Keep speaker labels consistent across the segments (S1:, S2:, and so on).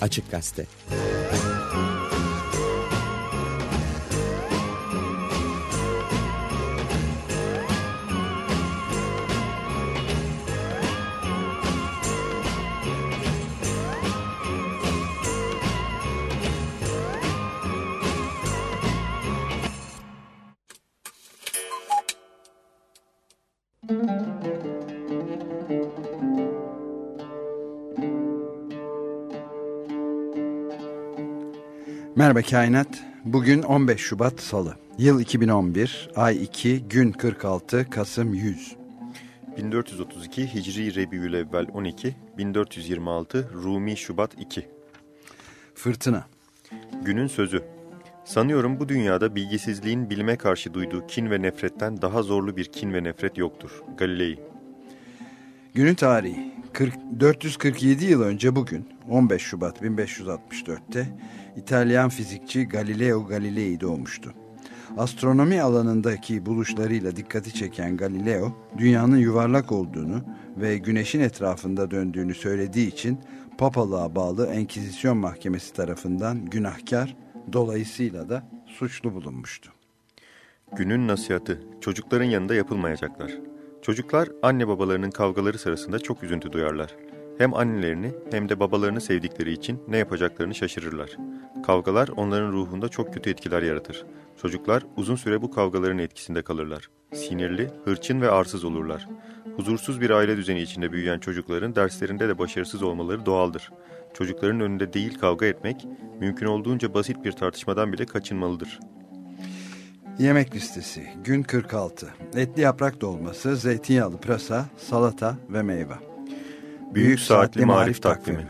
S1: Açık Gazete.
S2: Merhaba Kainat. Bugün 15 Şubat Salı. Yıl 2011, ay 2, gün 46, Kasım 100.
S3: 1432 Hicri Rebiülevvel 12, 1426 Rumi Şubat 2.
S2: Fırtına.
S3: Günün sözü. Sanıyorum bu dünyada bilgisizliğin bilime karşı duyduğu kin ve nefretten daha zorlu bir kin ve nefret yoktur. Galilei.
S2: Günün tarihi. 40, 447 yıl önce bugün 15 Şubat 1564'te İtalyan fizikçi Galileo Galilei doğmuştu. Astronomi alanındaki buluşlarıyla dikkati çeken Galileo, dünyanın yuvarlak olduğunu ve güneşin etrafında döndüğünü söylediği için papalığa bağlı Enkizisyon Mahkemesi tarafından günahkar, dolayısıyla da suçlu bulunmuştu.
S3: Günün nasihatı, çocukların yanında yapılmayacaklar. Çocuklar anne babalarının kavgaları sırasında çok üzüntü duyarlar. Hem annelerini hem de babalarını sevdikleri için ne yapacaklarını şaşırırlar. Kavgalar onların ruhunda çok kötü etkiler yaratır. Çocuklar uzun süre bu kavgaların etkisinde kalırlar. Sinirli, hırçın ve arsız olurlar. Huzursuz bir aile düzeni içinde büyüyen çocukların derslerinde de başarısız olmaları doğaldır. Çocukların önünde değil kavga etmek, mümkün olduğunca basit bir tartışmadan bile kaçınmalıdır.
S2: Yemek listesi. Gün 46 etli yaprak dolması, zeytinyağlı pırasa, salata ve meyve.
S3: Büyük Saatli Marif Takvimi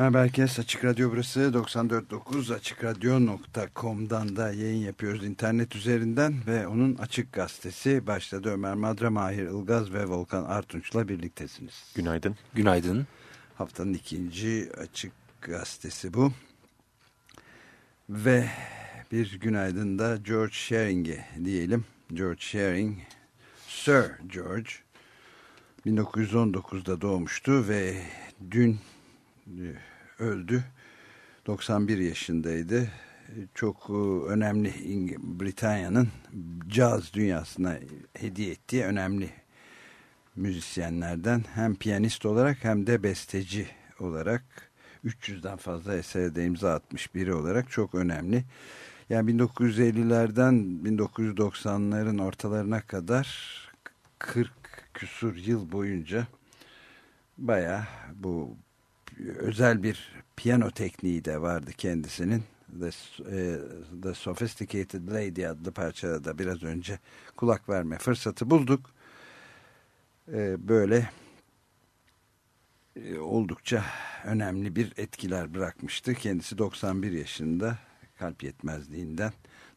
S2: Merhaba herkes. Açık Radyo burası 94.9 AçıkRadyo.com'dan da yayın yapıyoruz internet üzerinden ve onun Açık Gazetesi başladı. Ömer Madra, Mahir Ilgaz ve Volkan Artunç'la birliktesiniz.
S3: Günaydın.
S1: Günaydın.
S2: Haftanın ikinci Açık Gazetesi bu. Ve bir günaydın da George Shearing'e diyelim. George Shearing, Sir George 1919'da doğmuştu ve dün öldü. 91 yaşındaydı. Çok e, önemli Britanya'nın caz dünyasına hediye ettiği önemli müzisyenlerden hem piyanist olarak hem de besteci olarak 300'den fazla eserde imza atmış biri olarak çok önemli. Yani 1950'lerden 1990'ların ortalarına kadar 40 küsur yıl boyunca baya bu özel bir piyano tekniği de vardı kendisinin. The, e, The Sophisticated Lady adlı parçada da biraz önce kulak verme fırsatı bulduk. E, böyle e, oldukça önemli bir etkiler bırakmıştı. Kendisi 91 yaşında kalp yetmezliğinden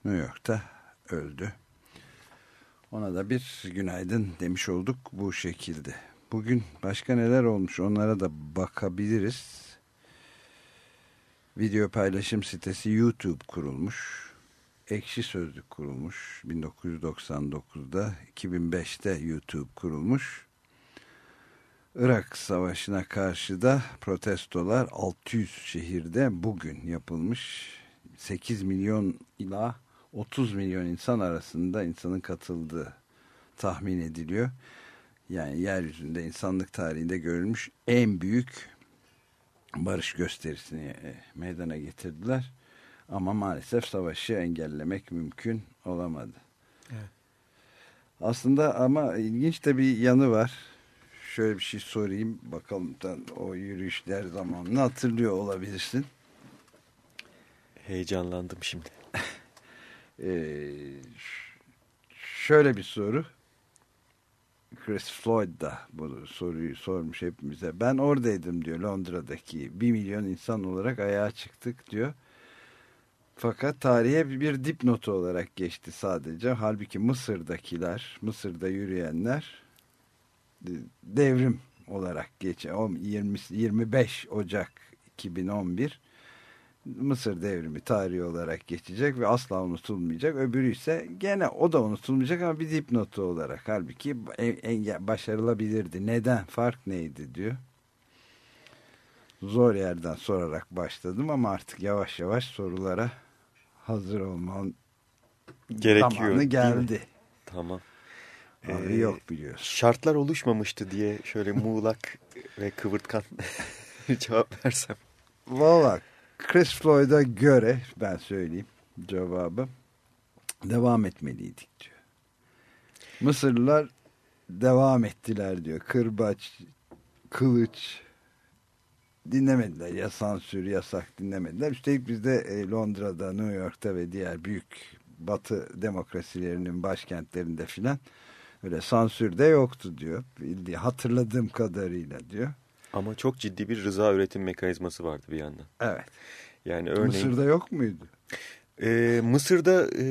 S2: New York'ta öldü. Ona da bir günaydın demiş olduk bu şekilde. Bugün başka neler olmuş onlara da bakabiliriz. Video paylaşım sitesi YouTube kurulmuş. Ekşi Sözlük kurulmuş 1999'da 2005'te YouTube kurulmuş. Irak Savaşı'na karşı da protestolar 600 şehirde bugün yapılmış. 8 milyon ila 30 milyon insan arasında insanın katıldığı tahmin ediliyor yani yeryüzünde insanlık tarihinde görülmüş en büyük barış gösterisini e, meydana getirdiler. Ama maalesef savaşı engellemek mümkün olamadı. Evet. Aslında ama ilginç de bir yanı var. Şöyle bir şey sorayım bakalım o yürüyüşler zamanını hatırlıyor olabilirsin.
S3: Heyecanlandım şimdi.
S2: ee, şöyle bir soru. Chris Floyd da bu soruyu sormuş hepimize. Ben oradaydım diyor Londra'daki. Bir milyon insan olarak ayağa çıktık diyor. Fakat tarihe bir dipnotu olarak geçti sadece. Halbuki Mısır'dakiler, Mısır'da yürüyenler devrim olarak geçiyor. 20, 25 Ocak 2011 Mısır devrimi tarihi olarak geçecek ve asla unutulmayacak. Öbürü ise gene o da unutulmayacak ama bir dipnotu olarak. Halbuki engel, başarılabilirdi. Neden? Fark neydi diyor. Zor yerden sorarak başladım ama artık yavaş yavaş sorulara hazır olman
S3: gerekiyor.
S2: Zamanı geldi.
S3: Tamam.
S2: Abi ee, yok biliyorsun.
S3: Şartlar oluşmamıştı diye şöyle muğlak ve kıvırtkan cevap versem.
S2: Valla Chris Floyd'a göre ben söyleyeyim cevabı devam etmeliydik diyor. Mısırlılar devam ettiler diyor. Kırbaç, kılıç dinlemediler. Ya sansür, yasak dinlemediler. Üstelik biz de e, Londra'da, New York'ta ve diğer büyük batı demokrasilerinin başkentlerinde filan öyle sansür de yoktu diyor. Hatırladığım kadarıyla diyor.
S3: Ama çok ciddi bir rıza üretim mekanizması vardı bir yandan.
S2: Evet.
S3: Yani örneğin,
S2: Mısır'da yok muydu?
S3: E, Mısır'da e,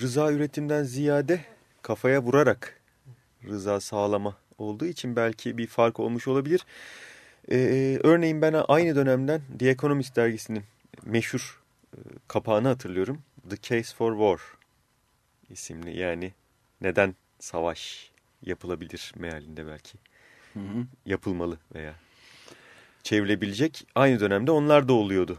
S3: rıza üretimden ziyade kafaya vurarak rıza sağlama olduğu için belki bir fark olmuş olabilir. E, örneğin ben aynı dönemden The Economist dergisinin meşhur e, kapağını hatırlıyorum. The Case for War isimli yani neden savaş yapılabilir mealinde belki hı hı. yapılmalı veya çevrilebilecek aynı dönemde onlar da oluyordu.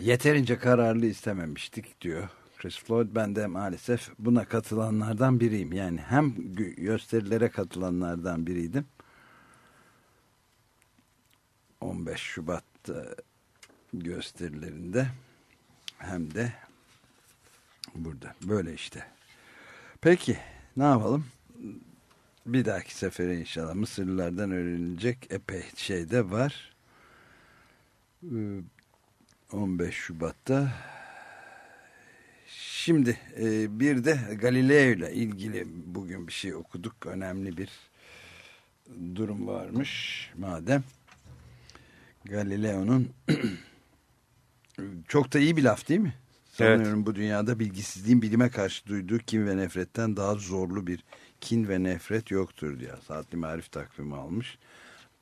S2: Yeterince kararlı istememiştik diyor Chris Floyd. Ben de maalesef buna katılanlardan biriyim. Yani hem gösterilere katılanlardan biriydim. 15 Şubat gösterilerinde hem de burada. Böyle işte. Peki ne yapalım? Bir dahaki sefere inşallah Mısırlılardan öğrenilecek epey şey de var. 15 ee, Şubat'ta Şimdi e, bir de Galileo ile ilgili bugün bir şey okuduk. Önemli bir durum varmış madem. Galileo'nun çok da iyi bir laf değil mi? Sanıyorum evet. bu dünyada bilgisizliğin bilime karşı duyduğu kin ve nefretten daha zorlu bir kin ve nefret yoktur diye saatli marif takvimi almış.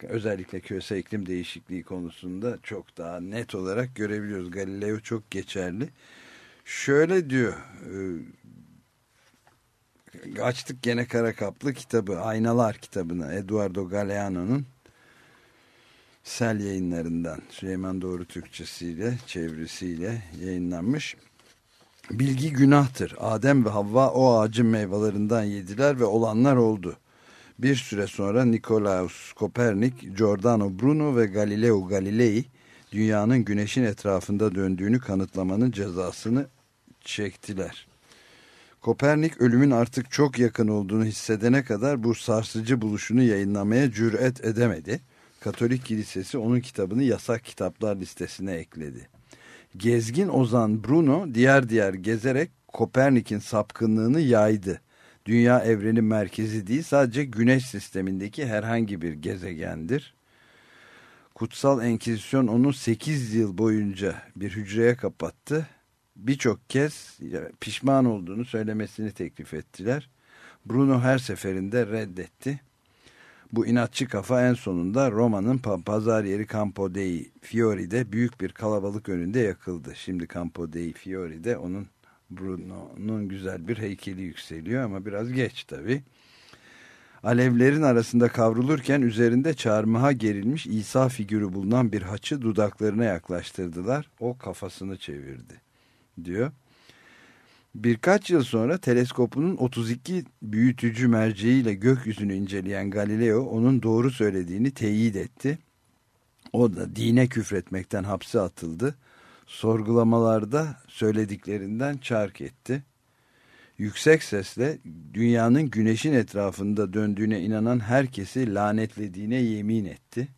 S2: Özellikle küresel iklim değişikliği konusunda çok daha net olarak görebiliyoruz. Galileo çok geçerli. Şöyle diyor e, açtık gene kara kaplı kitabı Aynalar kitabını Eduardo Galeano'nun Sel yayınlarından Süleyman Doğru Türkçesiyle çevresiyle yayınlanmış. Bilgi günahtır. Adem ve Havva o ağacın meyvelerinden yediler ve olanlar oldu. Bir süre sonra Nikolaus Kopernik, Giordano Bruno ve Galileo Galilei dünyanın güneşin etrafında döndüğünü kanıtlamanın cezasını çektiler. Kopernik ölümün artık çok yakın olduğunu hissedene kadar bu sarsıcı buluşunu yayınlamaya cüret edemedi. Katolik Kilisesi onun kitabını yasak kitaplar listesine ekledi. Gezgin ozan Bruno diğer diğer gezerek Kopernik'in sapkınlığını yaydı. Dünya evrenin merkezi değil sadece güneş sistemindeki herhangi bir gezegendir. Kutsal Enkizisyon onu 8 yıl boyunca bir hücreye kapattı. Birçok kez pişman olduğunu söylemesini teklif ettiler. Bruno her seferinde reddetti. Bu inatçı kafa en sonunda Roma'nın pazar yeri Campo dei Fiori'de büyük bir kalabalık önünde yakıldı. Şimdi Campo dei Fiori'de onun Bruno'nun güzel bir heykeli yükseliyor ama biraz geç tabi. Alevlerin arasında kavrulurken üzerinde çarmıha gerilmiş İsa figürü bulunan bir haçı dudaklarına yaklaştırdılar. O kafasını çevirdi diyor. Birkaç yıl sonra teleskopunun 32 büyütücü merceğiyle gökyüzünü inceleyen Galileo onun doğru söylediğini teyit etti. O da dine küfretmekten hapse atıldı. Sorgulamalarda söylediklerinden çark etti. Yüksek sesle dünyanın güneşin etrafında döndüğüne inanan herkesi lanetlediğine yemin etti.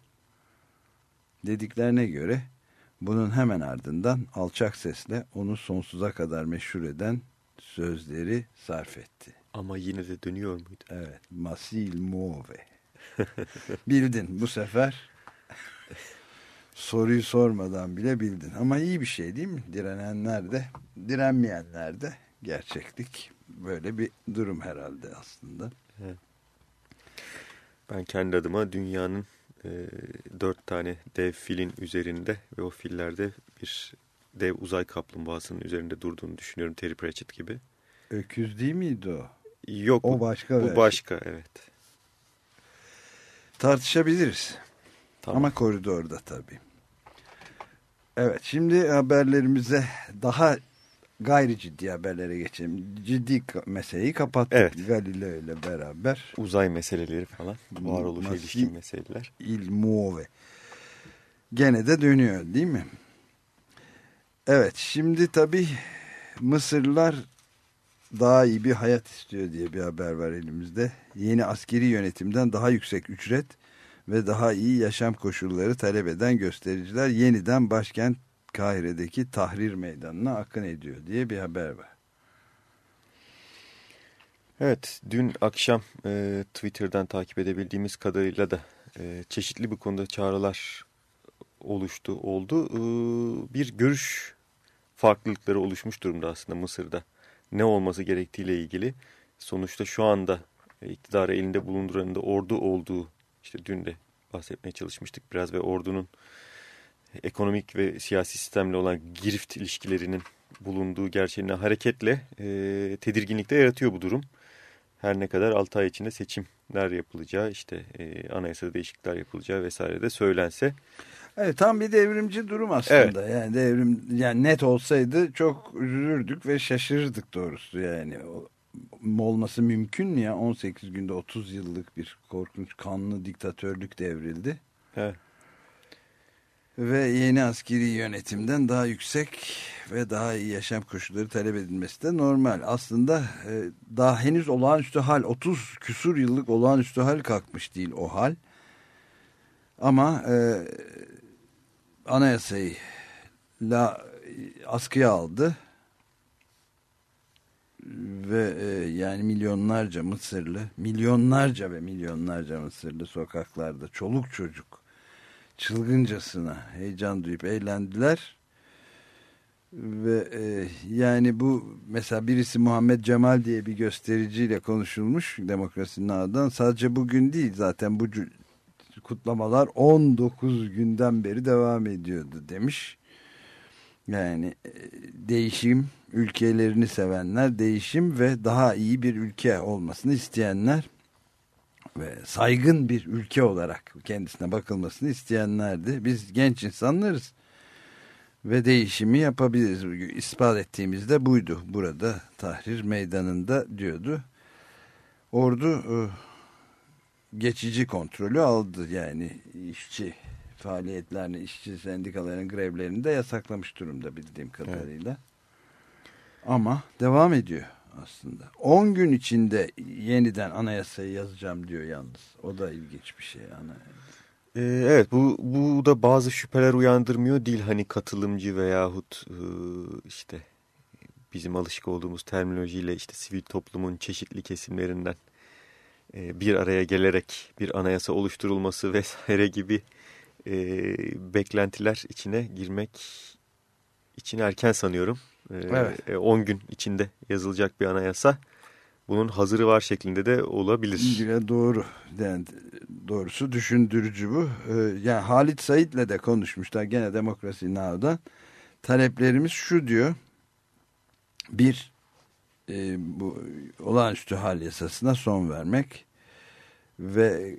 S2: Dediklerine göre bunun hemen ardından alçak sesle onu sonsuza kadar meşhur eden sözleri sarf etti.
S3: Ama yine de dönüyor muydu?
S2: Evet. Masil muove. bildin bu sefer. Soruyu sormadan bile bildin. Ama iyi bir şey değil mi? Direnenler de, direnmeyenler de gerçeklik. Böyle bir durum herhalde aslında. Evet.
S3: Ben kendi adıma dünyanın e, dört tane dev filin üzerinde ve o fillerde bir dev uzay kaplumbağasının üzerinde durduğunu düşünüyorum Terry Pratchett gibi.
S2: Öküz değil miydi o?
S3: Yok. O başka. Bu başka evet.
S2: Tartışabiliriz. Tamam. Ama koridorda tabii. Evet şimdi haberlerimize daha gayri ciddi haberlere geçelim. Ciddi meseleyi kapattık evet. Galileo ile beraber.
S3: Uzay meseleleri falan. Varoluşa ilişkin meseleler.
S2: Il muove. Gene de dönüyor değil mi? Evet şimdi tabii Mısırlılar daha iyi bir hayat istiyor diye bir haber var elimizde. Yeni askeri yönetimden daha yüksek ücret ve daha iyi yaşam koşulları talep eden göstericiler yeniden başkent Kahire'deki Tahrir Meydanı'na akın ediyor diye bir haber var.
S3: Evet, dün akşam e, Twitter'dan takip edebildiğimiz kadarıyla da e, çeşitli bir konuda çağrılar oluştu, oldu. E, bir görüş farklılıkları oluşmuş durumda aslında Mısır'da. Ne olması gerektiğiyle ilgili. Sonuçta şu anda e, iktidarı elinde bulunduranın da ordu olduğu, işte dün de bahsetmeye çalışmıştık biraz ve ordunun ekonomik ve siyasi sistemle olan girift ilişkilerinin bulunduğu gerçeğine hareketle e, tedirginlikte yaratıyor bu durum. Her ne kadar 6 ay içinde seçimler yapılacağı, işte e, anayasada değişiklikler yapılacağı vesaire de söylense.
S2: Evet tam bir devrimci durum aslında. Evet. Yani devrim yani net olsaydı çok üzülürdük ve şaşırırdık doğrusu yani. olması mümkün ya 18 günde 30 yıllık bir korkunç kanlı diktatörlük devrildi. Evet ve yeni askeri yönetimden daha yüksek ve daha iyi yaşam koşulları talep edilmesi de normal. Aslında e, daha henüz olağanüstü hal 30 küsur yıllık olağanüstü hal kalkmış değil o hal. Ama e, anayasayı la, askıya aldı ve e, yani milyonlarca Mısırlı, milyonlarca ve milyonlarca Mısırlı sokaklarda çoluk çocuk çılgıncasına heyecan duyup eğlendiler. Ve e, yani bu mesela birisi Muhammed Cemal diye bir göstericiyle konuşulmuş demokrasinin ağından. Sadece bugün değil zaten bu kutlamalar 19 günden beri devam ediyordu demiş. Yani e, değişim ülkelerini sevenler, değişim ve daha iyi bir ülke olmasını isteyenler ve saygın bir ülke olarak kendisine bakılmasını isteyenlerdi. Biz genç insanlarız ve değişimi yapabiliriz. İspat ettiğimizde buydu. Burada Tahrir Meydanı'nda diyordu. Ordu e, geçici kontrolü aldı. Yani işçi faaliyetlerini, işçi sendikalarının grevlerini de yasaklamış durumda bildiğim kadarıyla. Evet. Ama devam ediyor aslında. 10 gün içinde yeniden anayasayı yazacağım diyor yalnız. O da ilginç bir şey. Ana.
S3: Ee, evet bu, bu da bazı şüpheler uyandırmıyor değil. Hani katılımcı veyahut e, işte bizim alışık olduğumuz terminolojiyle işte sivil toplumun çeşitli kesimlerinden e, bir araya gelerek bir anayasa oluşturulması vesaire gibi e, beklentiler içine girmek için erken sanıyorum. E, evet. 10 gün içinde yazılacak bir anayasa bunun hazırı var şeklinde de olabilir.
S2: Doğru. Yani doğrusu düşündürücü bu. Yani Halit Said'le de konuşmuşlar gene Demokrasi Now'dan. Taleplerimiz şu diyor. Bir e, bu olağanüstü hal yasasına son vermek ve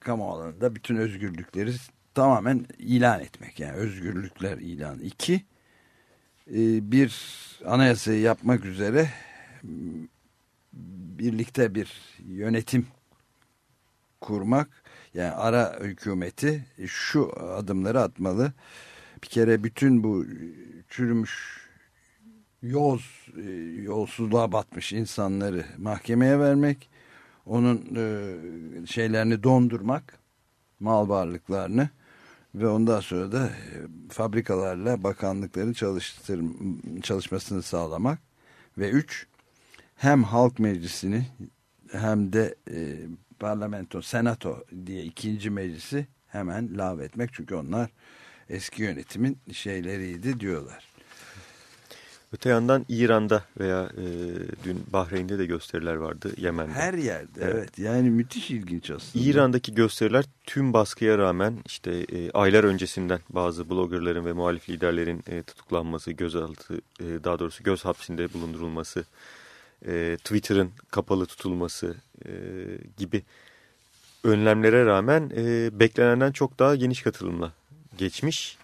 S2: kamu alanında bütün özgürlükleri tamamen ilan etmek. Yani özgürlükler ilan. İki, e, bir anayasayı yapmak üzere birlikte bir yönetim kurmak yani ara hükümeti şu adımları atmalı. Bir kere bütün bu çürümüş yoz e, yolsuzluğa batmış insanları mahkemeye vermek onun e, şeylerini dondurmak mal varlıklarını ve ondan sonra da e, fabrikalarla bakanlıkların çalıştır, çalışmasını sağlamak ve üç hem halk meclisini hem de e, parlamento senato diye ikinci meclisi hemen lav etmek çünkü onlar eski yönetimin şeyleriydi diyorlar.
S3: Öte yandan İran'da veya e, dün Bahreyn'de de gösteriler vardı Yemen'de.
S2: Her yerde evet. evet. Yani müthiş ilginç aslında.
S3: İran'daki gösteriler tüm baskıya rağmen işte e, aylar öncesinden bazı bloggerların ve muhalif liderlerin e, tutuklanması, gözaltı e, daha doğrusu göz hapsinde bulundurulması, e, Twitter'ın kapalı tutulması e, gibi önlemlere rağmen e, beklenenden çok daha geniş katılımla geçmiş.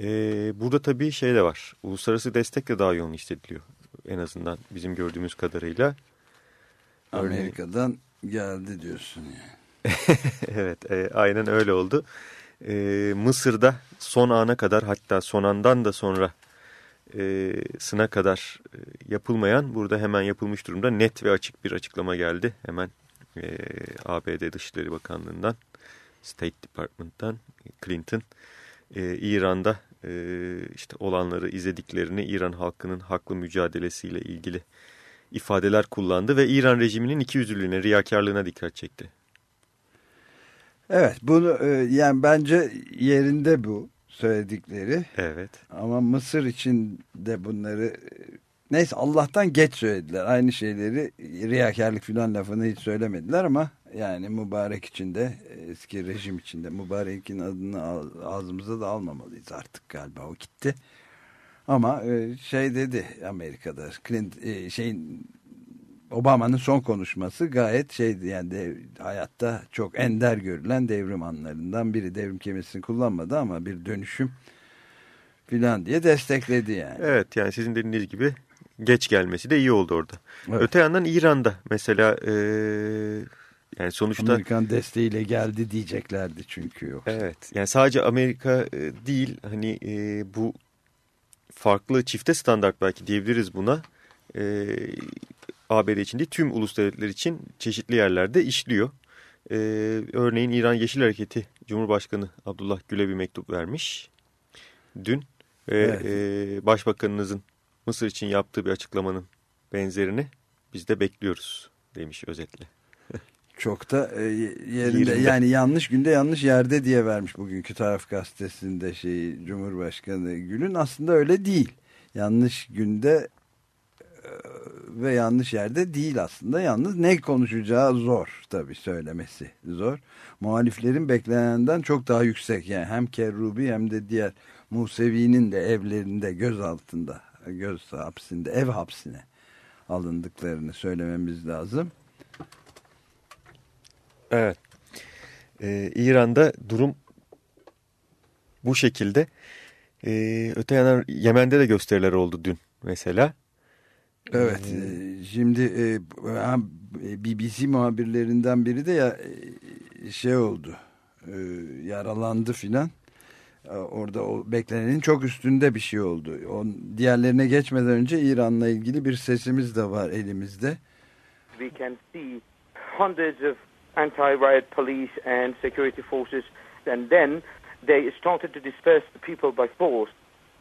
S3: Ee, burada tabii şey de var. Uluslararası destek de daha yoğun hissediliyor. En azından bizim gördüğümüz kadarıyla.
S2: Amerika'dan geldi diyorsun yani.
S3: evet e, aynen öyle oldu. E, Mısır'da son ana kadar hatta son andan da sonra e, sına kadar e, yapılmayan burada hemen yapılmış durumda net ve açık bir açıklama geldi. Hemen e, ABD Dışişleri Bakanlığı'ndan State Department'tan Clinton e, İran'da e, işte olanları izlediklerini İran halkının haklı mücadelesiyle ilgili ifadeler kullandı ve İran rejiminin iki yüzlülüğüne, riyakarlığına dikkat çekti.
S2: Evet, bunu e, yani bence yerinde bu söyledikleri.
S3: Evet.
S2: Ama Mısır için de bunları neyse Allah'tan geç söylediler. Aynı şeyleri riyakarlık filan lafını hiç söylemediler ama yani mübarek içinde eski rejim içinde mübarekin adını ağzımıza da almamalıyız artık galiba o gitti. Ama e, şey dedi Amerika'da Clint, e, şeyin Obama'nın son konuşması gayet şeydi yani de, hayatta çok ender görülen devrim anlarından biri. Devrim kelimesini kullanmadı ama bir dönüşüm filan diye destekledi yani.
S3: Evet yani sizin dediğiniz gibi geç gelmesi de iyi oldu orada. Evet. Öte yandan İran'da mesela e, yani sonuçta
S2: Amerikan desteğiyle geldi diyeceklerdi çünkü yoksa.
S3: Evet. Yani sadece Amerika e, değil hani e, bu farklı çifte standart belki diyebiliriz buna. E, ABD için değil tüm ulus devletler için çeşitli yerlerde işliyor. E, örneğin İran Yeşil Hareketi Cumhurbaşkanı Abdullah Gül'e bir mektup vermiş dün. Ve evet. e, Başbakanınızın Mısır için yaptığı bir açıklamanın benzerini biz de bekliyoruz demiş özetle.
S2: Çok da e, yerinde Yerinde. yani yanlış günde yanlış yerde diye vermiş bugünkü taraf gazetesinde şey Cumhurbaşkanı Gül'ün aslında öyle değil. Yanlış günde e, ve yanlış yerde değil aslında. Yalnız ne konuşacağı zor tabii söylemesi zor. Muhaliflerin beklenenden çok daha yüksek. Yani hem Kerrubi hem de diğer Musevi'nin de evlerinde göz altında, göz hapsinde, ev hapsine alındıklarını söylememiz lazım.
S3: Evet. Ee, İran'da durum bu şekilde. Ee, öte yandan Yemen'de de gösteriler oldu dün mesela.
S2: Evet. Ee, şimdi e, BBC muhabirlerinden biri de ya e, şey oldu. E, yaralandı filan. Orada o beklenenin çok üstünde bir şey oldu. O, diğerlerine geçmeden önce İran'la ilgili bir sesimiz de var elimizde. We can see hundreds of anti-riot police and security forces. And then they started to disperse the people by force.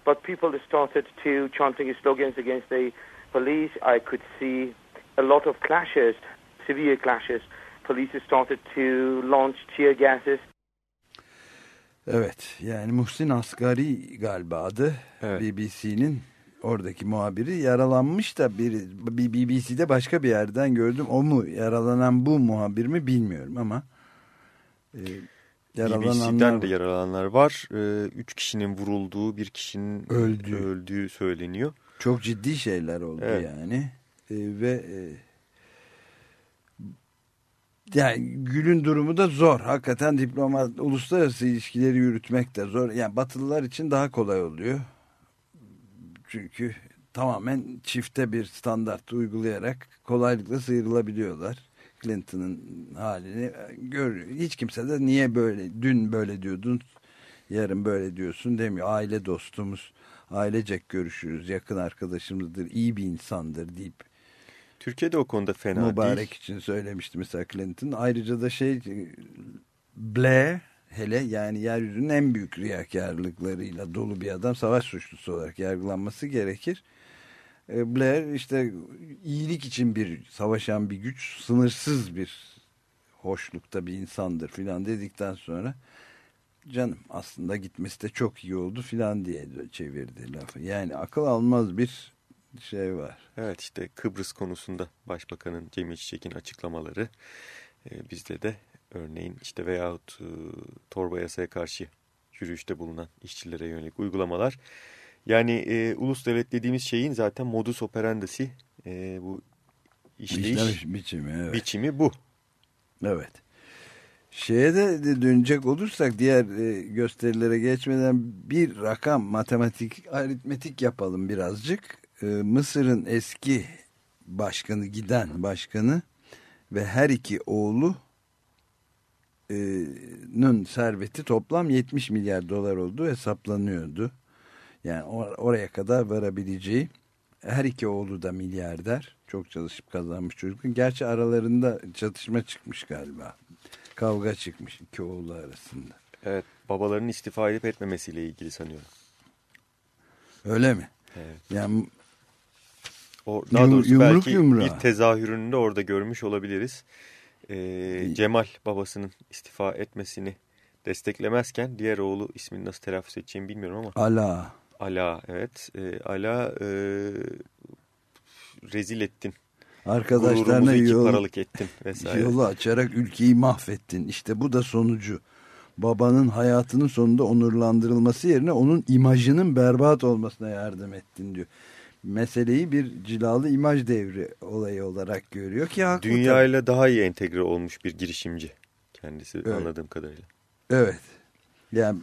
S2: But people started to chanting slogans against the police. I could see a lot of clashes, severe clashes. Police started to launch tear gases. Evet yani Muhsin Asgari galiba adı evet. BBC'nin oradaki muhabiri yaralanmış da bir, bir BBC'de başka bir yerden gördüm. O mu yaralanan bu muhabir mi bilmiyorum ama
S3: e, BBC'den de yaralananlar var. E, üç kişinin vurulduğu, bir kişinin öldüğü, öldüğü söyleniyor.
S2: Çok ciddi şeyler oldu evet. yani. E, ve e, yani Gül'ün durumu da zor. Hakikaten diplomat, uluslararası ilişkileri yürütmek de zor. Yani Batılılar için daha kolay oluyor. Çünkü tamamen çifte bir standart uygulayarak kolaylıkla sıyrılabiliyorlar. Clinton'ın halini görüyor. Hiç kimse de niye böyle dün böyle diyordun yarın böyle diyorsun demiyor. Aile dostumuz ailecek görüşürüz yakın arkadaşımızdır iyi bir insandır deyip
S3: Türkiye'de o konuda fena mübarek
S2: değil. İçin söylemişti mesela Clinton. Ayrıca da şey Blair hele yani yeryüzünün en büyük riyakarlıklarıyla dolu bir adam savaş suçlusu olarak yargılanması gerekir. E, Blair işte iyilik için bir savaşan bir güç, sınırsız bir hoşlukta bir insandır filan dedikten sonra canım aslında gitmesi de çok iyi oldu filan diye çevirdi lafı. Yani akıl almaz bir şey var.
S3: Evet işte Kıbrıs konusunda Başbakanın Cemil Çiçek'in açıklamaları e, bizde de örneğin işte veyahut e, torba yasaya karşı yürüyüşte bulunan işçilere yönelik uygulamalar. Yani e, ulus devlet dediğimiz şeyin zaten modus operandisi e, bu işleyiş
S2: biçimi, evet.
S3: biçimi bu.
S2: Evet. Şeye de, de dönecek olursak diğer e, gösterilere geçmeden bir rakam matematik aritmetik yapalım birazcık. E, Mısır'ın eski başkanı giden başkanı ve her iki oğlu nın serveti toplam 70 milyar dolar olduğu hesaplanıyordu. Yani or oraya kadar varabileceği her iki oğlu da milyarder. Çok çalışıp kazanmış çocuk. Gerçi aralarında çatışma çıkmış galiba. Kavga çıkmış iki oğlu arasında.
S3: Evet babalarının istifa edip etmemesiyle ilgili sanıyorum.
S2: Öyle mi?
S3: Evet.
S2: Yani
S3: o, daha doğrusu yumruk belki yumruğa. bir tezahürünü de orada görmüş olabiliriz e, Cemal babasının istifa etmesini desteklemezken diğer oğlu ismini nasıl telaffuz edeceğimi bilmiyorum ama.
S2: Ala.
S3: Ala evet. E, Ala e, rezil ettin.
S2: Arkadaşlarına yol,
S3: paralık ettin vesaire.
S2: yolu açarak ülkeyi mahvettin. İşte bu da sonucu. Babanın hayatının sonunda onurlandırılması yerine onun imajının berbat olmasına yardım ettin diyor meseleyi bir cilalı imaj devri olayı olarak görüyor ki
S3: haklı. Dünyayla daha iyi entegre olmuş bir girişimci kendisi evet. anladığım kadarıyla.
S2: Evet. Yani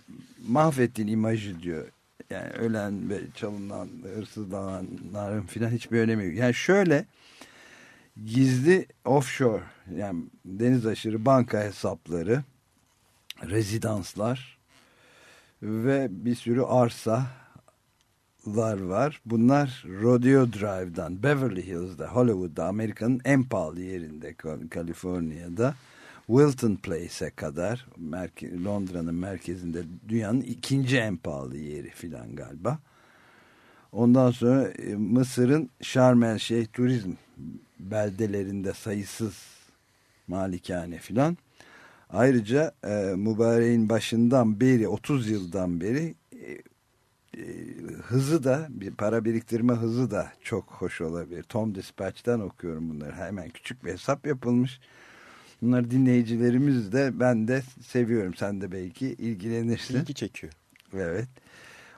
S2: mahvettiğin imajı diyor. Yani ölen ve çalınan, hırsızlananların filan hiçbir önemi yok. Yani şöyle gizli offshore yani deniz aşırı banka hesapları, rezidanslar ve bir sürü arsa lar var. Bunlar Rodeo Drive'dan, Beverly Hills'da, Hollywood'da, Amerika'nın en pahalı yerinde, Kaliforniya'da, Wilton Place'e kadar, Londra'nın merkezinde dünyanın ikinci en pahalı yeri filan galiba. Ondan sonra e, Mısır'ın Şarm el turizm beldelerinde sayısız malikane filan. Ayrıca e, mübareğin başından beri 30 yıldan beri hızı da bir para biriktirme hızı da çok hoş olabilir. Tom Dispatch'ten okuyorum bunları. Hemen küçük bir hesap yapılmış. Bunları dinleyicilerimiz de ben de seviyorum. Sen de belki ilgilenirsin.
S3: İlgi çekiyor.
S2: Evet.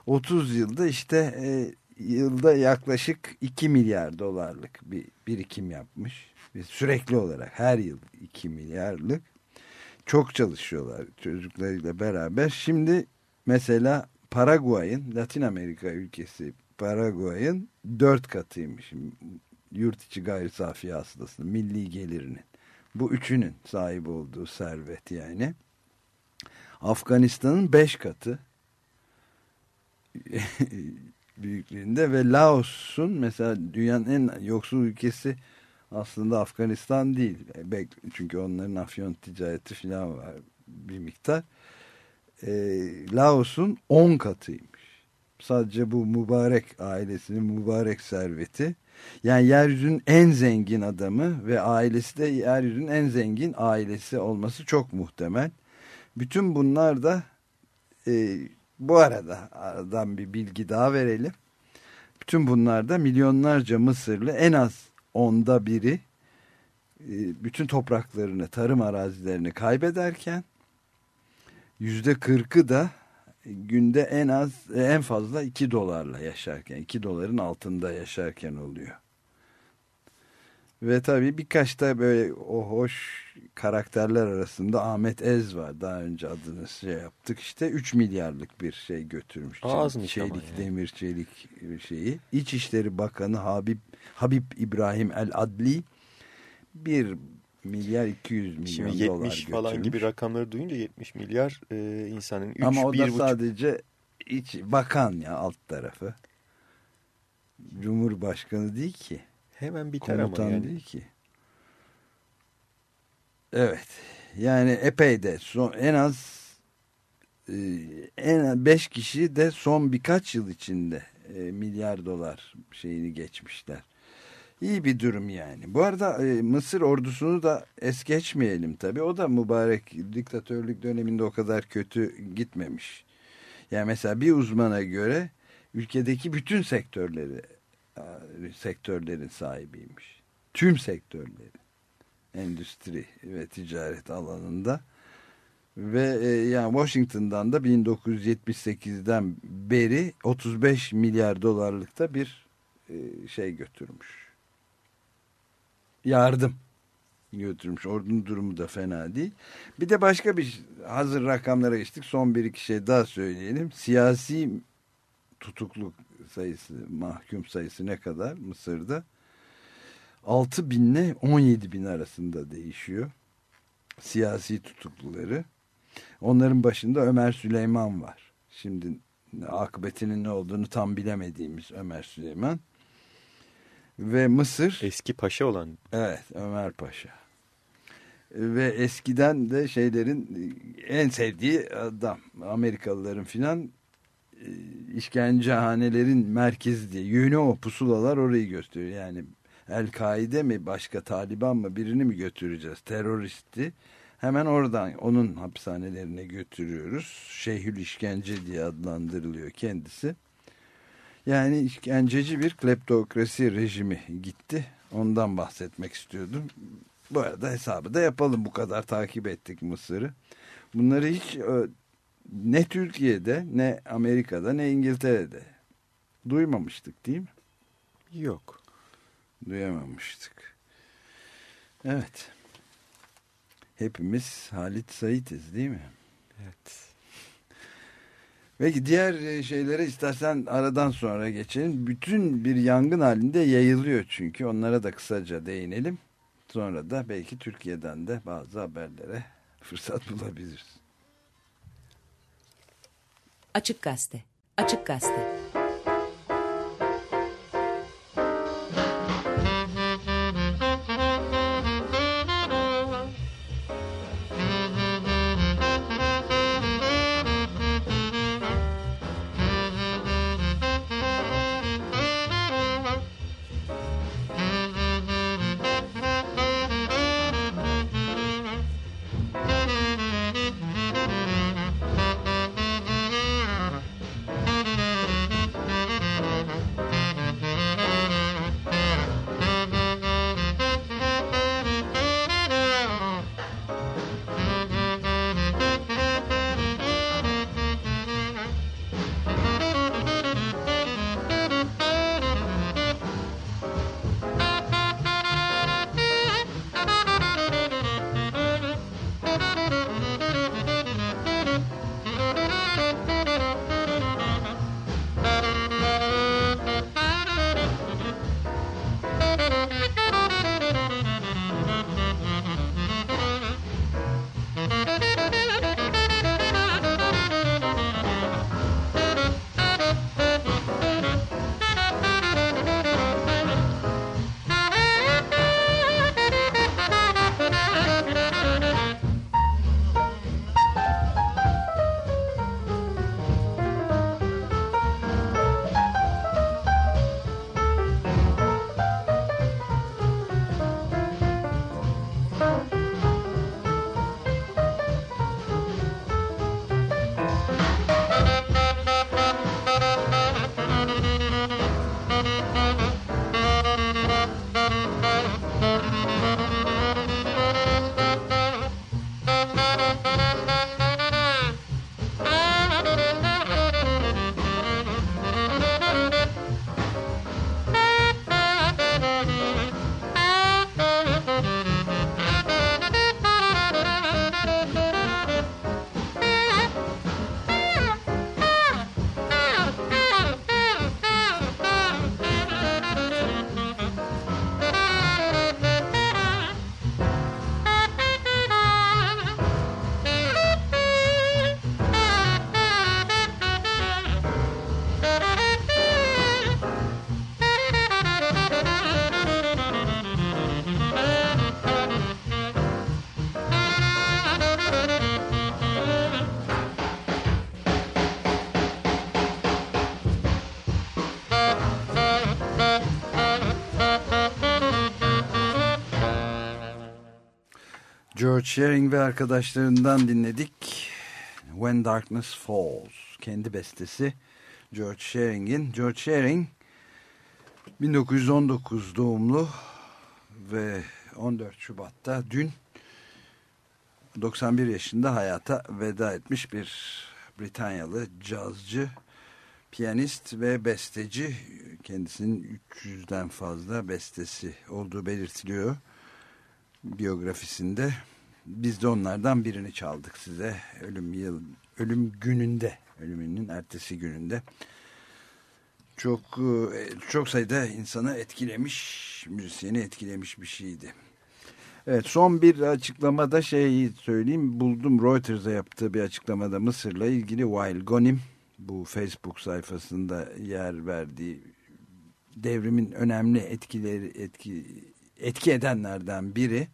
S2: 30 yılda işte e, yılda yaklaşık 2 milyar dolarlık bir birikim yapmış. Ve sürekli olarak her yıl 2 milyarlık. Çok çalışıyorlar çocuklarıyla beraber. Şimdi mesela Paraguay'ın Latin Amerika ülkesi Paraguay'ın dört katıymış yurt içi gayri safi hasılasının milli gelirinin. Bu üçünün sahip olduğu servet yani. Afganistan'ın beş katı büyüklüğünde ve Laos'un mesela dünyanın en yoksul ülkesi aslında Afganistan değil. Çünkü onların afyon ticareti falan var bir miktar. E, Laos'un 10 katıymış. Sadece bu mübarek ailesinin mübarek serveti. Yani yeryüzünün en zengin adamı ve ailesi de yeryüzünün en zengin ailesi olması çok muhtemel. Bütün bunlar da e, bu arada aradan bir bilgi daha verelim. Bütün bunlar da milyonlarca Mısırlı en az onda biri e, bütün topraklarını, tarım arazilerini kaybederken yüzde kırkı da günde en az en fazla iki dolarla yaşarken, iki doların altında yaşarken oluyor. Ve tabii birkaç da böyle o hoş karakterler arasında Ahmet Ez var. Daha önce adını şey yaptık. işte 3 milyarlık bir şey götürmüş.
S3: Azmış
S2: çelik,
S3: yani.
S2: demir, çelik şeyi. İçişleri Bakanı Habib, Habib İbrahim El Adli 1 milyar 200 milyon
S3: Şimdi 70
S2: dolar götürmüş.
S3: falan gibi rakamları duyunca 70 milyar e, insanın 3,
S2: Ama o da
S3: 1,5
S2: sadece iç, bakan ya alt tarafı. Cumhurbaşkanı değil ki.
S3: hemen biter
S2: Komutan
S3: ama yani.
S2: değil ki. Evet. Yani epey de son, en az e, en az 5 kişi de son birkaç yıl içinde e, milyar dolar şeyini geçmişler. İyi bir durum yani. Bu arada e, Mısır ordusunu da es geçmeyelim tabii. O da mübarek diktatörlük döneminde o kadar kötü gitmemiş. Yani mesela bir uzmana göre ülkedeki bütün sektörleri sektörlerin sahibiymiş. Tüm sektörleri. Endüstri ve ticaret alanında. Ve e, yani Washington'dan da 1978'den beri 35 milyar dolarlıkta bir e, şey götürmüş yardım götürmüş. Ordunun durumu da fena değil. Bir de başka bir hazır rakamlara geçtik. Son bir iki şey daha söyleyelim. Siyasi tutukluk sayısı, mahkum sayısı ne kadar Mısır'da? 6 binle 17 bin arasında değişiyor. Siyasi tutukluları. Onların başında Ömer Süleyman var. Şimdi akıbetinin ne olduğunu tam bilemediğimiz Ömer Süleyman. Ve Mısır...
S3: Eski paşa olan.
S2: Evet Ömer Paşa. Ve eskiden de şeylerin en sevdiği adam Amerikalıların filan e, işkencehanelerin merkezi diye. Yönü o pusulalar orayı gösteriyor. Yani El-Kaide mi başka Taliban mı birini mi götüreceğiz teröristi hemen oradan onun hapishanelerine götürüyoruz. Şeyhül işkence diye adlandırılıyor kendisi. Yani işkenceci bir kleptokrasi rejimi gitti. Ondan bahsetmek istiyordum. Bu arada hesabı da yapalım. Bu kadar takip ettik Mısır'ı. Bunları hiç e, ne Türkiye'de ne Amerika'da ne İngiltere'de duymamıştık değil mi?
S3: Yok.
S2: Duyamamıştık. Evet. Hepimiz Halit Sait'iz değil mi?
S3: Evet.
S2: Peki diğer e, şeylere istersen aradan sonra geçelim. Bütün bir yangın halinde yayılıyor çünkü. Onlara da kısaca değinelim. Sonra da belki Türkiye'den de bazı haberlere fırsat bulabiliriz.
S1: Açık Gazete. Açık Gazete.
S2: George Shearing ve arkadaşlarından dinledik. When Darkness Falls. Kendi bestesi George Shearing'in. George Shearing 1919 doğumlu ve 14 Şubat'ta dün 91 yaşında hayata veda etmiş bir Britanyalı cazcı, piyanist ve besteci. Kendisinin 300'den fazla bestesi olduğu belirtiliyor biyografisinde. Biz de onlardan birini çaldık size. Ölüm yıl ölüm gününde ölümünün ertesi gününde. Çok e, çok sayıda insanı etkilemiş müzisyeni etkilemiş bir şeydi. Evet son bir açıklamada şeyi söyleyeyim. Buldum Reuters'a yaptığı bir açıklamada Mısır'la ilgili Wael Gonim. Bu Facebook sayfasında yer verdiği devrimin önemli etkileri etki etki edenlerden biri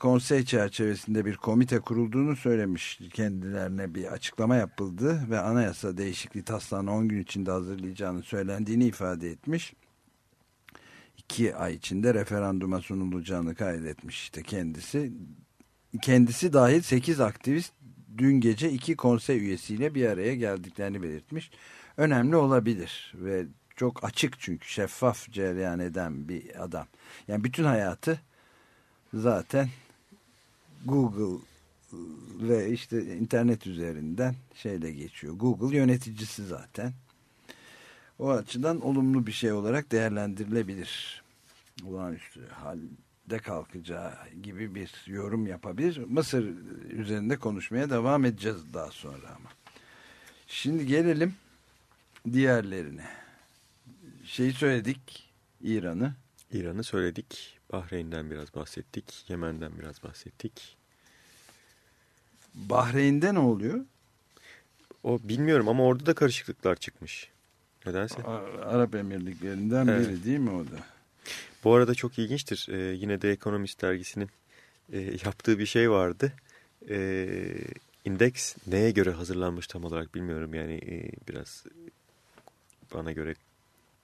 S2: konsey çerçevesinde bir komite kurulduğunu söylemiş. Kendilerine bir açıklama yapıldı ve anayasa değişikliği taslağını 10 gün içinde hazırlayacağını söylendiğini ifade etmiş. İki ay içinde referanduma sunulacağını kaydetmiş işte kendisi. Kendisi dahil 8 aktivist dün gece iki konsey üyesiyle bir araya geldiklerini belirtmiş. Önemli olabilir ve çok açık çünkü şeffaf cereyan eden bir adam. Yani bütün hayatı zaten Google ve işte internet üzerinden şeyle geçiyor. Google yöneticisi zaten. O açıdan olumlu bir şey olarak değerlendirilebilir. Olağanüstü halde kalkacağı gibi bir yorum yapabilir. Mısır üzerinde konuşmaya devam edeceğiz daha sonra ama. Şimdi gelelim diğerlerine. Şeyi söyledik İran'ı.
S3: İran'ı söyledik. Bahreyn'den biraz bahsettik. Yemen'den biraz bahsettik.
S2: Bahreyn'de ne oluyor?
S3: O bilmiyorum ama orada da karışıklıklar çıkmış. Nedense.
S2: Arap Emirliklerinden evet. biri değil mi o da?
S3: Bu arada çok ilginçtir. Ee, yine de Economist dergisinin e, yaptığı bir şey vardı. E, indeks neye göre hazırlanmış tam olarak bilmiyorum. Yani e, biraz bana göre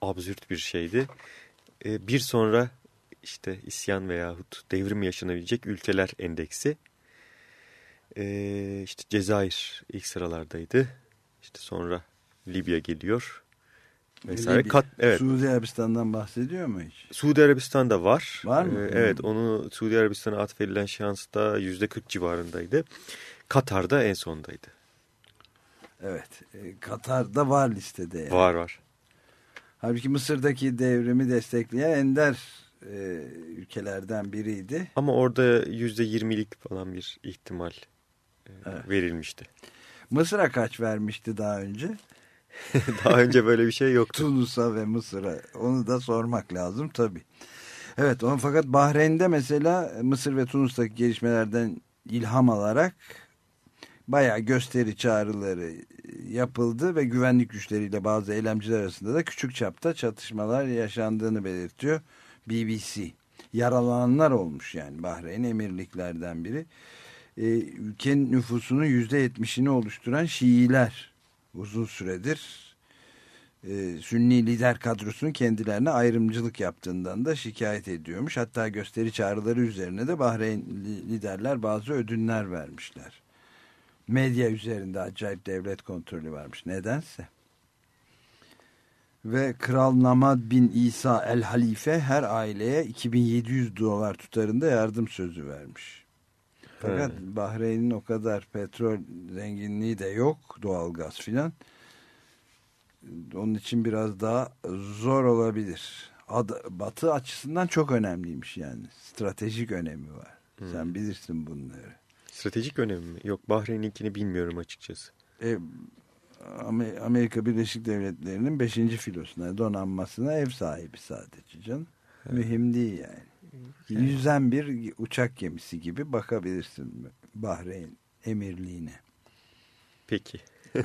S3: absürt bir şeydi. E, bir sonra işte isyan veyahut devrim yaşanabilecek ülkeler endeksi. E, işte Cezayir ilk sıralardaydı. İşte sonra Libya geliyor.
S2: Vesaire. Libya. Kat, evet. Suudi Arabistan'dan bahsediyor mu hiç?
S3: Suudi Arabistan'da var.
S2: Var mı?
S3: Ee, evet onu Suudi Arabistan'a atfedilen şans da yüzde 40 civarındaydı. Katar'da en sondaydı.
S2: Evet. E, Katar'da var listede. Yani.
S3: Var var.
S2: Halbuki Mısır'daki devrimi destekleyen ender e, ülkelerden biriydi.
S3: Ama orada yüzde yirmilik falan bir ihtimal e, evet. verilmişti.
S2: Mısır'a kaç vermişti daha önce?
S3: daha önce böyle bir şey yoktu.
S2: Tunus'a ve Mısır'a onu da sormak lazım tabii. Evet on, fakat Bahreyn'de mesela Mısır ve Tunus'taki gelişmelerden ilham alarak bayağı gösteri çağrıları yapıldı ve güvenlik güçleriyle bazı eylemciler arasında da küçük çapta çatışmalar yaşandığını belirtiyor BBC. Yaralananlar olmuş yani Bahreyn emirliklerden biri. Ee, ülkenin nüfusunun yüzde yetmişini oluşturan Şiiler uzun süredir e, Sünni lider kadrosunun kendilerine ayrımcılık yaptığından da şikayet ediyormuş. Hatta gösteri çağrıları üzerine de Bahreyn liderler bazı ödünler vermişler medya üzerinde acayip devlet kontrolü varmış. Nedense. Ve Kral Namad bin İsa el Halife her aileye 2700 dolar tutarında yardım sözü vermiş. Fakat evet. Bahreyn'in o kadar petrol zenginliği de yok, doğalgaz filan. Onun için biraz daha zor olabilir. Ad, batı açısından çok önemliymiş yani. Stratejik önemi var. Hmm. Sen bilirsin bunları.
S3: Stratejik önemi mi? Yok Bahreyn'inkini bilmiyorum açıkçası.
S2: E, Amerika Birleşik Devletleri'nin 5. filosuna donanmasına ev sahibi sadece can. Evet. Mühim değil yani. Evet. Yüzen bir uçak gemisi gibi bakabilirsin Bahreyn emirliğine.
S3: Peki.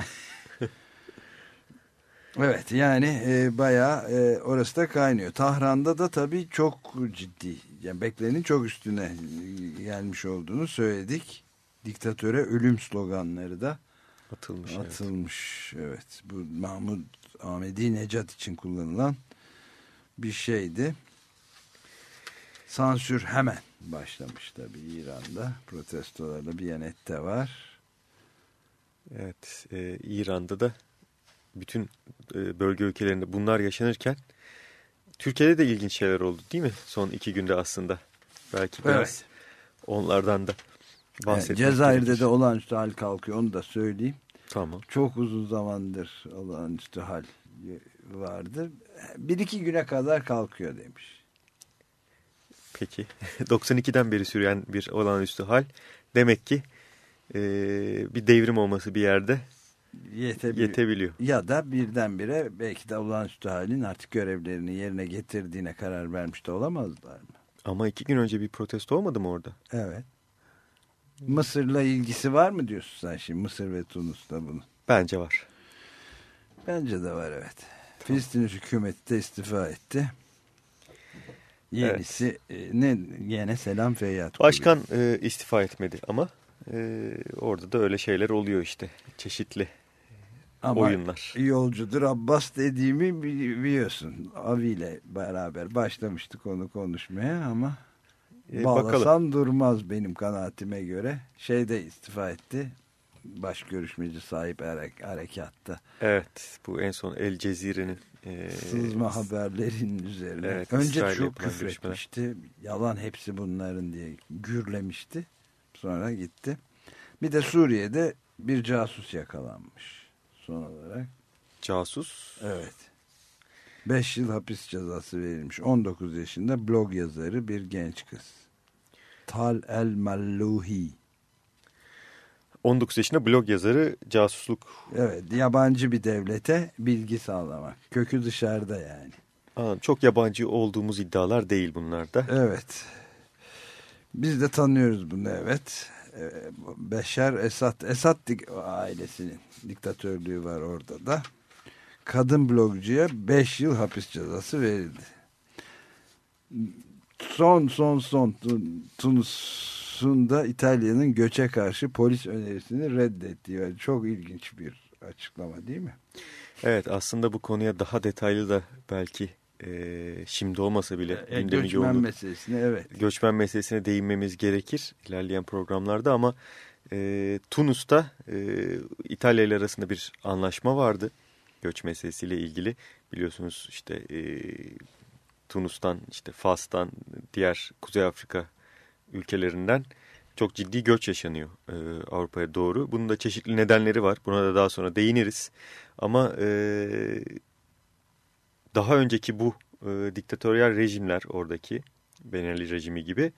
S2: evet yani e, bayağı e, orası da kaynıyor. Tahran'da da tabii çok ciddi yani beklenenin çok üstüne gelmiş olduğunu söyledik. Diktatöre ölüm sloganları da
S3: atılmış.
S2: Atılmış evet. evet. Bu Mahmud Ahmedi Necat için kullanılan bir şeydi. Sansür hemen başlamış tabii İran'da. Protestolarda Biyanet'te var.
S3: Evet, e, İran'da da bütün e, bölge ülkelerinde bunlar yaşanırken Türkiye'de de ilginç şeyler oldu değil mi? Son iki günde aslında. Belki biraz evet. onlardan da bahsetmek
S2: Cezayir'de gerekir. de olağanüstü hal kalkıyor onu da söyleyeyim.
S3: Tamam.
S2: Çok uzun zamandır olağanüstü hal vardır. Bir iki güne kadar kalkıyor demiş.
S3: Peki. 92'den beri süren bir olağanüstü hal. Demek ki e, bir devrim olması bir yerde yetebiliyor. yetebiliyor.
S2: Ya da birdenbire belki de olağanüstü halin artık görevlerini yerine getirdiğine karar vermiş de olamazlar mı?
S3: Ama iki gün önce bir protesto olmadı mı orada?
S2: Evet. Mısır'la ilgisi var mı diyorsun sen şimdi Mısır ve Tunus'ta bunu?
S3: Bence var.
S2: Bence de var evet. Filistin hükümeti de istifa etti. Yenisi evet. ne yine selam feyyat.
S3: Başkan e, istifa etmedi ama e, orada da öyle şeyler oluyor işte çeşitli ama oyunlar.
S2: yolcudur Abbas dediğimi biliyorsun. Avi ile beraber başlamıştık onu konuşmaya ama e, bağlasam bakalım. durmaz benim kanaatime göre. Şeyde istifa etti baş görüşmeci sahip harekatta.
S3: Evet bu en son El Cezire'nin
S2: e, sızma haberlerin üzerine. Evet, Önce çok küfretmişti. Yalan hepsi bunların diye gürlemişti. Sonra gitti. Bir de Suriye'de bir casus yakalanmış son olarak.
S3: Casus?
S2: Evet. 5 yıl hapis cezası verilmiş. 19 yaşında blog yazarı bir genç kız. Tal El Malluhi.
S3: 19 yaşında blog yazarı casusluk.
S2: Evet yabancı bir devlete bilgi sağlamak. Kökü dışarıda yani.
S3: Aa, çok yabancı olduğumuz iddialar değil bunlar da.
S2: Evet. Biz de tanıyoruz bunu evet. Ee, Beşer Esad, Esad ailesinin diktatörlüğü var orada da. Kadın blogcuya 5 yıl hapis cezası verildi. Son son son Tunus'un da İtalya'nın göçe karşı polis önerisini reddetti. Yani çok ilginç bir açıklama değil mi?
S3: Evet aslında bu konuya daha detaylı da belki e, şimdi olmasa bile
S2: e, göçmen yoğunluk, meselesine evet.
S3: Göçmen meselesine değinmemiz gerekir ilerleyen programlarda ama e, Tunus'ta e, İtalya ile arasında bir anlaşma vardı göç meselesiyle ilgili biliyorsunuz işte e, Tunus'tan işte Fas'tan diğer Kuzey Afrika ülkelerinden çok ciddi göç yaşanıyor e, Avrupa'ya doğru. Bunun da çeşitli nedenleri var. Buna da daha sonra değiniriz. Ama e, daha önceki bu e, diktatöryel rejimler oradaki Benali rejimi gibi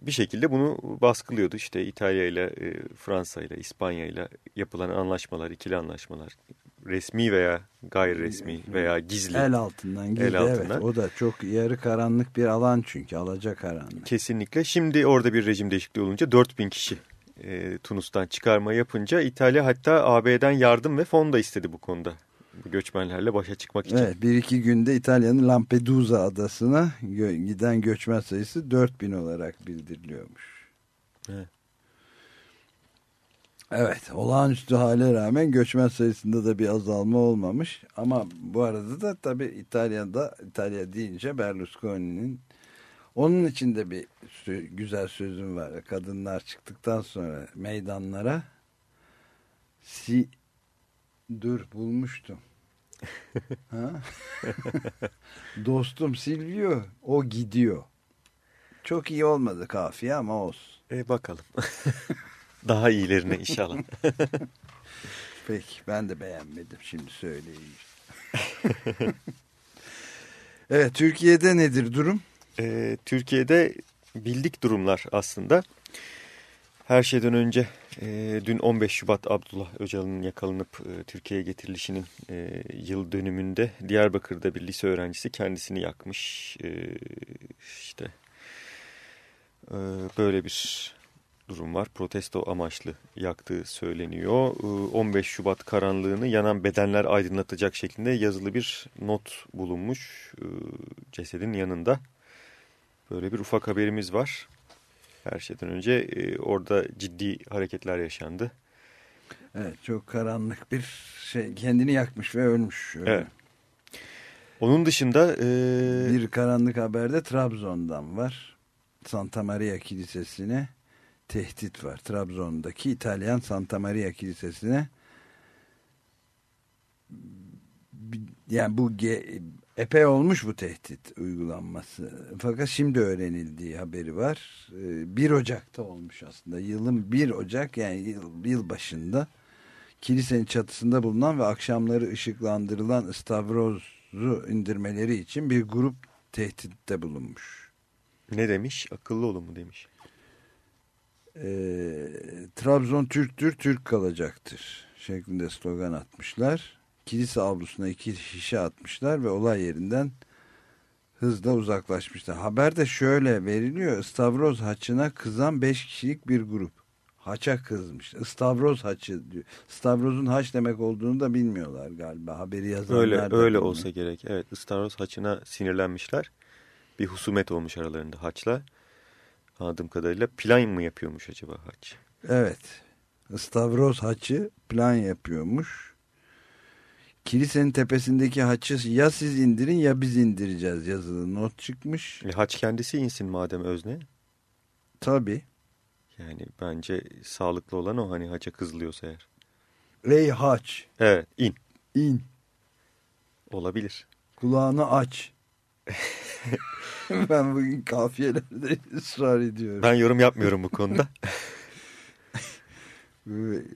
S3: bir şekilde bunu baskılıyordu. İşte İtalya ile e, Fransa ile İspanya ile yapılan anlaşmalar, ikili anlaşmalar resmi veya gayri resmi veya gizli.
S2: El altından gizli el altından. evet. O da çok yarı karanlık bir alan çünkü alacak karanlık.
S3: Kesinlikle. Şimdi orada bir rejim değişikliği olunca 4000 kişi e, Tunus'tan çıkarma yapınca İtalya hatta AB'den yardım ve fon da istedi bu konuda göçmenlerle başa çıkmak için.
S2: Evet, bir iki günde İtalya'nın Lampedusa adasına gö giden göçmen sayısı 4000 olarak bildiriliyormuş. Evet. Evet, olağanüstü hale rağmen göçmen sayısında da bir azalma olmamış. Ama bu arada da tabii İtalya'da, İtalya deyince Berlusconi'nin onun için de bir güzel sözüm var. Kadınlar çıktıktan sonra meydanlara si dur bulmuştum. Dostum Silvio o gidiyor. Çok iyi olmadı kafiye ama olsun.
S3: E bakalım. Daha iyilerine inşallah.
S2: Peki ben de beğenmedim şimdi söyleyeyim. evet Türkiye'de nedir durum?
S3: Ee, Türkiye'de bildik durumlar aslında. Her şeyden önce e, dün 15 Şubat Abdullah Öcalan'ın yakalanıp e, Türkiye'ye getirilişinin e, yıl dönümünde Diyarbakır'da bir lise öğrencisi kendisini yakmış. E, işte e, böyle bir durum var. Protesto amaçlı yaktığı söyleniyor. E, 15 Şubat karanlığını yanan bedenler aydınlatacak şeklinde yazılı bir not bulunmuş cesedin yanında. Böyle bir ufak haberimiz var. Her şeyden önce e, orada ciddi hareketler yaşandı.
S2: Evet çok karanlık bir şey kendini yakmış ve ölmüş. Öyle. Evet.
S3: Onun dışında... E...
S2: Bir karanlık haberde Trabzon'dan var. Santa Maria Kilisesi'ne tehdit var. Trabzon'daki İtalyan Santa Maria Kilisesi'ne yani bu epey olmuş bu tehdit uygulanması. Fakat şimdi öğrenildiği haberi var. 1 Ocak'ta olmuş aslında. Yılın 1 Ocak yani yıl, yıl başında kilisenin çatısında bulunan ve akşamları ışıklandırılan ıstavrozu indirmeleri için bir grup tehditte bulunmuş.
S3: Ne demiş? Akıllı olun mu demiş.
S2: Ee, Trabzon Türktür, Türk kalacaktır şeklinde slogan atmışlar. Kilise avlusuna iki şişe atmışlar ve olay yerinden hızla uzaklaşmışlar. Haberde şöyle veriliyor. Stavroz haçına kızan beş kişilik bir grup. Haça kızmış. Istavroz haçı diyor. Stavroz'un haç demek olduğunu da bilmiyorlar galiba. Haberi yazanlar
S3: Öyle,
S2: da
S3: öyle
S2: bilmiyor.
S3: olsa gerek. Evet, Stavroz haçına sinirlenmişler. Bir husumet olmuş aralarında haçla. Anladığım kadarıyla plan mı yapıyormuş acaba haç?
S2: Evet. Stavroz haçı plan yapıyormuş. Kilisenin tepesindeki haçı ya siz indirin ya biz indireceğiz yazılı not çıkmış.
S3: E, haç kendisi insin madem özne.
S2: Tabii.
S3: Yani bence sağlıklı olan o hani haça kızılıyorsa eğer.
S2: Ey haç.
S3: Evet in.
S2: İn.
S3: Olabilir.
S2: Kulağını aç. ben bugün kafiyelerde ısrar ediyorum.
S3: Ben yorum yapmıyorum bu konuda.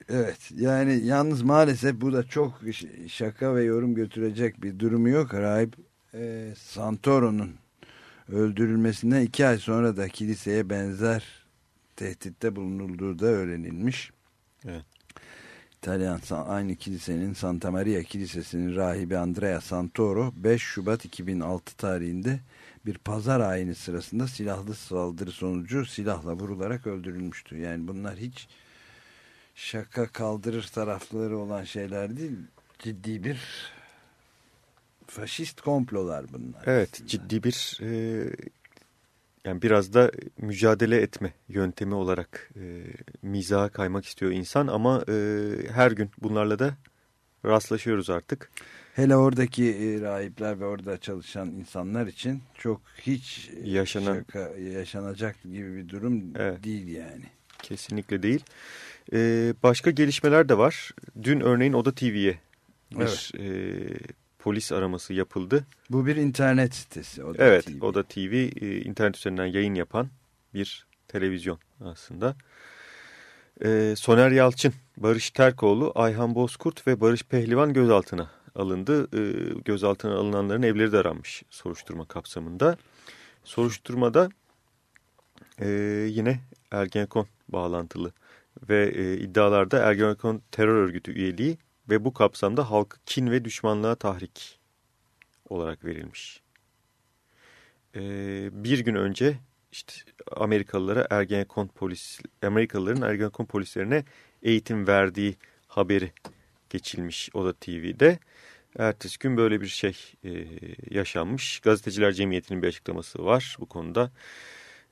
S2: evet yani yalnız maalesef bu da çok şaka ve yorum götürecek bir durumu yok. Rahip e, Santoro'nun öldürülmesinden iki ay sonra da kiliseye benzer tehditte bulunulduğu da öğrenilmiş.
S3: Evet.
S2: İtalyan aynı kilisenin Santa Maria Kilisesi'nin rahibi Andrea Santoro 5 Şubat 2006 tarihinde bir pazar ayini sırasında silahlı saldırı sonucu silahla vurularak öldürülmüştü. Yani bunlar hiç şaka kaldırır tarafları olan şeyler değil. Ciddi bir faşist komplolar bunlar.
S3: Evet aslında. ciddi bir e, yani biraz da mücadele etme yöntemi olarak e, mizaha kaymak istiyor insan ama e, her gün bunlarla da rastlaşıyoruz artık.
S2: Hele oradaki e, rahipler ve orada çalışan insanlar için çok hiç
S3: Yaşanan,
S2: şaka, yaşanacak gibi bir durum
S3: evet,
S2: değil yani.
S3: Kesinlikle değil. Ee, başka gelişmeler de var. Dün örneğin Oda TV'ye bir evet. e, polis araması yapıldı.
S2: Bu bir internet sitesi. Oda
S3: evet,
S2: TV.
S3: Oda TV e, internet üzerinden yayın yapan bir televizyon aslında. E, Soner Yalçın, Barış Terkoğlu, Ayhan Bozkurt ve Barış Pehlivan gözaltına alındı. E, gözaltına alınanların evleri de aranmış soruşturma kapsamında. Soruşturmada e, yine Ergenekon bağlantılı ve e, iddialarda Ergenekon terör örgütü üyeliği ve bu kapsamda halkı kin ve düşmanlığa tahrik olarak verilmiş. E, bir gün önce işte Amerikalılara Ergenekon polis, Amerikalıların Ergenekon polislerine eğitim verdiği haberi geçilmiş o da TV'de. Ertesi gün böyle bir şey e, yaşanmış. Gazeteciler Cemiyeti'nin bir açıklaması var bu konuda.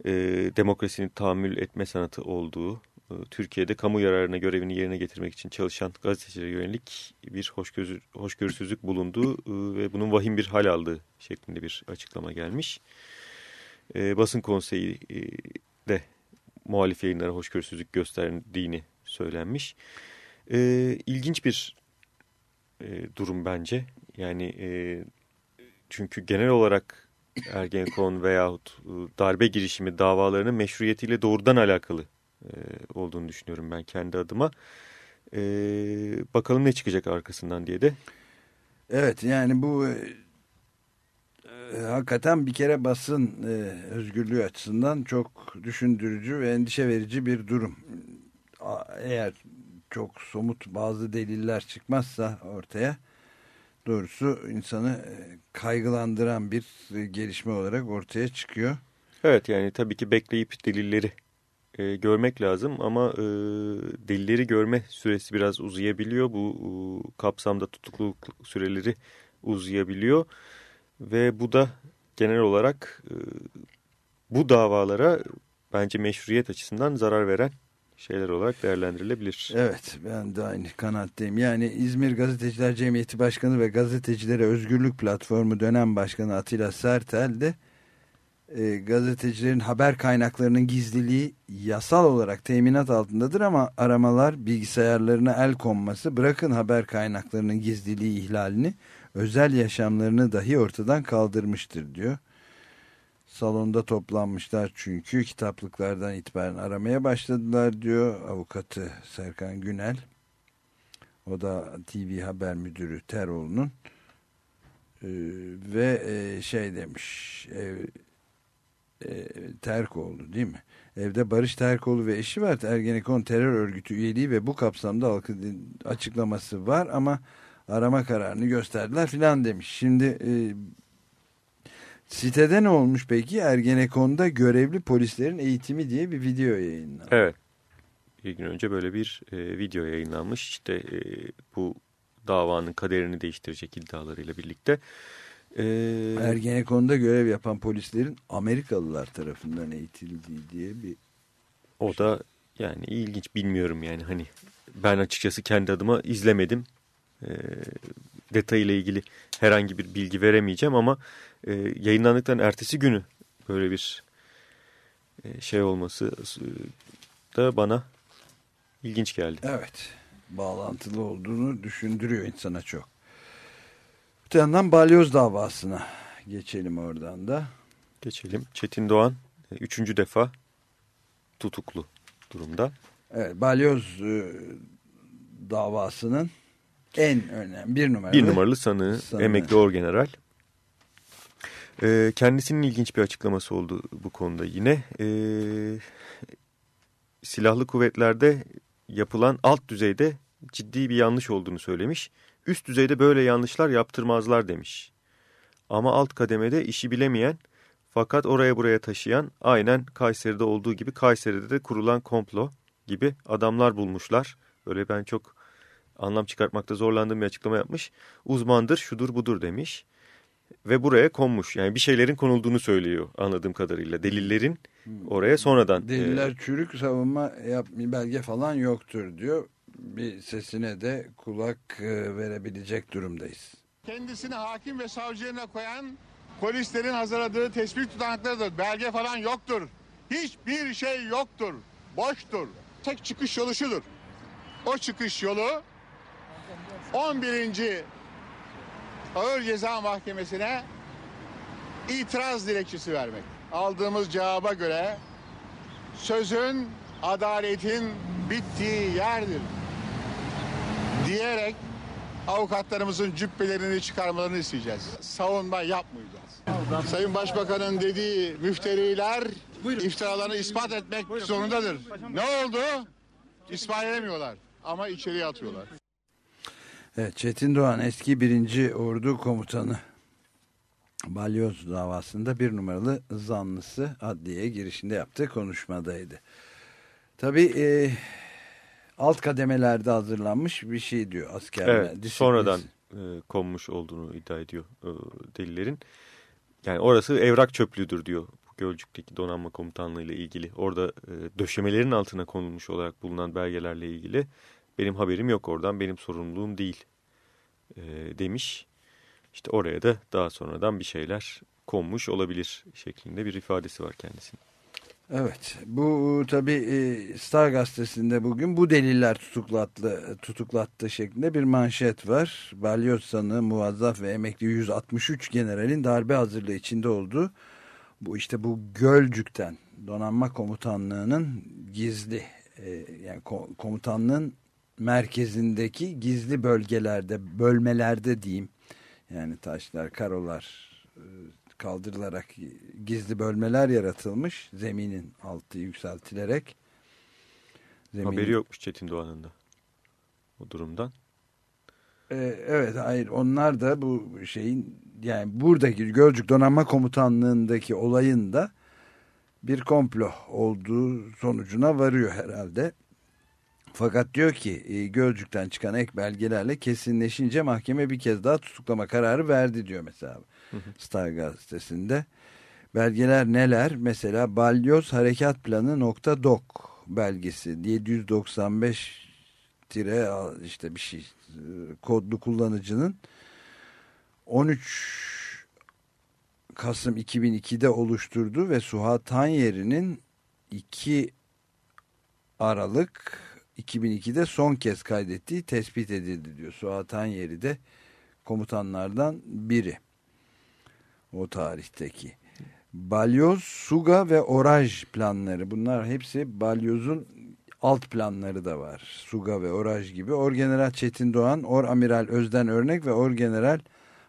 S3: E, demokrasinin tahammül etme sanatı olduğu, e, Türkiye'de kamu yararına görevini yerine getirmek için çalışan gazetecilere yönelik bir hoşgörü, hoşgörüsüzlük bulunduğu e, ve bunun vahim bir hal aldığı şeklinde bir açıklama gelmiş. E, basın konseyi e, de muhalif yayınlara hoşgörüsüzlük gösterdiğini söylenmiş. E, ilginç bir e, durum bence. Yani e, çünkü genel olarak Ergenekon veyahut e, darbe girişimi davalarının meşruiyetiyle doğrudan alakalı e, olduğunu düşünüyorum ben kendi adıma. E, bakalım ne çıkacak arkasından diye de.
S2: Evet yani bu hakikaten bir kere basın özgürlüğü açısından çok düşündürücü ve endişe verici bir durum. Eğer çok somut bazı deliller çıkmazsa ortaya doğrusu insanı kaygılandıran bir gelişme olarak ortaya çıkıyor.
S3: Evet yani tabii ki bekleyip delilleri e, görmek lazım ama e, delilleri görme süresi biraz uzayabiliyor. Bu e, kapsamda tutukluluk süreleri uzayabiliyor ve bu da genel olarak e, bu davalara bence meşruiyet açısından zarar veren şeyler olarak değerlendirilebilir.
S2: Evet ben de aynı kanaatteyim. Yani İzmir Gazeteciler Cemiyeti Başkanı ve Gazetecilere Özgürlük Platformu dönem başkanı Atilla Sertel de e, gazetecilerin haber kaynaklarının gizliliği yasal olarak teminat altındadır ama aramalar bilgisayarlarına el konması bırakın haber kaynaklarının gizliliği ihlalini özel yaşamlarını dahi ortadan kaldırmıştır diyor. Salonda toplanmışlar çünkü kitaplıklardan itibaren aramaya başladılar diyor avukatı Serkan Günel. O da TV Haber Müdürü Teroğlu'nun ee, ve e, şey demiş ev, e, Terkoğlu değil mi? Evde Barış Terkoğlu ve eşi var. Ergenekon terör örgütü üyeliği ve bu kapsamda açıklaması var ama arama kararını gösterdiler filan demiş. Şimdi e, sitede ne olmuş peki? Ergenekon'da görevli polislerin eğitimi diye bir video yayınlandı.
S3: Evet. Bir gün önce böyle bir e, video yayınlanmış. İşte e, bu davanın kaderini değiştirecek iddialarıyla birlikte.
S2: Ee, Ergenekon'da görev yapan polislerin Amerikalılar tarafından eğitildiği diye bir...
S3: O da yani ilginç bilmiyorum yani hani ben açıkçası kendi adıma izlemedim. E, detayıyla ilgili herhangi bir bilgi veremeyeceğim ama e, yayınlandıktan ertesi günü böyle bir e, şey olması da bana ilginç geldi.
S2: Evet bağlantılı olduğunu düşündürüyor insana çok. Öte yandan balyoz davasına geçelim oradan da.
S3: Geçelim. Çetin Doğan e, üçüncü defa tutuklu durumda.
S2: Evet, balyoz e, davasının en önemli bir numaralı,
S3: bir numaralı sanığı, sanığı. emekli orgeneral. E, kendisinin ilginç bir açıklaması oldu bu konuda yine. E, silahlı kuvvetlerde yapılan alt düzeyde ciddi bir yanlış olduğunu söylemiş. Üst düzeyde böyle yanlışlar yaptırmazlar demiş. Ama alt kademede işi bilemeyen fakat oraya buraya taşıyan aynen Kayseri'de olduğu gibi Kayseri'de de kurulan komplo gibi adamlar bulmuşlar. Böyle ben çok anlam çıkartmakta zorlandığım bir açıklama yapmış. Uzmandır şudur budur demiş. Ve buraya konmuş. Yani bir şeylerin konulduğunu söylüyor anladığım kadarıyla. Delillerin oraya sonradan.
S2: Deliller e, çürük savunma yap, belge falan yoktur diyor bir sesine de kulak e, verebilecek durumdayız.
S4: Kendisini hakim ve savcı koyan polislerin hazırladığı tespit tutanaklarıdır. Belge falan yoktur. Hiçbir şey yoktur. Boştur. Tek çıkış yolu şudur. O çıkış yolu 11. Ağır Ceza Mahkemesi'ne itiraz dilekçesi vermek. Aldığımız cevaba göre sözün adaletin bittiği yerdir diyerek avukatlarımızın cübbelerini çıkarmalarını isteyeceğiz. Savunma yapmayacağız. Sayın Başbakan'ın dediği müfteriler iftiralarını ispat etmek zorundadır. Ne oldu? İspat edemiyorlar ama içeriye atıyorlar.
S2: Evet, Çetin Doğan eski birinci ordu komutanı Balyoz davasında bir numaralı zanlısı adliye girişinde yaptığı konuşmadaydı. Tabii e, alt kademelerde hazırlanmış bir şey diyor askerler.
S3: Evet, sonradan e, konmuş olduğunu iddia ediyor e, delillerin. Yani orası evrak çöplüğüdür diyor Gölcük'teki donanma komutanlığı ile ilgili. Orada e, döşemelerin altına konulmuş olarak bulunan belgelerle ilgili benim haberim yok oradan benim sorumluluğum değil e, demiş. İşte oraya da daha sonradan bir şeyler konmuş olabilir şeklinde bir ifadesi var kendisinin.
S2: Evet bu tabi e, Star gazetesinde bugün bu deliller tutuklattı, tutuklattı şeklinde bir manşet var. Balyoz sanığı muvazzaf ve emekli 163 generalin darbe hazırlığı içinde olduğu bu işte bu Gölcük'ten donanma komutanlığının gizli e, yani komutanlığın merkezindeki gizli bölgelerde bölmelerde diyeyim yani taşlar karolar e, kaldırılarak gizli bölmeler yaratılmış. Zeminin altı yükseltilerek.
S3: Zemin... Haberi yokmuş Çetin Doğan'ın da o durumdan.
S2: Ee, evet hayır onlar da bu şeyin yani buradaki Gölcük Donanma Komutanlığı'ndaki olayın da bir komplo olduğu sonucuna varıyor herhalde. Fakat diyor ki e, Gölcük'ten çıkan ek belgelerle kesinleşince mahkeme bir kez daha tutuklama kararı verdi diyor mesela. Star gazetesinde. Belgeler neler? Mesela Balyoz Harekat Planı nokta dok belgesi 795 tire işte bir şey kodlu kullanıcının 13 Kasım 2002'de oluşturdu ve Suha Tanyeri'nin 2 Aralık 2002'de son kez kaydettiği tespit edildi diyor. Suha Tanyeri de komutanlardan biri. O tarihteki. Balyoz, Suga ve Oraj planları. Bunlar hepsi Balyoz'un alt planları da var. Suga ve Oraj gibi. Orgeneral Çetin Doğan, Or Amiral Özden Örnek ve Orgeneral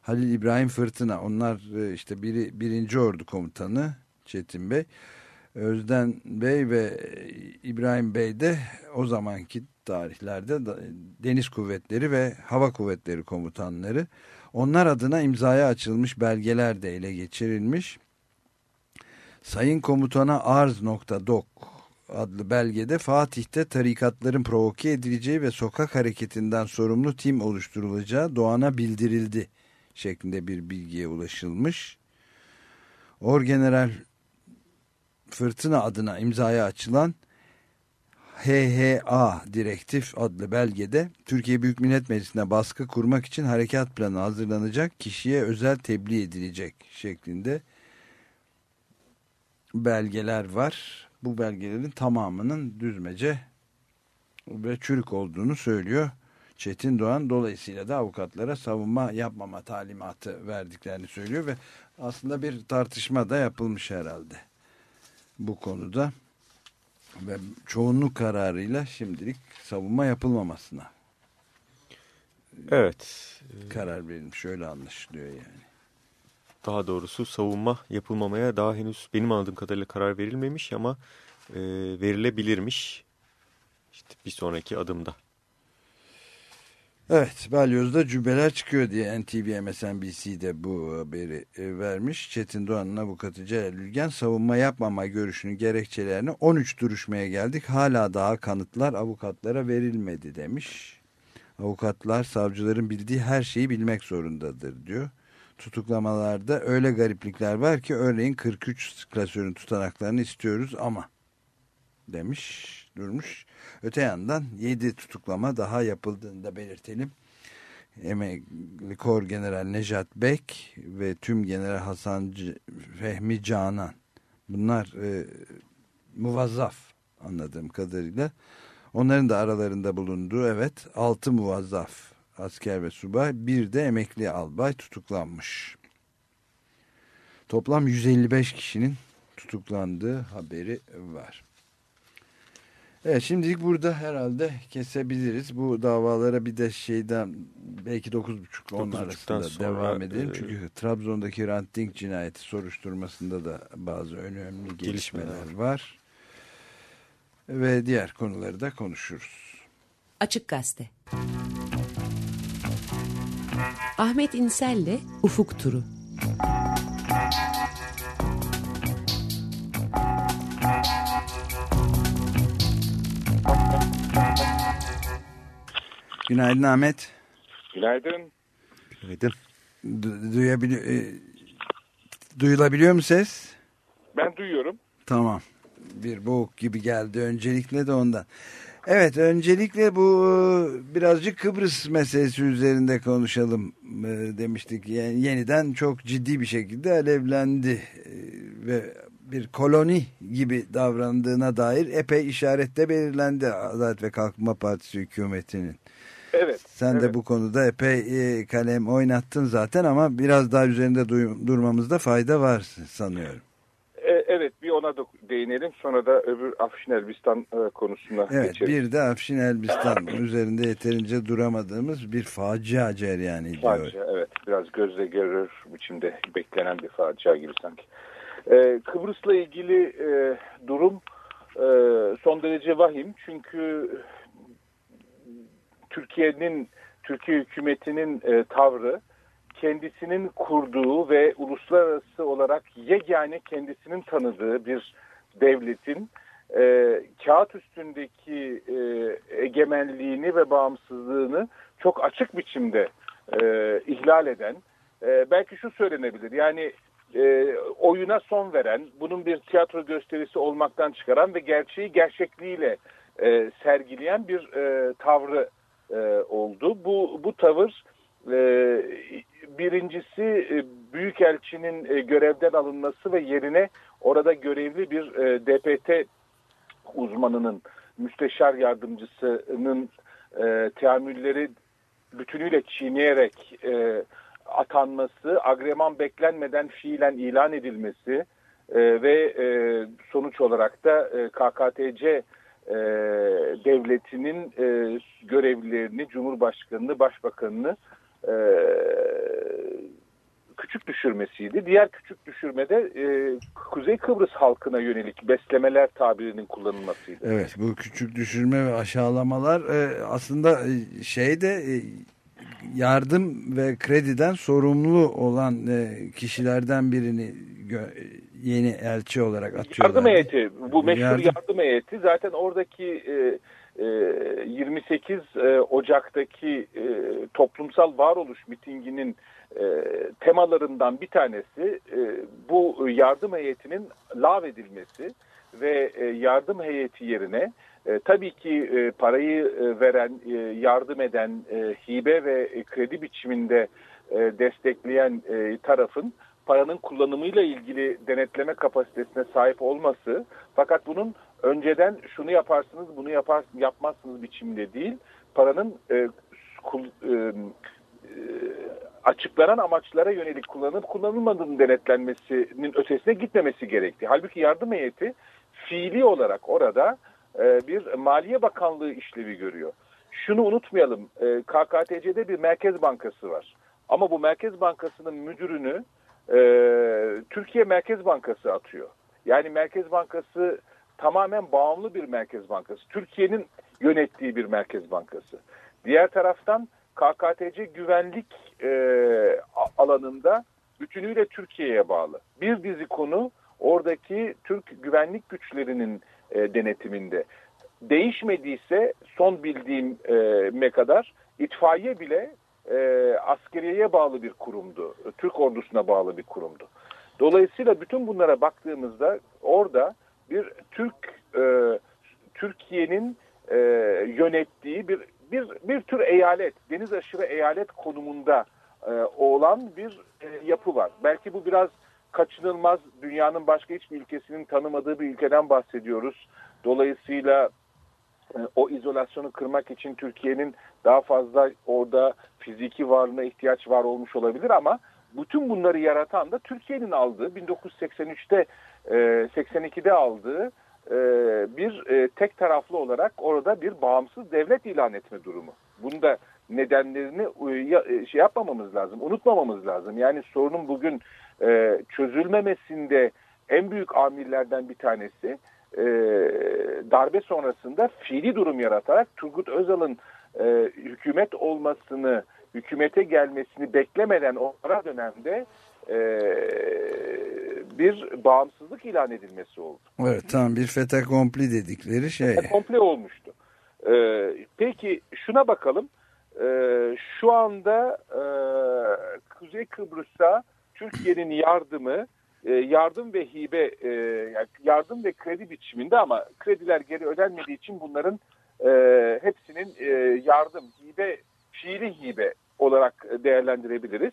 S2: Halil İbrahim Fırtına. Onlar e, işte biri birinci ordu komutanı Çetin Bey. Özden Bey ve İbrahim Bey de o zamanki tarihlerde Deniz Kuvvetleri ve Hava Kuvvetleri komutanları. Onlar adına imzaya açılmış belgeler de ele geçirilmiş. Sayın Komutana Arz.dok adlı belgede Fatih'te tarikatların provoke edileceği ve sokak hareketinden sorumlu tim oluşturulacağı Doğan'a bildirildi şeklinde bir bilgiye ulaşılmış. Orgeneral Fırtına adına imzaya açılan HHA direktif adlı belgede Türkiye Büyük Millet Meclisi'ne baskı kurmak için harekat planı hazırlanacak kişiye özel tebliğ edilecek şeklinde belgeler var. Bu belgelerin tamamının düzmece ve çürük olduğunu söylüyor Çetin Doğan. Dolayısıyla da avukatlara savunma yapmama talimatı verdiklerini söylüyor ve aslında bir tartışma da yapılmış herhalde bu konuda ve çoğunluk kararıyla şimdilik savunma yapılmamasına
S3: evet
S2: karar verilmiş öyle anlaşılıyor yani.
S3: Daha doğrusu savunma yapılmamaya daha henüz benim anladığım kadarıyla karar verilmemiş ama e, verilebilirmiş işte bir sonraki adımda.
S2: Evet, Balyoz'da cübbeler çıkıyor diye NTV MSNBC'de bu haberi e, vermiş. Çetin Doğan'ın avukatı Celal Ülgen savunma yapmama görüşünü gerekçelerini 13 duruşmaya geldik. Hala daha kanıtlar avukatlara verilmedi demiş. Avukatlar savcıların bildiği her şeyi bilmek zorundadır diyor. Tutuklamalarda öyle gariplikler var ki örneğin 43 klasörün tutanaklarını istiyoruz ama demiş durmuş. Öte yandan 7 tutuklama daha yapıldığını da belirtelim. Emekli Kor General Nejat Bek ve tüm General Hasan C Fehmi Canan. Bunlar e, muvazzaf anladığım kadarıyla. Onların da aralarında bulunduğu evet 6 muvazzaf asker ve subay bir de emekli albay tutuklanmış. Toplam 155 kişinin tutuklandığı haberi var. Evet şimdilik burada herhalde kesebiliriz. Bu davalara bir de şeyden belki 9.30-10 arasında sonra, devam edelim. E, Çünkü Trabzon'daki ranting cinayeti soruşturmasında da bazı önemli gelişmeler, gelişmeler var. Ve diğer konuları da konuşuruz.
S1: Açık Gazete Ahmet İnsel'le Ufuk Turu
S2: Günaydın Ahmet.
S5: Günaydın.
S3: Günaydın.
S2: Du duyabiliyor, e, duyulabiliyor mu ses?
S5: Ben duyuyorum.
S2: Tamam. Bir boğuk gibi geldi öncelikle de ondan. Evet öncelikle bu e, birazcık Kıbrıs meselesi üzerinde konuşalım e, demiştik. Yani yeniden çok ciddi bir şekilde alevlendi e, ve bir koloni gibi davrandığına dair epey işarette belirlendi Adalet ve Kalkınma Partisi hükümetinin.
S5: Evet.
S2: Sen
S5: evet.
S2: de bu konuda epey e, kalem oynattın zaten ama biraz daha üzerinde durmamızda fayda var sanıyorum.
S5: E, evet bir ona da değinelim sonra da öbür Afşin Elbistan e, konusuna
S2: evet,
S5: geçelim.
S2: Bir de Afşin Elbistan üzerinde yeterince duramadığımız bir facia cereyan ediyor.
S5: Facia evet biraz gözle görür biçimde beklenen bir facia gibi sanki. Ee, Kıbrıs'la ilgili e, durum e, son derece vahim çünkü Türkiye'nin Türkiye hükümetinin e, tavrı kendisinin kurduğu ve uluslararası olarak yegane kendisinin tanıdığı bir devletin e, kağıt üstündeki e, egemenliğini ve bağımsızlığını çok açık biçimde e, ihlal eden e, belki şu söylenebilir yani e, oyuna son veren bunun bir tiyatro gösterisi olmaktan çıkaran ve gerçeği gerçekliğiyle e, sergileyen bir e, tavrı e, oldu. Bu, bu tavır e, birincisi e, Büyükelçinin e, görevden alınması ve yerine orada görevli bir e, DPT uzmanının, müsteşar yardımcısının e, teamülleri bütünüyle çiğneyerek e, atanması, agreman beklenmeden fiilen ilan edilmesi e, ve e, sonuç olarak da e, KKTC e, devletinin e, görevlilerini, Cumhurbaşkanını, Başbakanını e, küçük düşürmesiydi. Diğer küçük düşürmede e, Kuzey Kıbrıs halkına yönelik beslemeler tabirinin kullanılmasıydı.
S2: Evet bu küçük düşürme ve aşağılamalar e, aslında e, şeyde e, yardım ve krediden sorumlu olan e, kişilerden birini yeni elçi olarak atıyorlar.
S5: Yardım heyeti. Bu meşhur yardım, yardım heyeti zaten oradaki e, e, 28 e, Ocak'taki e, toplumsal varoluş mitinginin e, temalarından bir tanesi e, bu yardım heyetinin lav edilmesi ve e, yardım heyeti yerine e, tabii ki e, parayı e, veren, e, yardım eden, e, hibe ve e, kredi biçiminde e, destekleyen e, tarafın paranın kullanımıyla ilgili denetleme kapasitesine sahip olması fakat bunun önceden şunu yaparsınız bunu yapar, yapmazsınız biçimde değil paranın e, kul, e, açıklanan amaçlara yönelik kullanıp kullanılmadığının denetlenmesinin ötesine gitmemesi gerekti. Halbuki yardım heyeti fiili olarak orada e, bir Maliye Bakanlığı işlevi görüyor. Şunu unutmayalım, e, KKTC'de bir Merkez Bankası var. Ama bu Merkez Bankası'nın müdürünü e, Türkiye Merkez Bankası atıyor. Yani Merkez Bankası tamamen bağımlı bir Merkez Bankası. Türkiye'nin yönettiği bir Merkez Bankası. Diğer taraftan KKTC güvenlik e, alanında bütünüyle Türkiye'ye bağlı. Bir dizi konu oradaki Türk güvenlik güçlerinin e, denetiminde. Değişmediyse son bildiğime kadar itfaiye bile e, askeriyeye bağlı bir kurumdu. Türk ordusuna bağlı bir kurumdu. Dolayısıyla bütün bunlara baktığımızda orada bir Türk e, Türkiye'nin e, yönettiği bir bir bir tür eyalet, deniz aşırı eyalet konumunda e, olan bir e, yapı var. Belki bu biraz kaçınılmaz. Dünyanın başka hiçbir ülkesinin tanımadığı bir ülkeden bahsediyoruz. Dolayısıyla e, o izolasyonu kırmak için Türkiye'nin daha fazla orada fiziki varlığına ihtiyaç var olmuş olabilir ama bütün bunları yaratan da Türkiye'nin aldığı 1983'te 82'de aldığı e, bir e, tek taraflı olarak orada bir bağımsız devlet ilan etme durumu. Bunu da nedenlerini şey yapmamamız lazım, unutmamamız lazım. Yani sorunun bugün çözülmemesinde en büyük amirlerden bir tanesi darbe sonrasında fiili durum yaratarak Turgut Özal'ın hükümet olmasını, hükümete gelmesini beklemeden o ara dönemde e, bir bağımsızlık ilan edilmesi oldu.
S2: Evet tam bir fete kompli dedikleri şey.
S5: Fete kompli olmuştu. E, peki şuna bakalım. E, şu anda e, Kuzey Kıbrıs'a Türkiye'nin yardımı e, yardım ve hibe e, yardım ve kredi biçiminde ama krediler geri ödenmediği için bunların e, hepsinin yardım, hibe, fiili hibe olarak değerlendirebiliriz.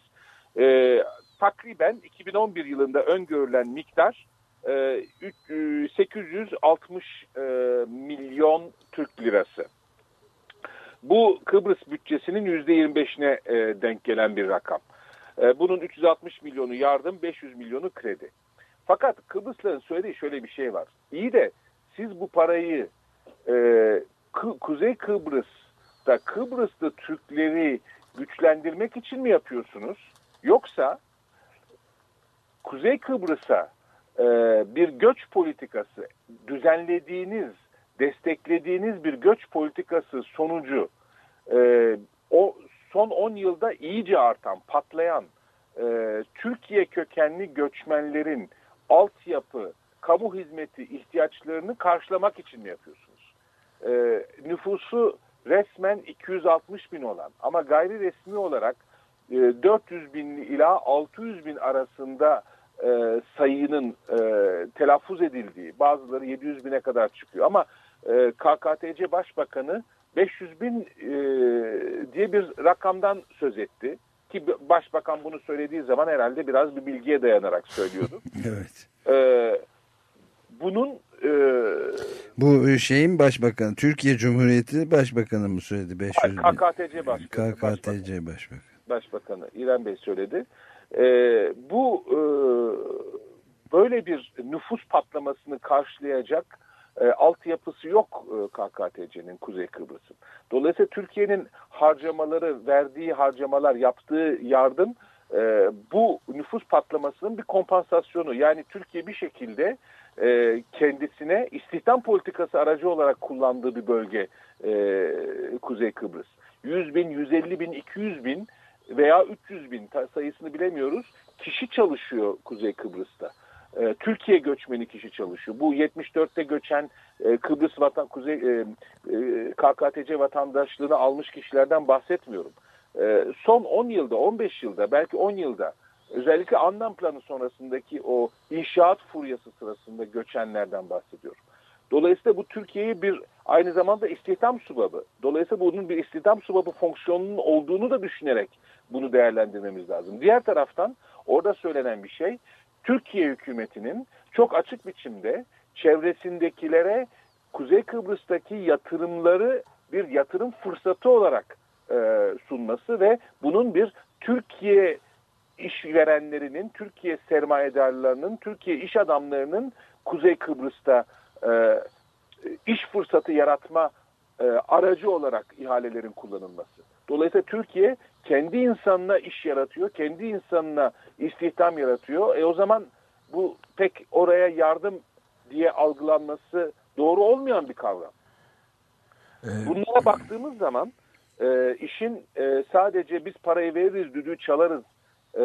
S5: Takriben 2011 yılında öngörülen miktar e, 860 e, milyon Türk lirası. Bu Kıbrıs bütçesinin %25'ine e, denk gelen bir rakam. E, bunun 360 milyonu yardım, 500 milyonu kredi. Fakat Kıbrıslıların söylediği şöyle bir şey var. İyi de siz bu parayı e, Kuzey Kıbrıs'ta Kıbrıs'ta Türkleri güçlendirmek için mi yapıyorsunuz? Yoksa Kuzey Kıbrıs'a e, bir göç politikası düzenlediğiniz, desteklediğiniz bir göç politikası sonucu e, o son 10 yılda iyice artan, patlayan e, Türkiye kökenli göçmenlerin altyapı, kamu hizmeti ihtiyaçlarını karşılamak için mi yapıyorsunuz? E, nüfusu resmen 260 bin olan ama gayri resmi olarak 400 e, bin ila 600 bin arasında e, sayının e, telaffuz edildiği bazıları 700 bine kadar çıkıyor ama e, KKTC Başbakanı 500 bin e, diye bir rakamdan söz etti. ki başbakan bunu söylediği zaman herhalde biraz bir bilgiye dayanarak söylüyordu.
S2: evet.
S5: Ee, bunun e,
S2: Bu şeyin başbakanı, Türkiye Cumhuriyeti Başbakanı mı söyledi? 500 bin-
S5: KKTC Başkanı,
S2: KKTC Başbakanı.
S5: Başbakanı İrem Bey söyledi. Ee, bu e, böyle bir nüfus patlamasını karşılayacak e, altyapısı yok e, KKTC'nin Kuzey Kıbrıs'ın. Dolayısıyla Türkiye'nin harcamaları, verdiği harcamalar, yaptığı yardım e, bu nüfus patlamasının bir kompansasyonu. Yani Türkiye bir şekilde e, kendisine istihdam politikası aracı olarak kullandığı bir bölge e, Kuzey Kıbrıs. 100 bin, 150 bin, 200 bin veya 300 bin sayısını bilemiyoruz. Kişi çalışıyor Kuzey Kıbrıs'ta. E, Türkiye göçmeni kişi çalışıyor. Bu 74'te göçen e, Kıbrıs vatan Kuzey e, KKTC vatandaşlığını almış kişilerden bahsetmiyorum. Son 10 yılda, 15 yılda, belki 10 yılda özellikle Anlam planı sonrasındaki o inşaat furyası sırasında göçenlerden bahsediyorum. Dolayısıyla bu Türkiye'yi bir aynı zamanda istihdam subabı. Dolayısıyla bunun bir istihdam subabı fonksiyonunun olduğunu da düşünerek bunu değerlendirmemiz lazım. Diğer taraftan orada söylenen bir şey Türkiye hükümetinin çok açık biçimde çevresindekilere Kuzey Kıbrıs'taki yatırımları bir yatırım fırsatı olarak e, sunması ve bunun bir Türkiye işverenlerinin, Türkiye sermayedarlarının, Türkiye iş adamlarının Kuzey Kıbrıs'ta e, iş fırsatı yaratma e, aracı olarak ihalelerin kullanılması. Dolayısıyla Türkiye kendi insanına iş yaratıyor, kendi insanına istihdam yaratıyor. E o zaman bu pek oraya yardım diye algılanması doğru olmayan bir kavram. Bunlara baktığımız zaman e, işin e, sadece biz parayı veririz, düdüğü çalarız e,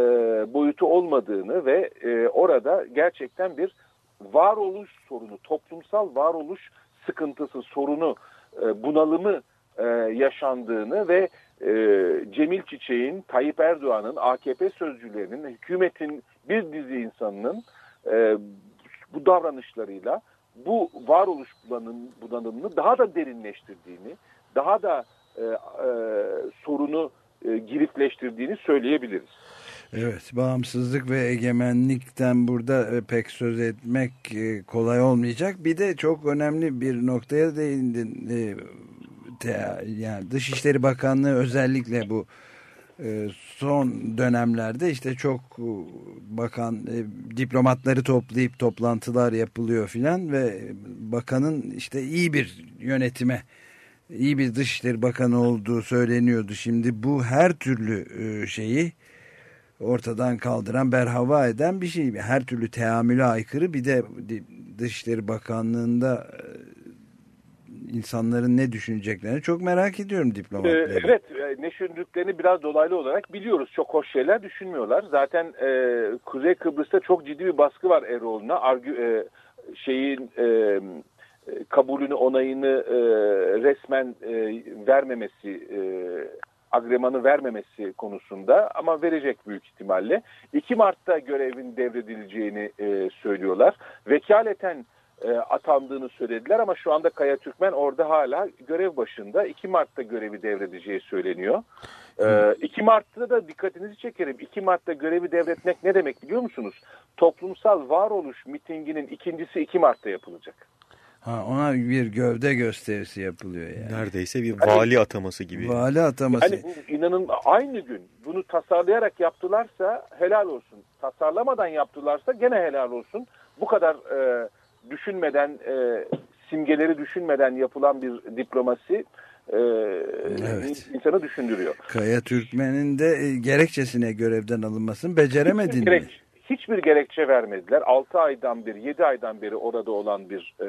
S5: boyutu olmadığını ve e, orada gerçekten bir varoluş sorunu, toplumsal varoluş sıkıntısı, sorunu, e, bunalımı e, yaşandığını ve e, Cemil Çiçek'in, Tayyip Erdoğan'ın, AKP sözcülerinin, hükümetin bir dizi insanının e, bu davranışlarıyla bu varoluş bulanım, bunalımını daha da derinleştirdiğini, daha da e, e, sorunu e, girifleştirdiğini söyleyebiliriz.
S2: Evet, bağımsızlık ve egemenlikten burada e, pek söz etmek e, kolay olmayacak. Bir de çok önemli bir noktaya değindin. Yani Dışişleri Bakanlığı özellikle bu e, son dönemlerde işte çok e, bakan e, diplomatları toplayıp toplantılar yapılıyor filan ve bakanın işte iyi bir yönetime iyi bir Dışişleri Bakanı olduğu söyleniyordu. Şimdi bu her türlü şeyi ortadan kaldıran, berhava eden bir şey. Her türlü teamüle aykırı bir de Dışişleri Bakanlığı'nda insanların ne düşüneceklerini çok merak ediyorum diplomatları.
S5: Ee, evet, ne düşündüklerini biraz dolaylı olarak biliyoruz. Çok hoş şeyler düşünmüyorlar. Zaten e, Kuzey Kıbrıs'ta çok ciddi bir baskı var Eroğlu'na. Argü, e, şeyin e, kabulünü, onayını e, resmen e, vermemesi, e, agremanı vermemesi konusunda ama verecek büyük ihtimalle. 2 Mart'ta görevin devredileceğini e, söylüyorlar. Vekaleten e, atandığını söylediler ama şu anda Kaya Türkmen orada hala görev başında. 2 Mart'ta görevi devredeceği söyleniyor. E, 2 Mart'ta da dikkatinizi çekerim. 2 Mart'ta görevi devretmek ne demek biliyor musunuz? Toplumsal varoluş mitinginin ikincisi 2 Mart'ta yapılacak.
S2: Ha, ona bir gövde gösterisi yapılıyor yani.
S3: Neredeyse bir vali ataması gibi.
S2: Vali ataması.
S5: Hani bu inanın aynı gün bunu tasarlayarak yaptılarsa helal olsun. Tasarlamadan yaptılarsa gene helal olsun. Bu kadar e, düşünmeden, e, simgeleri düşünmeden yapılan bir diplomasi e,
S2: Evet.
S5: insanı düşündürüyor.
S2: Kaya Türkmen'in de e, gerekçesine görevden alınmasını beceremedin mi?
S5: Gerek, hiçbir gerekçe vermediler. 6 aydan beri, 7 aydan beri orada olan bir e,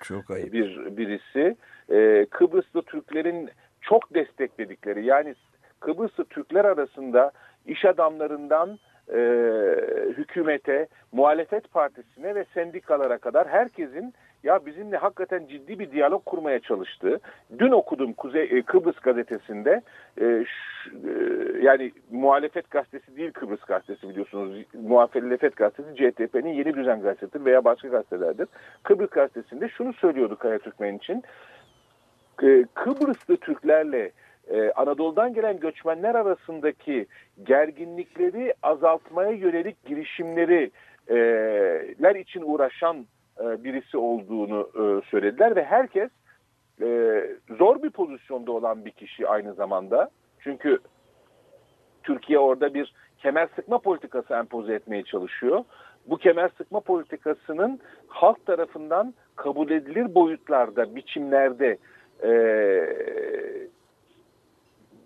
S2: Çok ayıp.
S5: bir birisi. E, Kıbrıslı Türklerin çok destekledikleri yani Kıbrıslı Türkler arasında iş adamlarından e, hükümete, muhalefet partisine ve sendikalara kadar herkesin ya bizimle hakikaten ciddi bir diyalog kurmaya çalıştığı. Dün okudum Kuzey e, Kıbrıs gazetesinde e, ş- e, yani muhalefet gazetesi değil Kıbrıs gazetesi biliyorsunuz. Muhalefet gazetesi CTP'nin yeni düzen gazetesidir veya başka gazetelerdir. Kıbrıs gazetesinde şunu söylüyordu Kaya Türkmen için. E, Kıbrıslı Türklerle e, Anadolu'dan gelen göçmenler arasındaki gerginlikleri azaltmaya yönelik girişimleri e, için uğraşan e, birisi olduğunu e, söylediler ve herkes e, zor bir pozisyonda olan bir kişi aynı zamanda. Çünkü Türkiye orada bir kemer sıkma politikası empoze etmeye çalışıyor. Bu kemer sıkma politikasının halk tarafından kabul edilir boyutlarda, biçimlerde e,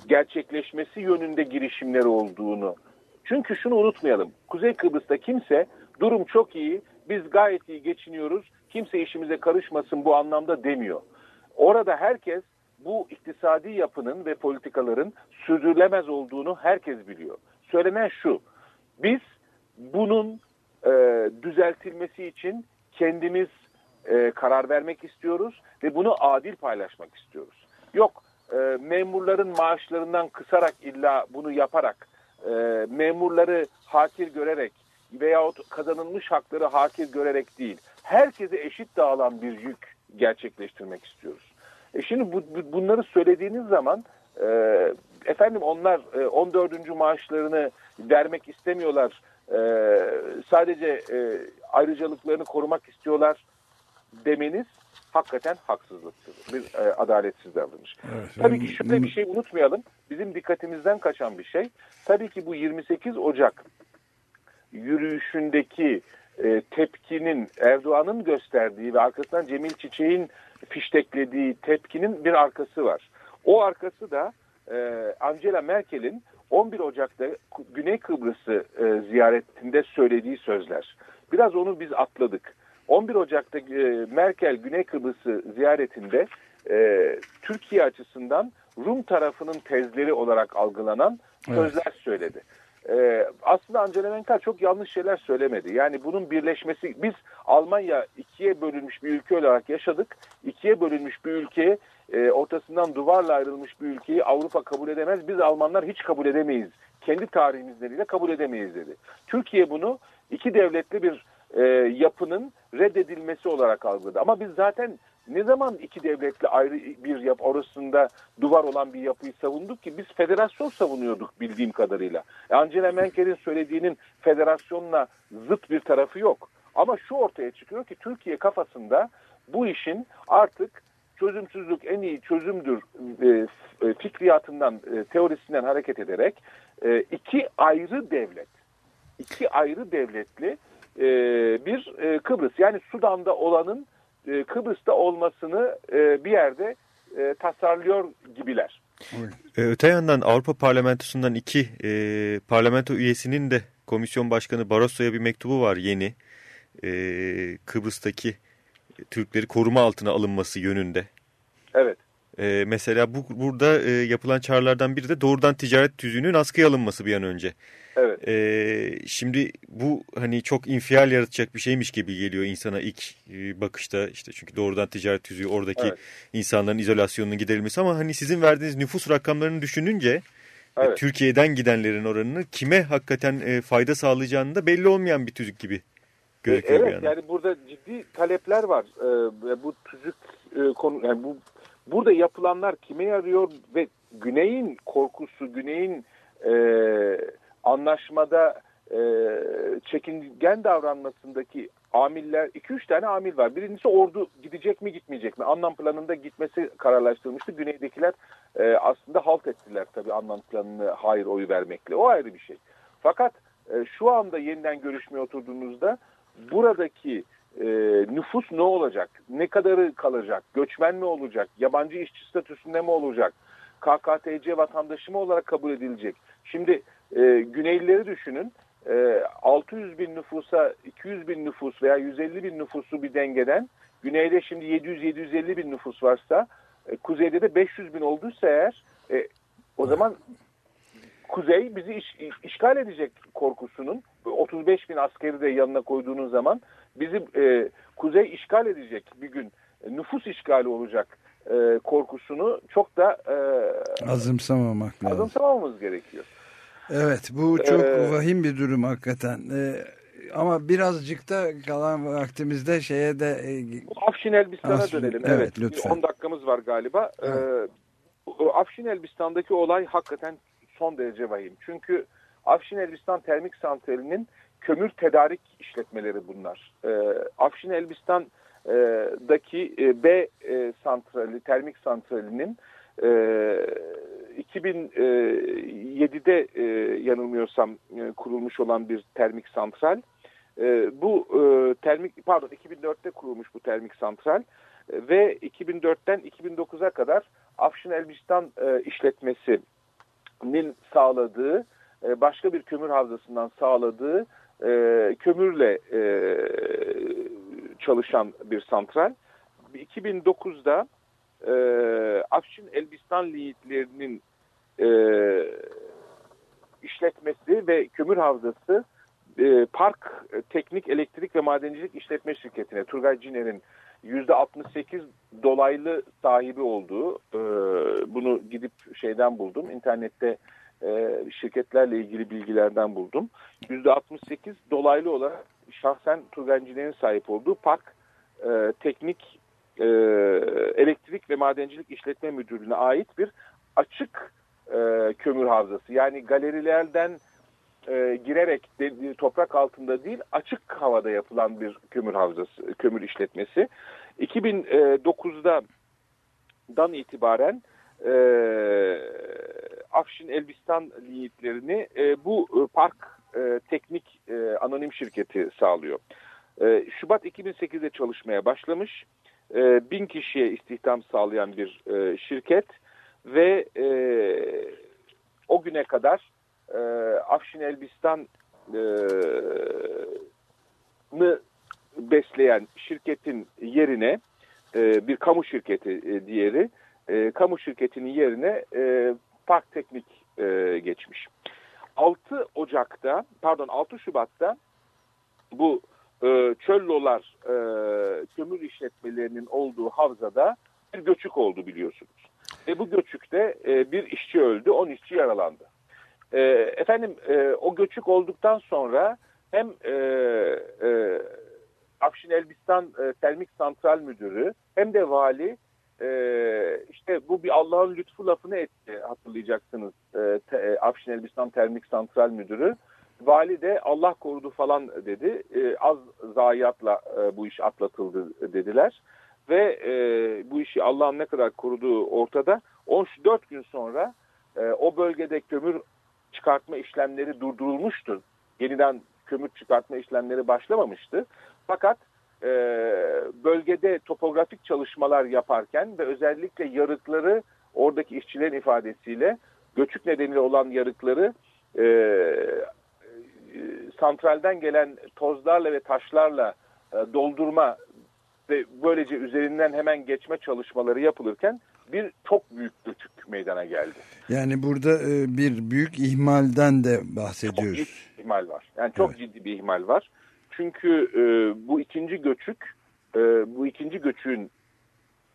S5: gerçekleşmesi yönünde girişimleri olduğunu. Çünkü şunu unutmayalım. Kuzey Kıbrıs'ta kimse durum çok iyi, biz gayet iyi geçiniyoruz, kimse işimize karışmasın bu anlamda demiyor. Orada herkes bu iktisadi yapının ve politikaların sürdürülemez olduğunu herkes biliyor. Söylenen şu, biz bunun e, düzeltilmesi için kendimiz e, karar vermek istiyoruz ve bunu adil paylaşmak istiyoruz. Yok e, memurların maaşlarından kısarak illa bunu yaparak, e, memurları hakir görerek veyahut kazanılmış hakları hakir görerek değil, herkese eşit dağılan bir yük gerçekleştirmek istiyoruz. E şimdi bu, bunları söylediğiniz zaman e, efendim onlar e, 14. maaşlarını vermek istemiyorlar. E, sadece e, ayrıcalıklarını korumak istiyorlar demeniz hakikaten haksızlıktır. Bir e, adaletsiz davranış. Evet, Tabii ki şöyle bir şey unutmayalım. Bizim dikkatimizden kaçan bir şey. Tabii ki bu 28 Ocak yürüyüşündeki e, tepkinin Erdoğan'ın gösterdiği ve arkasından Cemil Çiçek'in fişteklediği tepkinin bir arkası var. O arkası da e, Angela Merkel'in 11 Ocak'ta Güney Kıbrıs'ı e, ziyaretinde söylediği sözler. Biraz onu biz atladık. 11 Ocak'ta e, Merkel Güney Kıbrıs'ı ziyaretinde e, Türkiye açısından Rum tarafının tezleri olarak algılanan sözler evet. söyledi. Ee, aslında Angela Merkel çok yanlış şeyler söylemedi. Yani bunun birleşmesi, biz Almanya ikiye bölünmüş bir ülke olarak yaşadık. İkiye bölünmüş bir ülke, e, ortasından duvarla ayrılmış bir ülkeyi Avrupa kabul edemez. Biz Almanlar hiç kabul edemeyiz. Kendi tarihimiz nedeniyle kabul edemeyiz dedi. Türkiye bunu iki devletli bir e, yapının reddedilmesi olarak algıladı. Ama biz zaten ne zaman iki devletli ayrı bir yap orasında duvar olan bir yapıyı savunduk ki biz federasyon savunuyorduk bildiğim kadarıyla. Angela Merkel'in söylediğinin federasyonla zıt bir tarafı yok. Ama şu ortaya çıkıyor ki Türkiye kafasında bu işin artık çözümsüzlük en iyi çözümdür e, e fikriyatından, e, teorisinden hareket ederek e, iki ayrı devlet, iki ayrı devletli e, bir e, Kıbrıs yani Sudan'da olanın e, Kıbrıs'ta olmasını e, bir yerde e, tasarlıyor gibiler.
S3: Öte yandan Avrupa Parlamentosu'ndan iki e, parlamento üyesinin de komisyon başkanı Barroso'ya bir mektubu var yeni. E, Kıbrıs'taki Türkleri koruma altına alınması yönünde.
S5: Evet.
S3: E, mesela bu burada e, yapılan çağrılardan biri de doğrudan ticaret tüzüğünün askıya alınması bir an önce.
S5: Evet.
S3: Ee, şimdi bu hani çok infial yaratacak bir şeymiş gibi geliyor insana ilk e, bakışta işte çünkü doğrudan ticaret tüzüğü oradaki evet. insanların izolasyonunun giderilmesi ama hani sizin verdiğiniz nüfus rakamlarını düşününce e, evet. Türkiye'den gidenlerin oranını kime hakikaten e, fayda sağlayacağını da belli olmayan bir tüzük gibi gözüküyor.
S5: Evet yani. yani burada ciddi talepler var. Ee, bu tüzük e, konu yani bu burada yapılanlar kime yarıyor ve Güney'in korkusu, Güney'in e, anlaşmada e, çekingen davranmasındaki amiller, 2-3 tane amil var. Birincisi ordu gidecek mi gitmeyecek mi? Anlam planında gitmesi kararlaştırılmıştı. Güneydekiler e, aslında halt ettiler tabii anlam planını hayır oyu vermekle. O ayrı bir şey. Fakat e, şu anda yeniden görüşmeye oturduğunuzda buradaki e, nüfus ne olacak? Ne kadarı kalacak? Göçmen mi olacak? Yabancı işçi statüsünde mi olacak? KKTC vatandaşı mı olarak kabul edilecek? Şimdi e, Güneylileri düşünün. E, 600 bin nüfusa 200 bin nüfus veya 150 bin nüfusu bir dengeden Güneyde şimdi 700-750 bin nüfus varsa e, kuzeyde de 500 bin olduysa eğer e, o zaman kuzey bizi iş, işgal edecek korkusunun 35 bin askeri de yanına koyduğunuz zaman bizi e, kuzey işgal edecek bir gün e, nüfus işgali olacak e, korkusunu çok da
S2: e, azımsamamak
S5: lazım. Azımsamamamız gerekiyor.
S2: Evet bu çok ee, vahim bir durum hakikaten. Ee, ama birazcık da kalan vaktimizde şeye de... E,
S5: Afşin Elbistan'a dönelim.
S2: Evet, evet lütfen.
S5: 10 dakikamız var galiba. Ee, o Afşin Elbistan'daki olay hakikaten son derece vahim. Çünkü Afşin Elbistan Termik Santrali'nin kömür tedarik işletmeleri bunlar. E, Afşin Elbistan'daki e, B e, santrali, termik santralinin e, 2007'de e, yanılmıyorsam e, kurulmuş olan bir termik santral. E, bu e, termik pardon 2004'te kurulmuş bu termik santral e, ve 2004'ten 2009'a kadar Afşin Elbistan e, işletmesinin sağladığı e, başka bir kömür havzasından sağladığı e, kömürle e, çalışan bir santral. 2009'da e, Afşin Elbistan liitlerinin e, işletmesi ve kömür havzası e, Park Teknik Elektrik ve Madencilik İşletme Şirketi'ne Turgay Ciner'in %68 dolaylı sahibi olduğu e, bunu gidip şeyden buldum. internette e, şirketlerle ilgili bilgilerden buldum. %68 dolaylı olarak şahsen Turgay Ciner'in sahip olduğu Park e, Teknik e, Elektrik ve Madencilik İşletme Müdürlüğü'ne ait bir açık e, kömür havzası. Yani galerilerden e, girerek de, toprak altında değil açık havada yapılan bir kömür havzası, kömür işletmesi. 2009'da dan itibaren e, Afşin Elbistan linyitlerini e, bu e, park e, teknik e, anonim şirketi sağlıyor. E, Şubat 2008'de çalışmaya başlamış. E, bin kişiye istihdam sağlayan bir e, şirket ve e, o güne kadar e, Afşin Elbistan e, besleyen şirketin yerine e, bir kamu şirketi e, diğeri e, kamu şirketinin yerine e, Park Teknik e, geçmiş. 6 Ocak'ta pardon 6 Şubat'ta bu e, çöllolar e, kömür işletmelerinin olduğu havzada bir göçük oldu biliyorsunuz. Ve bu göçükte e, bir işçi öldü, 10 işçi yaralandı. E, efendim e, o göçük olduktan sonra hem e, e, Afşin Elbistan e, Termik Santral Müdürü hem de vali e, işte bu bir Allah'ın lütfu lafını etti hatırlayacaksınız e, te, Afşin Elbistan Termik Santral Müdürü. Vali de Allah korudu falan dedi. E, az zayiatla e, bu iş atlatıldı dediler. Ve e, bu işi Allah'ın ne kadar koruduğu ortada. 14 gün sonra e, o bölgede kömür çıkartma işlemleri durdurulmuştur. Yeniden kömür çıkartma işlemleri başlamamıştı. Fakat e, bölgede topografik çalışmalar yaparken ve özellikle yarıkları oradaki işçilerin ifadesiyle göçük nedeniyle olan yarıkları e, santralden gelen tozlarla ve taşlarla e, doldurma ve böylece üzerinden hemen geçme çalışmaları yapılırken bir çok büyük göçük meydana geldi.
S2: Yani burada e, bir büyük ihmalden de bahsediyoruz. Çok
S5: ciddi ihmal var. Yani çok evet. ciddi bir ihmal var. Çünkü e, bu ikinci göçük, e, bu ikinci göçün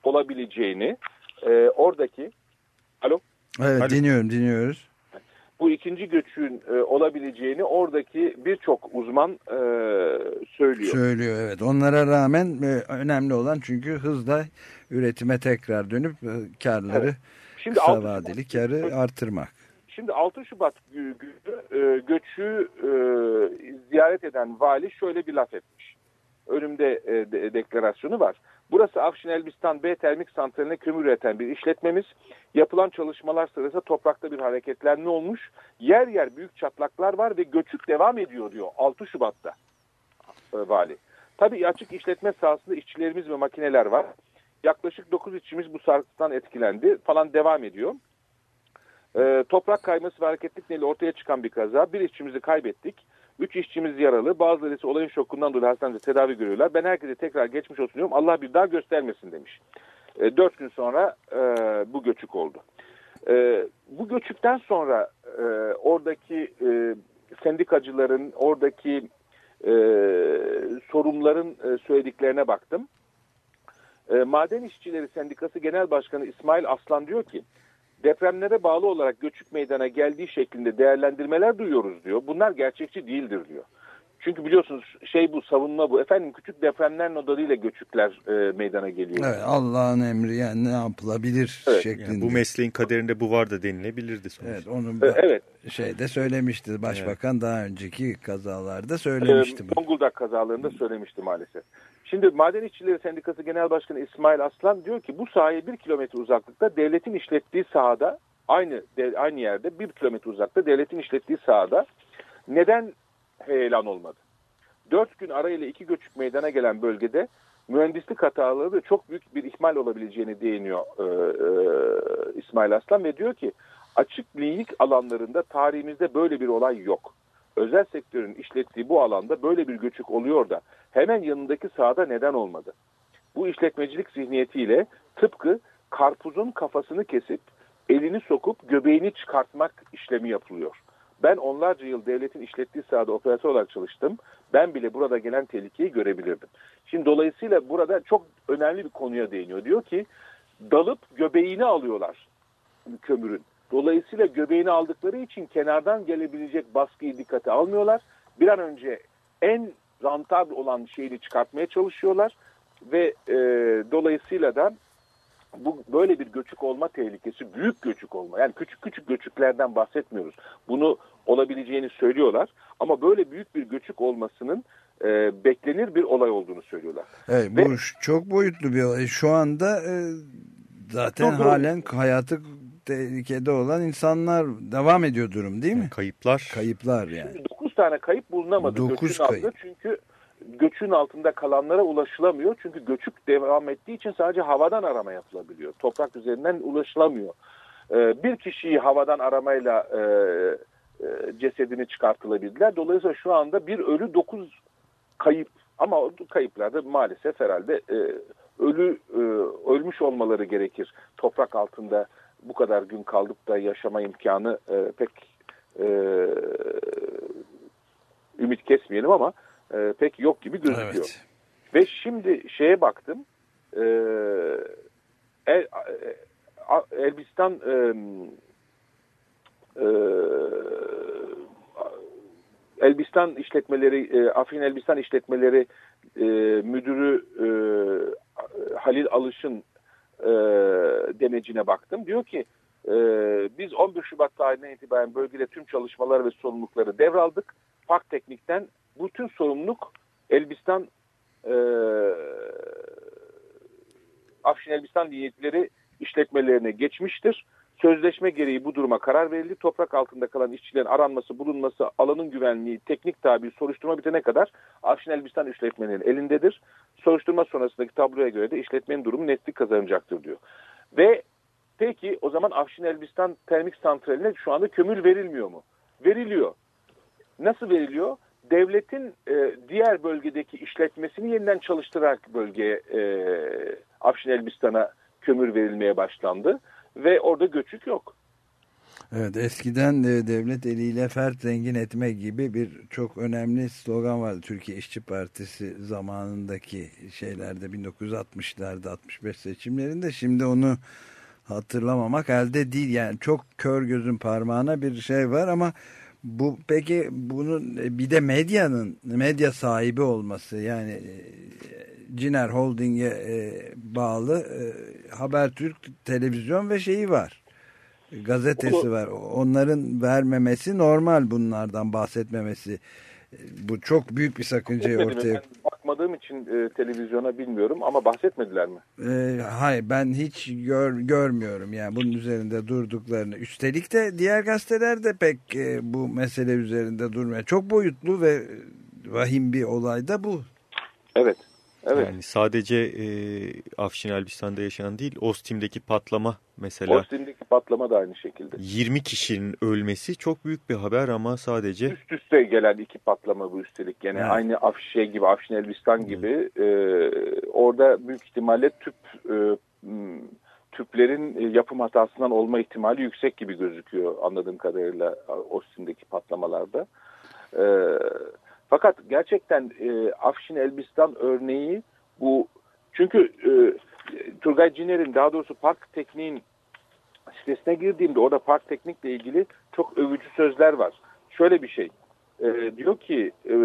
S5: olabileceğini e, oradaki, alo?
S2: Evet alo. dinliyorum, dinliyoruz.
S5: Bu ikinci göçün e, olabileceğini oradaki birçok uzman e, söylüyor.
S2: Söylüyor evet. Onlara rağmen e, önemli olan çünkü hızla üretime tekrar dönüp e, karları evet. Şimdi kısa vadeli karı artırmak.
S5: Şimdi 6 Şubat günü e, göçü e, ziyaret eden vali şöyle bir laf etmiş. Önümde e, de, deklarasyonu var. Burası Afşin Elbistan B termik santraline kömür üreten bir işletmemiz. Yapılan çalışmalar sırasında toprakta bir hareketler ne olmuş? Yer yer büyük çatlaklar var ve göçük devam ediyor diyor 6 Şubat'ta e, vali. Tabii açık işletme sahasında işçilerimiz ve makineler var. Yaklaşık 9 işçimiz bu sarsıntıdan etkilendi falan devam ediyor. E, toprak kayması ve hareketlik nedeniyle ortaya çıkan bir kaza. Bir işçimizi kaybettik. Üç işçimiz yaralı. Bazıları ise olayın şokundan dolayı hastanede tedavi görüyorlar. Ben herkese tekrar geçmiş olsun diyorum. Allah bir daha göstermesin demiş. E, dört gün sonra e, bu göçük oldu. E, bu göçükten sonra e, oradaki e, sendikacıların, oradaki e, sorumluların e, söylediklerine baktım. E, Maden İşçileri Sendikası Genel Başkanı İsmail Aslan diyor ki depremlere bağlı olarak göçük meydana geldiği şeklinde değerlendirmeler duyuyoruz diyor. Bunlar gerçekçi değildir diyor. Çünkü biliyorsunuz şey bu savunma bu. Efendim küçük depremler nodlarıyla göçükler e, meydana geliyor.
S2: Evet, Allah'ın emri yani ne yapılabilir
S5: Evet.
S2: şeklinde.
S3: Yani bu mesleğin kaderinde bu var da denilebilirdi sonuçta.
S2: Evet onu
S5: E, evet.
S2: şeyde söylemişti başbakan daha önceki kazalarda söylemişti bu.
S5: Zonguldak kazalarında söylemişti maalesef. Şimdi Maden İşçileri Sendikası Genel Başkanı İsmail Aslan diyor ki bu sahaya bir kilometre uzaklıkta devletin işlettiği sahada aynı de- aynı yerde bir kilometre uzakta devletin işlettiği sahada neden heyelan olmadı? Dört gün arayla iki göçük meydana gelen bölgede mühendislik hataları ve çok büyük bir ihmal olabileceğini değiniyor e, e, İsmail Aslan ve diyor ki açık linyik alanlarında tarihimizde böyle bir olay yok. Özel sektörün işlettiği bu alanda böyle bir göçük oluyor da hemen yanındaki sahada neden olmadı? Bu işletmecilik zihniyetiyle tıpkı karpuzun kafasını kesip elini sokup göbeğini çıkartmak işlemi yapılıyor. Ben onlarca yıl devletin işlettiği sahada operatör olarak çalıştım. Ben bile burada gelen tehlikeyi görebilirdim. Şimdi dolayısıyla burada çok önemli bir konuya değiniyor. Diyor ki dalıp göbeğini alıyorlar kömürün. Dolayısıyla göbeğini aldıkları için kenardan gelebilecek baskıyı dikkate almıyorlar. Bir an önce en rantabl olan şeyini çıkartmaya çalışıyorlar ve e, dolayısıyla da bu böyle bir göçük olma tehlikesi büyük göçük olma yani küçük küçük göçüklerden bahsetmiyoruz. Bunu olabileceğini söylüyorlar ama böyle büyük bir göçük olmasının e, beklenir bir olay olduğunu söylüyorlar.
S2: Evet, bu ş- çok boyutlu bir olay. Şu anda e, zaten
S5: Çok doğru.
S2: halen hayatı tehlikede olan insanlar devam ediyor durum değil mi?
S3: Yani kayıplar
S2: Kayıplar yani.
S5: Şimdi 9 tane kayıp bulunamadı
S2: Dokuz
S5: göçün altında
S2: kayıp.
S5: çünkü göçün altında kalanlara ulaşılamıyor. Çünkü göçük devam ettiği için sadece havadan arama yapılabiliyor. Toprak üzerinden ulaşılamıyor. Ee, bir kişiyi havadan aramayla e, e, cesedini çıkartılabildiler. Dolayısıyla şu anda bir ölü 9 kayıp ama kayıplarda maalesef herhalde e, ölü e, ölmüş olmaları gerekir. Toprak altında bu kadar gün kaldık da yaşama imkanı e, pek e, ümit kesmeyelim ama e, pek yok gibi gözüküyor.
S2: Evet.
S5: Ve şimdi şeye baktım. E, El, Elbistan e, e, Elbistan işletmeleri, e, Afrin Elbistan işletmeleri e, müdürü e, Halil Alış'ın e, demecine baktım. Diyor ki e, biz 11 Şubat tarihinden itibaren bölgede tüm çalışmalar ve sorumlulukları devraldık. Park Teknik'ten bütün sorumluluk Elbistan e, Afşin Elbistan niyetleri işletmelerine geçmiştir. Sözleşme gereği bu duruma karar verildi. Toprak altında kalan işçilerin aranması, bulunması, alanın güvenliği, teknik tabi soruşturma bitene kadar Afşin Elbistan işletmelerinin elindedir. Soruşturma sonrasındaki tabloya göre de işletmenin durumu netlik kazanacaktır diyor. Ve peki o zaman Afşin Elbistan termik santraline şu anda kömür verilmiyor mu? Veriliyor. Nasıl veriliyor? Devletin e, diğer bölgedeki işletmesini yeniden çalıştırarak bölgeye e, Afşin Elbistan'a kömür verilmeye başlandı ve orada göçük yok.
S2: Evet eskiden de devlet eliyle fert zengin etme gibi bir çok önemli slogan vardı. Türkiye İşçi Partisi zamanındaki şeylerde 1960'larda 65 seçimlerinde şimdi onu hatırlamamak elde değil. Yani çok kör gözün parmağına bir şey var ama bu peki bunun bir de medyanın medya sahibi olması yani e, Ciner Holding'e e, bağlı e, Habertürk televizyon ve şeyi var gazetesi var. Onların vermemesi normal bunlardan bahsetmemesi. Bu çok büyük bir sakıncayı ortaya...
S5: Ben bakmadığım için e, televizyona bilmiyorum ama bahsetmediler mi?
S2: Ee, hayır ben hiç gör, görmüyorum yani bunun üzerinde durduklarını. Üstelik de diğer gazeteler de pek e, bu mesele üzerinde durmuyor. Çok boyutlu ve vahim bir olay da bu.
S5: Evet. Evet.
S3: Yani sadece e, Afşin Elbistan'da yaşanan değil, Ostim'deki patlama mesela.
S5: Ostim'deki patlama da aynı şekilde.
S3: 20 kişinin ölmesi çok büyük bir haber ama sadece
S5: Üst üste gelen iki patlama bu üstelik. Yani
S2: Evet.
S5: aynı Afşe gibi, Afşin Elbistan gibi e, orada büyük ihtimalle tüp e, tüplerin e, yapım hatasından olma ihtimali yüksek gibi gözüküyor anladığım kadarıyla Ostim'deki patlamalarda. E, fakat gerçekten e, Afşin Elbistan örneği bu çünkü e, Turgay Ciner'in daha doğrusu Park Teknik'in sitesine girdiğimde orada Park Teknik'le ilgili çok övücü sözler var. Şöyle bir şey e, diyor ki e,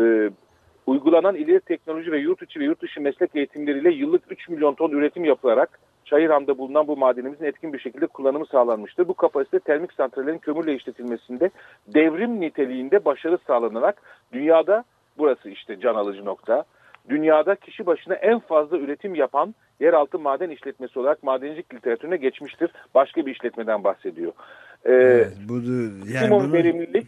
S5: Uygulanan ileri teknoloji ve yurt içi ve yurt dışı meslek eğitimleriyle yıllık 3 milyon ton üretim yapılarak Çayırham'da bulunan bu madenimizin etkin bir şekilde kullanımı sağlanmıştır. Bu kapasite termik santrallerin kömürle işletilmesinde devrim niteliğinde başarı sağlanarak dünyada burası işte can alıcı nokta. Dünyada kişi başına en fazla üretim yapan yeraltı maden işletmesi olarak madencilik literatürüne geçmiştir. Başka bir işletmeden bahsediyor. Ee,
S2: Evet, bu yani
S5: maksimum
S2: bunu-
S5: verimlilik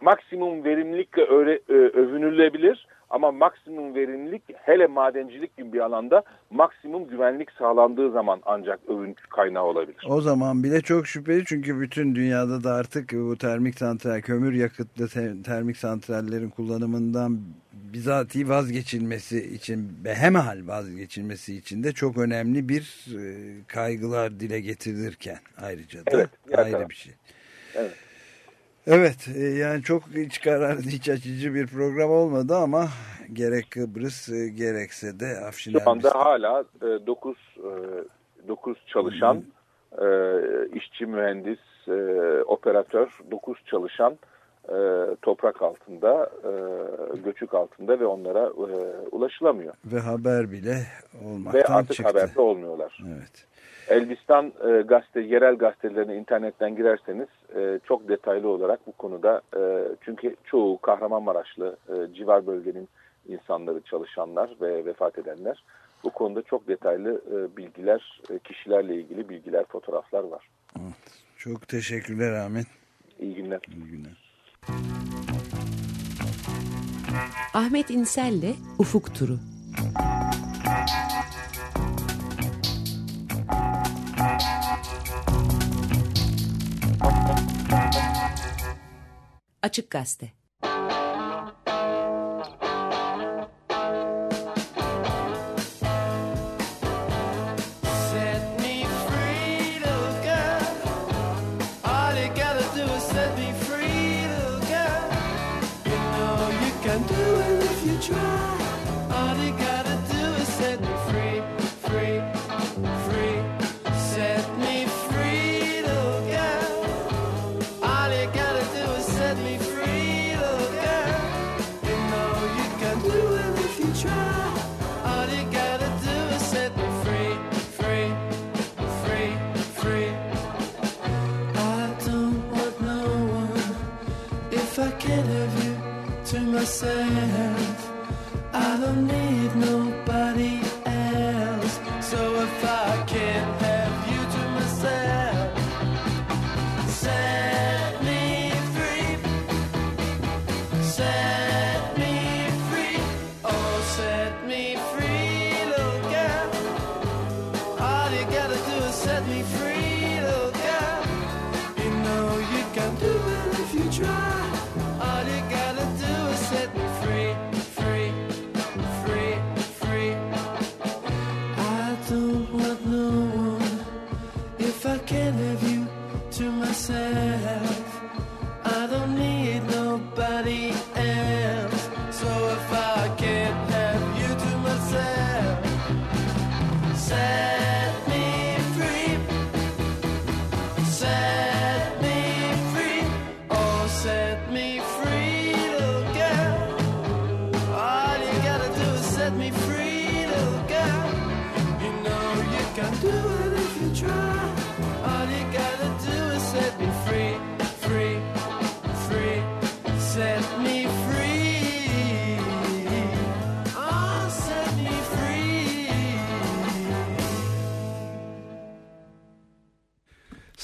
S5: maksimum verimlilikle öre, ö- övünülebilir ama maksimum verimlilik hele madencilik gibi bir alanda maksimum güvenlik sağlandığı zaman ancak övünç kaynağı olabilir.
S2: O zaman bile çok şüpheli çünkü bütün dünyada da artık bu termik santral, kömür yakıtlı te- termik santrallerin kullanımından bizatihi vazgeçilmesi için ve hemhal vazgeçilmesi için de çok önemli bir e, kaygılar dile getirilirken ayrıca da
S5: Evet,
S2: ayrı
S5: taraf.
S2: bir şey.
S5: Evet.
S2: Evet e, yani çok iç karar iç açıcı bir program olmadı ama gerek Kıbrıs e, gerekse de Afşin
S5: Şu anda hala 9 9 çalışan e, işçi, mühendis, e, operatör 9 çalışan e, toprak altında, e, göçük altında ve onlara e, ulaşılamıyor.
S2: ve haber bile
S5: Ve
S2: olmaktan
S5: artık
S2: çıktı.
S5: haberde olmuyorlar.
S2: Evet.
S5: Elbistan e, gazete, yerel gazetelerine internetten girerseniz e, çok detaylı olarak bu konuda e, çünkü çoğu Kahramanmaraşlı e, civar bölgenin insanları, çalışanlar ve vefat edenler bu konuda çok detaylı e, bilgiler, e, kişilerle ilgili bilgiler, fotoğraflar var.
S2: Çok teşekkürler Ahmet.
S5: İyi günler.
S2: İyi günler.
S1: Ahmet İnsel'le Ufuk Turu. Açık Gazete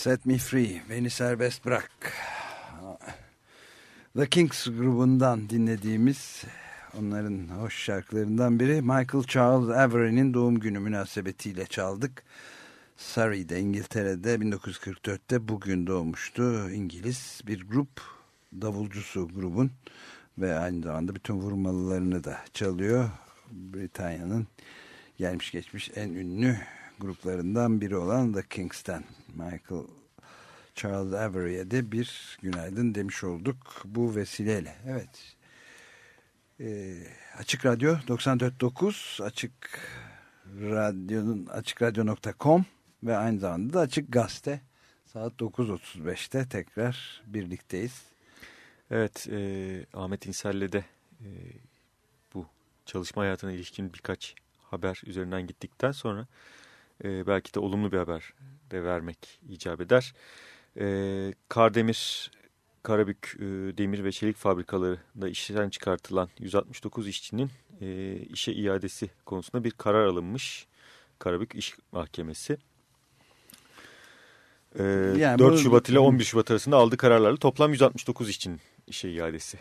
S6: Set Me Free,
S2: beni serbest bırak. The Kings grubundan dinlediğimiz onların hoş şarkılarından biri Michael Charles Avery'nin doğum günü münasebetiyle çaldık. Surrey'de İngiltere'de 1944'te bugün doğmuştu. İngiliz bir grup davulcusu grubun ve aynı zamanda bütün vurmalılarını da çalıyor. Britanya'nın gelmiş geçmiş en ünlü gruplarından biri olan The Kings'ten Michael Charles Avery'e de bir günaydın demiş olduk bu vesileyle. Evet. Ee, Açık Radyo 94.9 Açık Radyo'nun açıkradyo.com ve aynı zamanda da Açık Gazete saat 9.35'te tekrar birlikteyiz.
S3: Evet, e, Ahmet İnsel'le de e, bu çalışma hayatına ilişkin birkaç haber üzerinden gittikten sonra e, belki de olumlu bir haber de vermek icap eder. E, Kardemir, Karabük e, Demir ve Çelik fabrikalarında işten çıkartılan 169 işçinin e, işe iadesi konusunda bir karar alınmış. Karabük İş Mahkemesi. E,
S2: Yani
S3: 4
S2: bunu-
S3: Şubat ile 11 Şubat arasında aldığı kararlarla toplam 169 işçinin işe iadesi.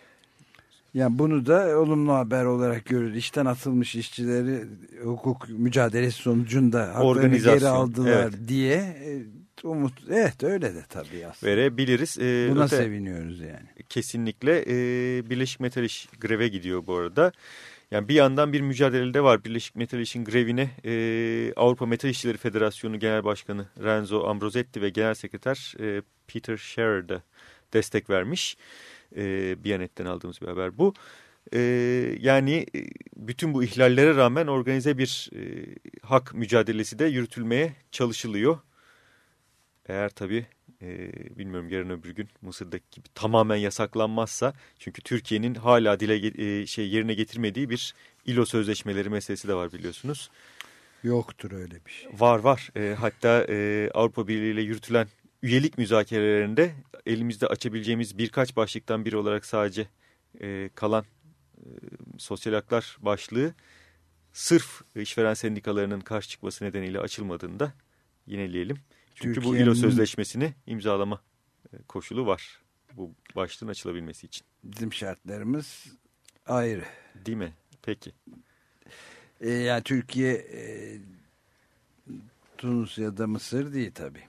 S2: Yani bunu da olumlu haber olarak görür. İşten atılmış işçileri hukuk mücadelesi sonucunda haklarını geri aldılar
S3: evet.
S2: diye e, umut evet öyle de tabii aslında.
S3: Verebiliriz. E,
S2: Buna
S3: öte-
S2: seviniyoruz yani.
S3: kesinlikle e, Birleşik Metal İş greve gidiyor bu arada. Yani bir yandan bir mücadelede var. Birleşik Metal İş'in grevine e, Avrupa Metal İşçileri Federasyonu Genel Başkanı Renzo Ambrosetti ve Genel Sekreter e, Peter Scherer de destek vermiş. E, Biyanet'ten aldığımız bir haber bu. E, yani e, bütün bu ihlallere rağmen organize bir e, hak mücadelesi de yürütülmeye çalışılıyor. Eğer tabii e, bilmiyorum yarın öbür gün Mısır'daki gibi tamamen yasaklanmazsa çünkü Türkiye'nin hala dile e, şey yerine getirmediği bir ILO sözleşmeleri meselesi de var biliyorsunuz.
S2: Yoktur öyle bir şey.
S3: Var var. E, hatta e, Avrupa Birliği ile yürütülen üyelik müzakerelerinde elimizde açabileceğimiz birkaç başlıktan biri olarak sadece e, kalan e, sosyal haklar başlığı sırf işveren sendikalarının karşı çıkması nedeniyle açılmadığını da yineleyelim. Çünkü bu
S2: Türkiye'nin-
S3: ILO sözleşmesini imzalama e, koşulu var. Bu başlığın açılabilmesi için.
S2: Bizim şartlarımız ayrı.
S3: Değil mi? Peki.
S2: E, yani Türkiye e, Tunus ya da Mısır değil tabii.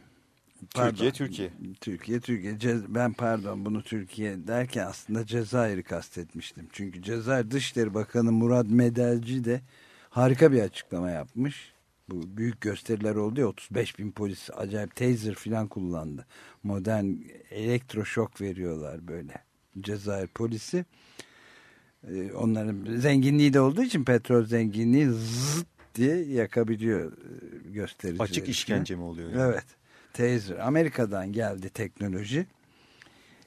S3: Türkiye, Türkiye.
S2: Türkiye, Türkiye. Ce- ben pardon bunu Türkiye derken aslında Cezayir'i kastetmiştim. Çünkü Cezayir Dışişleri Bakanı Murat Medelci de harika bir açıklama yapmış. Bu büyük gösteriler oldu ya 35 bin polis acayip taser falan kullandı. Modern elektroşok veriyorlar böyle Cezayir polisi. Ee, onların zenginliği de olduğu için petrol zenginliği zıt diye yakabiliyor e, göstericileri.
S3: Açık işkence mi oluyor? Yani?
S2: Evet. Taser. Amerika'dan geldi teknoloji.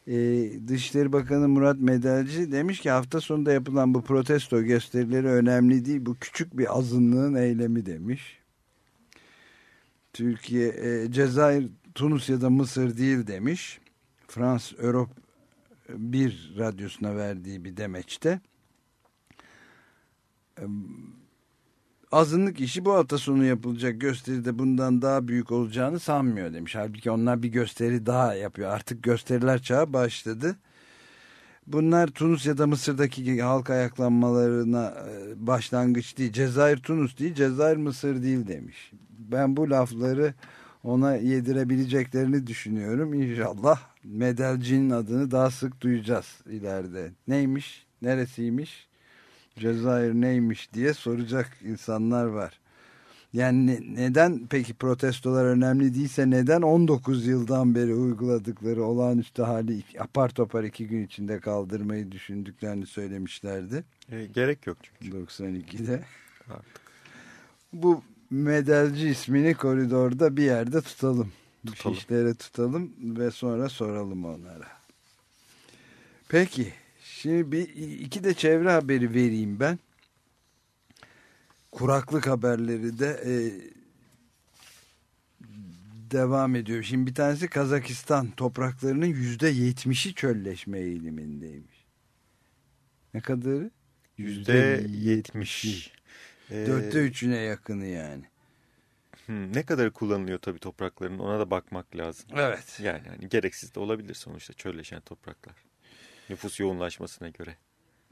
S2: Ee, Dışişleri Bakanı Murat Medelci demiş ki hafta sonunda yapılan bu protesto gösterileri önemli değil. Bu küçük bir azınlığın eylemi demiş. Türkiye, e, Cezayir, Tunus ya da Mısır değil demiş. Frans Europe bir radyosuna verdiği bir demeçte. Azınlık işi bu hafta sonu yapılacak gösteride bundan daha büyük olacağını sanmıyor demiş. Halbuki onlar bir gösteri daha yapıyor. Artık gösteriler çağı başladı. Bunlar Tunus ya da Mısır'daki halk ayaklanmalarına e, başlangıç değil. Cezayir Tunus değil, Cezayir Mısır değil demiş. Ben bu lafları ona yedirebileceklerini düşünüyorum. İnşallah Medelci'nin adını daha sık duyacağız ileride. Neymiş, neresiymiş, Cezayir neymiş diye soracak insanlar var. Yani ne- neden peki protestolar önemli değilse neden 19 yıldan beri uyguladıkları olağanüstü hali apar topar iki gün içinde kaldırmayı düşündüklerini söylemişlerdi.
S3: E, gerek yok çünkü.
S2: 92'de.
S3: Artık.
S2: Bu medelci ismini koridorda bir yerde tutalım.
S3: Tutalım.
S2: Şişlere tutalım ve sonra soralım onlara. Peki. Şimdi bir iki de çevre haberi vereyim ben. Kuraklık haberleri de e, devam ediyor. Şimdi bir tanesi Kazakistan topraklarının yüzde yetmişi çölleşme eğilimindeymiş. Ne kadarı?
S3: Yüzde yetmiş. E,
S2: Dörtte üçüne yakını yani.
S3: hmm, ne kadar kullanılıyor tabii toprakların ona da bakmak lazım.
S2: Evet.
S3: Yani hani gereksiz de olabilir sonuçta çölleşen topraklar. Nüfus yoğunlaşmasına göre.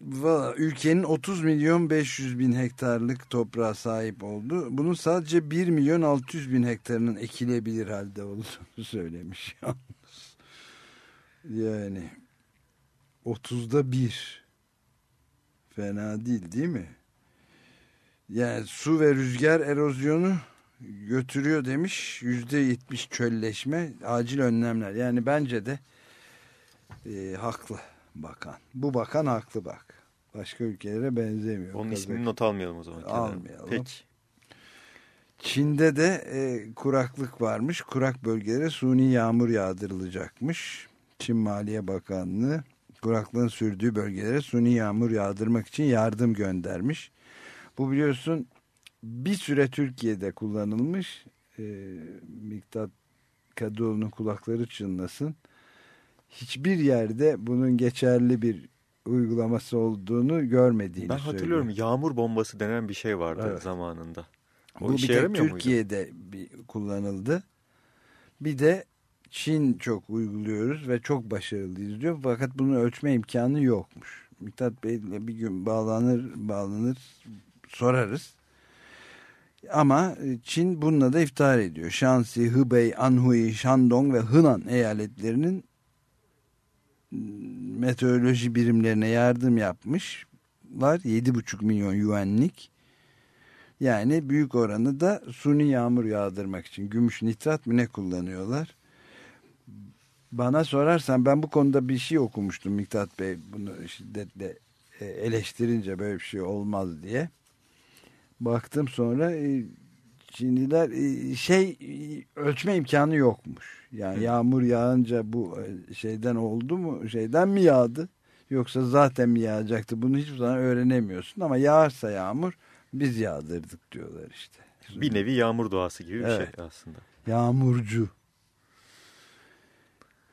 S2: Valla ülkenin 30 milyon 500 bin hektarlık toprağa sahip oldu. Bunun sadece 1 milyon 600 bin hektarının ekilebilir halde olduğunu söylemiş yalnız. Yani 30'da 1. Fena değil değil mi? Yani su ve rüzgar erozyonu götürüyor demiş. %70 çölleşme, acil önlemler. Yani bence de e, haklı bakan. Bu bakan haklı bak. Başka ülkelere benzemiyor.
S3: Onun
S2: Kazak-
S3: ismini not almayalım o zaman. kenara.
S2: Almayalım.
S3: Peki.
S2: Çin'de de e, kuraklık varmış. Kurak bölgelere suni yağmur yağdırılacakmış. Çin Maliye Bakanlığı kuraklığın sürdüğü bölgelere suni yağmur yağdırmak için yardım göndermiş. Bu biliyorsun bir süre Türkiye'de kullanılmış. E, Miktat Kadıoğlu'nun kulakları çınlasın. Hiçbir yerde bunun geçerli bir uygulaması olduğunu görmediğini
S3: Ben hatırlıyorum
S2: söylüyor.
S3: yağmur bombası denen bir şey vardı
S2: Evet.
S3: zamanında. O
S2: Bu bir tek
S3: yaramıyor muydu?
S2: Türkiye'de bir kullanıldı. Bir de Çin çok uyguluyoruz ve çok başarılıyız diyor. Fakat bunu ölçme imkanı yokmuş. Miktat Bey'le bir gün bağlanır bağlanır sorarız. Ama e, Çin bununla da iftihar ediyor. Shanxi, Hubei, Anhui, Shandong ve Henan eyaletlerinin meteoroloji birimlerine yardım yapmışlar. 7,5 milyon yuanlik. Yani büyük oranı da suni yağmur yağdırmak için gümüş nitrat mı ne kullanıyorlar? Bana sorarsan ben bu konuda bir şey okumuştum Miktat Bey bunu şiddetle e, eleştirince böyle bir şey olmaz diye. Baktım sonra e, Çinliler e, şey ölçme imkanı yokmuş. Yani yağmur yağınca bu e, şeyden oldu mu şeyden mi yağdı yoksa zaten mi yağacaktı bunu hiçbir zaman öğrenemiyorsun ama yağarsa yağmur biz yağdırdık diyorlar işte.
S3: Bir nevi yağmur doğası gibi bir
S2: Evet.
S3: şey aslında.
S2: Yağmurcu.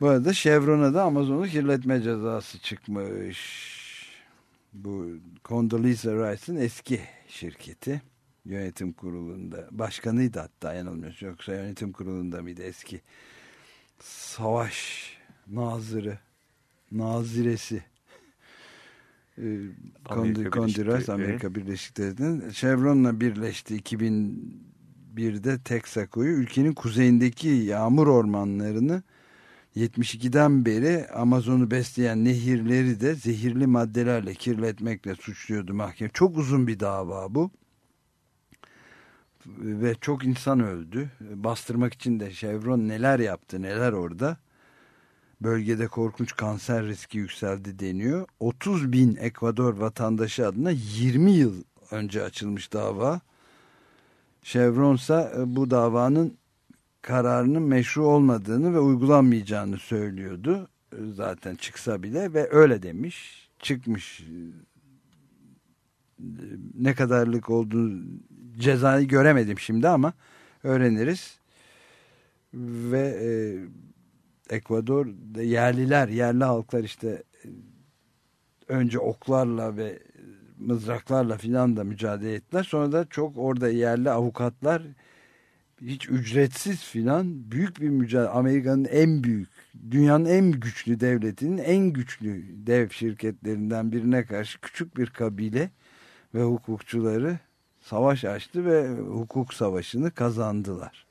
S2: Bu arada Chevron'a da Amazon'u kirletme cezası çıkmış. Bu Condoleezza Rice'ın eski şirketi. Yönetim kurulunda. Başkanıydı hatta yanılmıyorsun. Yoksa yönetim kurulunda mıydı eski? Savaş nazırı. Naziresi. Ee,
S3: Devletleri.
S2: Amerika Birleşik Devletleri'nin Chevron'la birleşti 2001'de Texaco'yu ülkenin kuzeyindeki yağmur ormanlarını 72'den beri Amazon'u besleyen nehirleri de zehirli maddelerle kirletmekle suçluyordu mahkeme. Çok uzun bir dava bu. Ve çok insan öldü. Bastırmak için de Chevron neler yaptı neler orada. Bölgede korkunç kanser riski yükseldi deniyor. 30 bin Ekvador vatandaşı adına 20 yıl önce açılmış dava. Chevron ise e, bu davanın kararının meşru olmadığını ve uygulanmayacağını söylüyordu. E, Zaten çıksa bile ve öyle demiş. Çıkmış. E, Ne kadarlık olduğunu cezayı göremedim şimdi ama öğreniriz. Ve e, Ekvador yerliler, yerli halklar işte e, önce oklarla ve mızraklarla filan da mücadele ettiler. Sonra da çok orada yerli avukatlar hiç ücretsiz filan büyük bir mücadele. Amerika'nın en büyük, dünyanın en güçlü devletinin en güçlü dev şirketlerinden birine karşı küçük bir kabile ve hukukçuları savaş açtı ve hukuk savaşını kazandılar.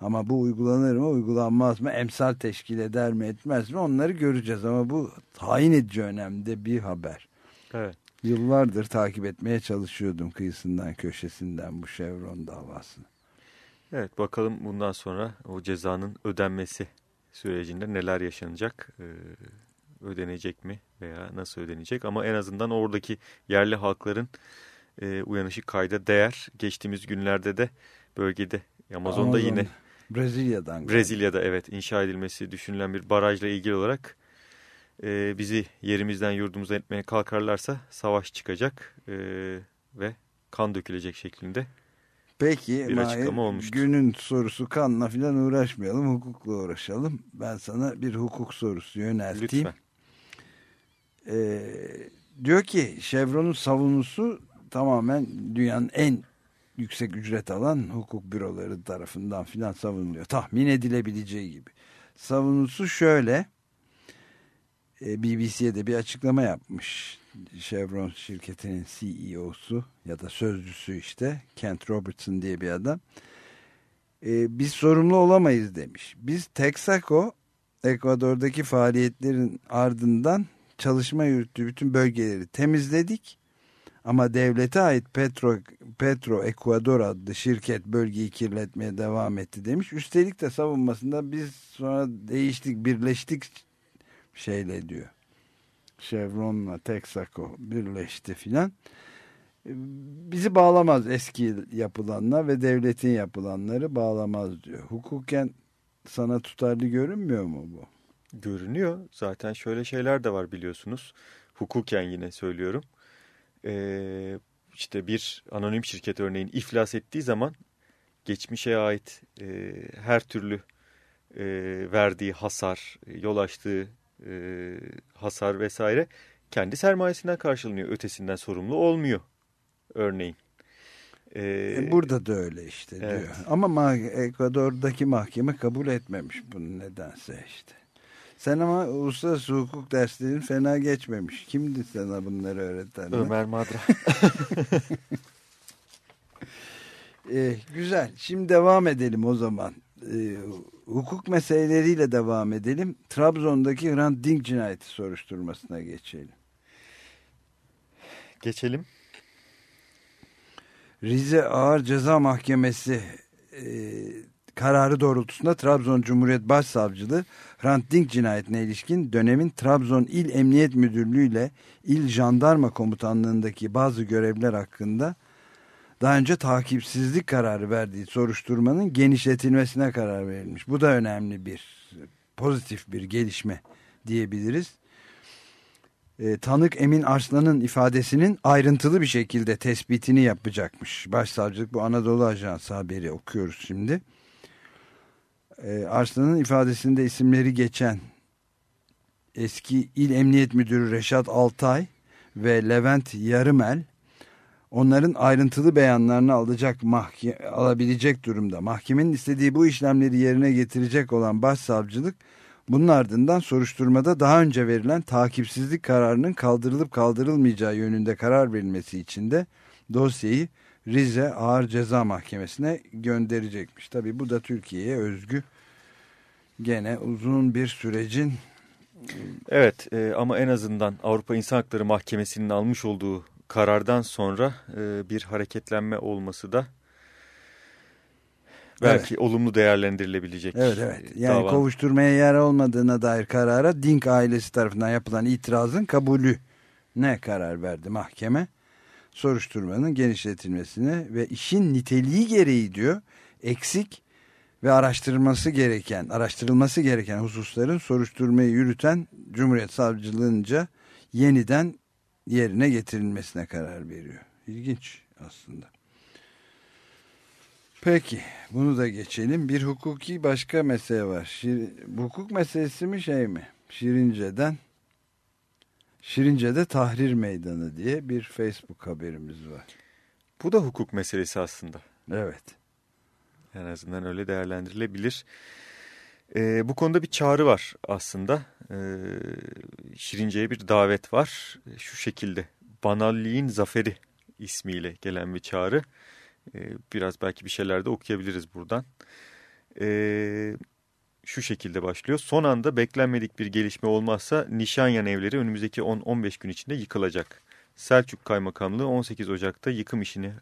S2: Ama bu uygulanır mı uygulanmaz mı emsal teşkil eder mi etmez mi onları göreceğiz ama bu tayin edici önemde bir haber.
S3: Evet.
S2: Yıllardır takip etmeye çalışıyordum kıyısından köşesinden bu Chevron davasını.
S3: Evet bakalım bundan sonra o cezanın ödenmesi sürecinde neler yaşanacak, ee, ödenecek mi veya nasıl ödenecek ama en azından oradaki yerli halkların e, uyanışı kayda değer. Geçtiğimiz günlerde de bölgede Amazon'da
S2: Amazon,
S3: yine
S2: Brezilya'dan
S3: Brezilya'da evet inşa edilmesi düşünülen bir barajla ilgili olarak e, bizi yerimizden yurdumuzdan etmeye kalkarlarsa savaş çıkacak e, ve kan dökülecek şeklinde.
S2: Peki
S3: bir
S2: Mahir,
S3: açıklama olmuştu.
S2: günün sorusu kanla filan uğraşmayalım hukukla uğraşalım. Ben sana bir hukuk sorusu yönelteyim.
S3: Lütfen.
S2: Ee, diyor ki Chevron'un savunusu tamamen dünyanın en yüksek ücret alan hukuk büroları tarafından filan savunuluyor. Tahmin edilebileceği gibi. Savunusu şöyle. E, BBC'ye de bir açıklama yapmış. Chevron şirketinin CEO'su ya da sözcüsü işte Kent Robertson diye bir adam. E, biz sorumlu olamayız demiş. Biz Texaco Ekvador'daki faaliyetlerin ardından çalışma yürüttüğü bütün bölgeleri temizledik. Ama devlete ait Petro, Petro Ecuador adlı şirket bölgeyi kirletmeye devam etti demiş. Üstelik de savunmasında biz sonra değiştik, birleştik şeyle diyor. Chevron'la Texaco birleşti filan. Bizi bağlamaz eski yapılanlar ve devletin yapılanları bağlamaz diyor. Hukuken sana tutarlı görünmüyor mu bu?
S3: Görünüyor. Zaten şöyle şeyler de var biliyorsunuz. Hukuken yine söylüyorum. Ee, işte bir anonim şirket örneğin iflas ettiği zaman geçmişe ait e, her türlü e, verdiği hasar, yol açtığı e, hasar vesaire kendi sermayesinden karşılanıyor. Ötesinden sorumlu olmuyor örneğin. E,
S2: E, Burada da öyle işte
S3: Evet.
S2: diyor. Ama ma- Ekvador'daki mahkeme kabul etmemiş bunu nedense işte. Sen ama uluslararası hukuk derslerin fena geçmemiş. Kimdi sana bunları öğreten?
S3: Ömer Madra.
S2: E, güzel. Şimdi devam edelim o zaman. E, hukuk meseleleriyle devam edelim. Trabzon'daki Hrant Dink cinayeti soruşturmasına geçelim.
S3: Geçelim.
S2: Rize Ağır Ceza Mahkemesi e, kararı doğrultusunda Trabzon Cumhuriyet Başsavcılığı Hrant Dink cinayetine ilişkin dönemin Trabzon İl Emniyet Müdürlüğü ile İl Jandarma Komutanlığındaki bazı görevler hakkında daha önce takipsizlik kararı verdiği soruşturmanın genişletilmesine karar verilmiş. Bu da önemli bir pozitif bir gelişme diyebiliriz. E, tanık Emin Arslan'ın ifadesinin ayrıntılı bir şekilde tespitini yapacakmış. Başsavcılık bu Anadolu Ajansı haberi okuyoruz şimdi. E, Arslan'ın ifadesinde isimleri geçen eski İl Emniyet Müdürü Reşat Altay ve Levent Yarımel onların ayrıntılı beyanlarını alacak mahke alabilecek durumda. Mahkemenin istediği bu işlemleri yerine getirecek olan başsavcılık bunun ardından soruşturmada daha önce verilen takipsizlik kararının kaldırılıp kaldırılmayacağı yönünde karar verilmesi için de dosyayı Rize Ağır Ceza Mahkemesi'ne gönderecekmiş. Tabi bu da Türkiye'ye özgü gene uzun bir sürecin
S3: Evet e, ama en azından Avrupa İnsan Hakları Mahkemesi'nin almış olduğu karardan sonra e, bir hareketlenme olması da belki olumlu değerlendirilebilecek.
S2: Evet evet.
S3: e,
S2: Yani
S3: davanın-
S2: kovuşturmaya yer olmadığına dair karara Dink ailesi tarafından yapılan itirazın kabulü ne karar verdi mahkeme? Soruşturmanın genişletilmesine ve işin niteliği gereği diyor eksik ve araştırılması gereken araştırılması gereken hususların soruşturmayı yürüten Cumhuriyet Savcılığınca yeniden yerine getirilmesine karar veriyor. İlginç aslında. Peki bunu da geçelim. Bir hukuki başka mesele var. Şir, hukuk meselesi mi şey mi? Şirince'den Şirince'de Tahrir Meydanı diye bir Facebook haberimiz var.
S3: Bu da hukuk meselesi aslında.
S2: Evet.
S3: En azından öyle değerlendirilebilir. E, bu konuda bir çağrı var aslında. E, Şirince'ye bir davet var. E, Şu şekilde Banalliğin Zaferi ismiyle gelen bir çağrı. E, biraz belki bir şeyler de okuyabiliriz buradan. E, şu şekilde başlıyor. Son anda beklenmedik bir gelişme olmazsa Nişanyan evleri önümüzdeki 10-15 gün içinde yıkılacak. Selçuk Kaymakamlığı 18 Ocak'ta yıkım işini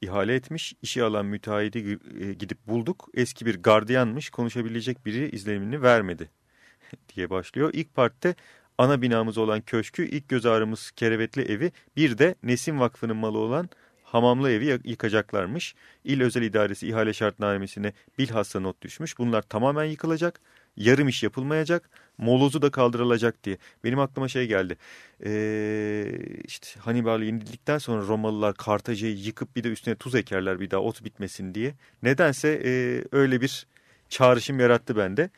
S3: ihale etmiş. İşi alan müteahhidi e, gidip bulduk. Eski bir gardiyanmış konuşabilecek biri izlenimini vermedi diye başlıyor. İlk partte ana binamız olan köşkü, ilk göz ağrımız kerevetli evi, bir de Nesim Vakfı'nın malı olan hamamlı evi yıkacaklarmış. İl Özel İdaresi ihale şartnamesine bilhassa not düşmüş. Bunlar tamamen yıkılacak. Yarım iş yapılmayacak. Molozu da kaldırılacak diye. Benim aklıma şey geldi. Ee, işte Hannibal yenildikten sonra Romalılar Kartaca'yı yıkıp bir de üstüne tuz ekerler bir daha ot bitmesin diye. Nedense e, öyle bir çağrışım yarattı bende.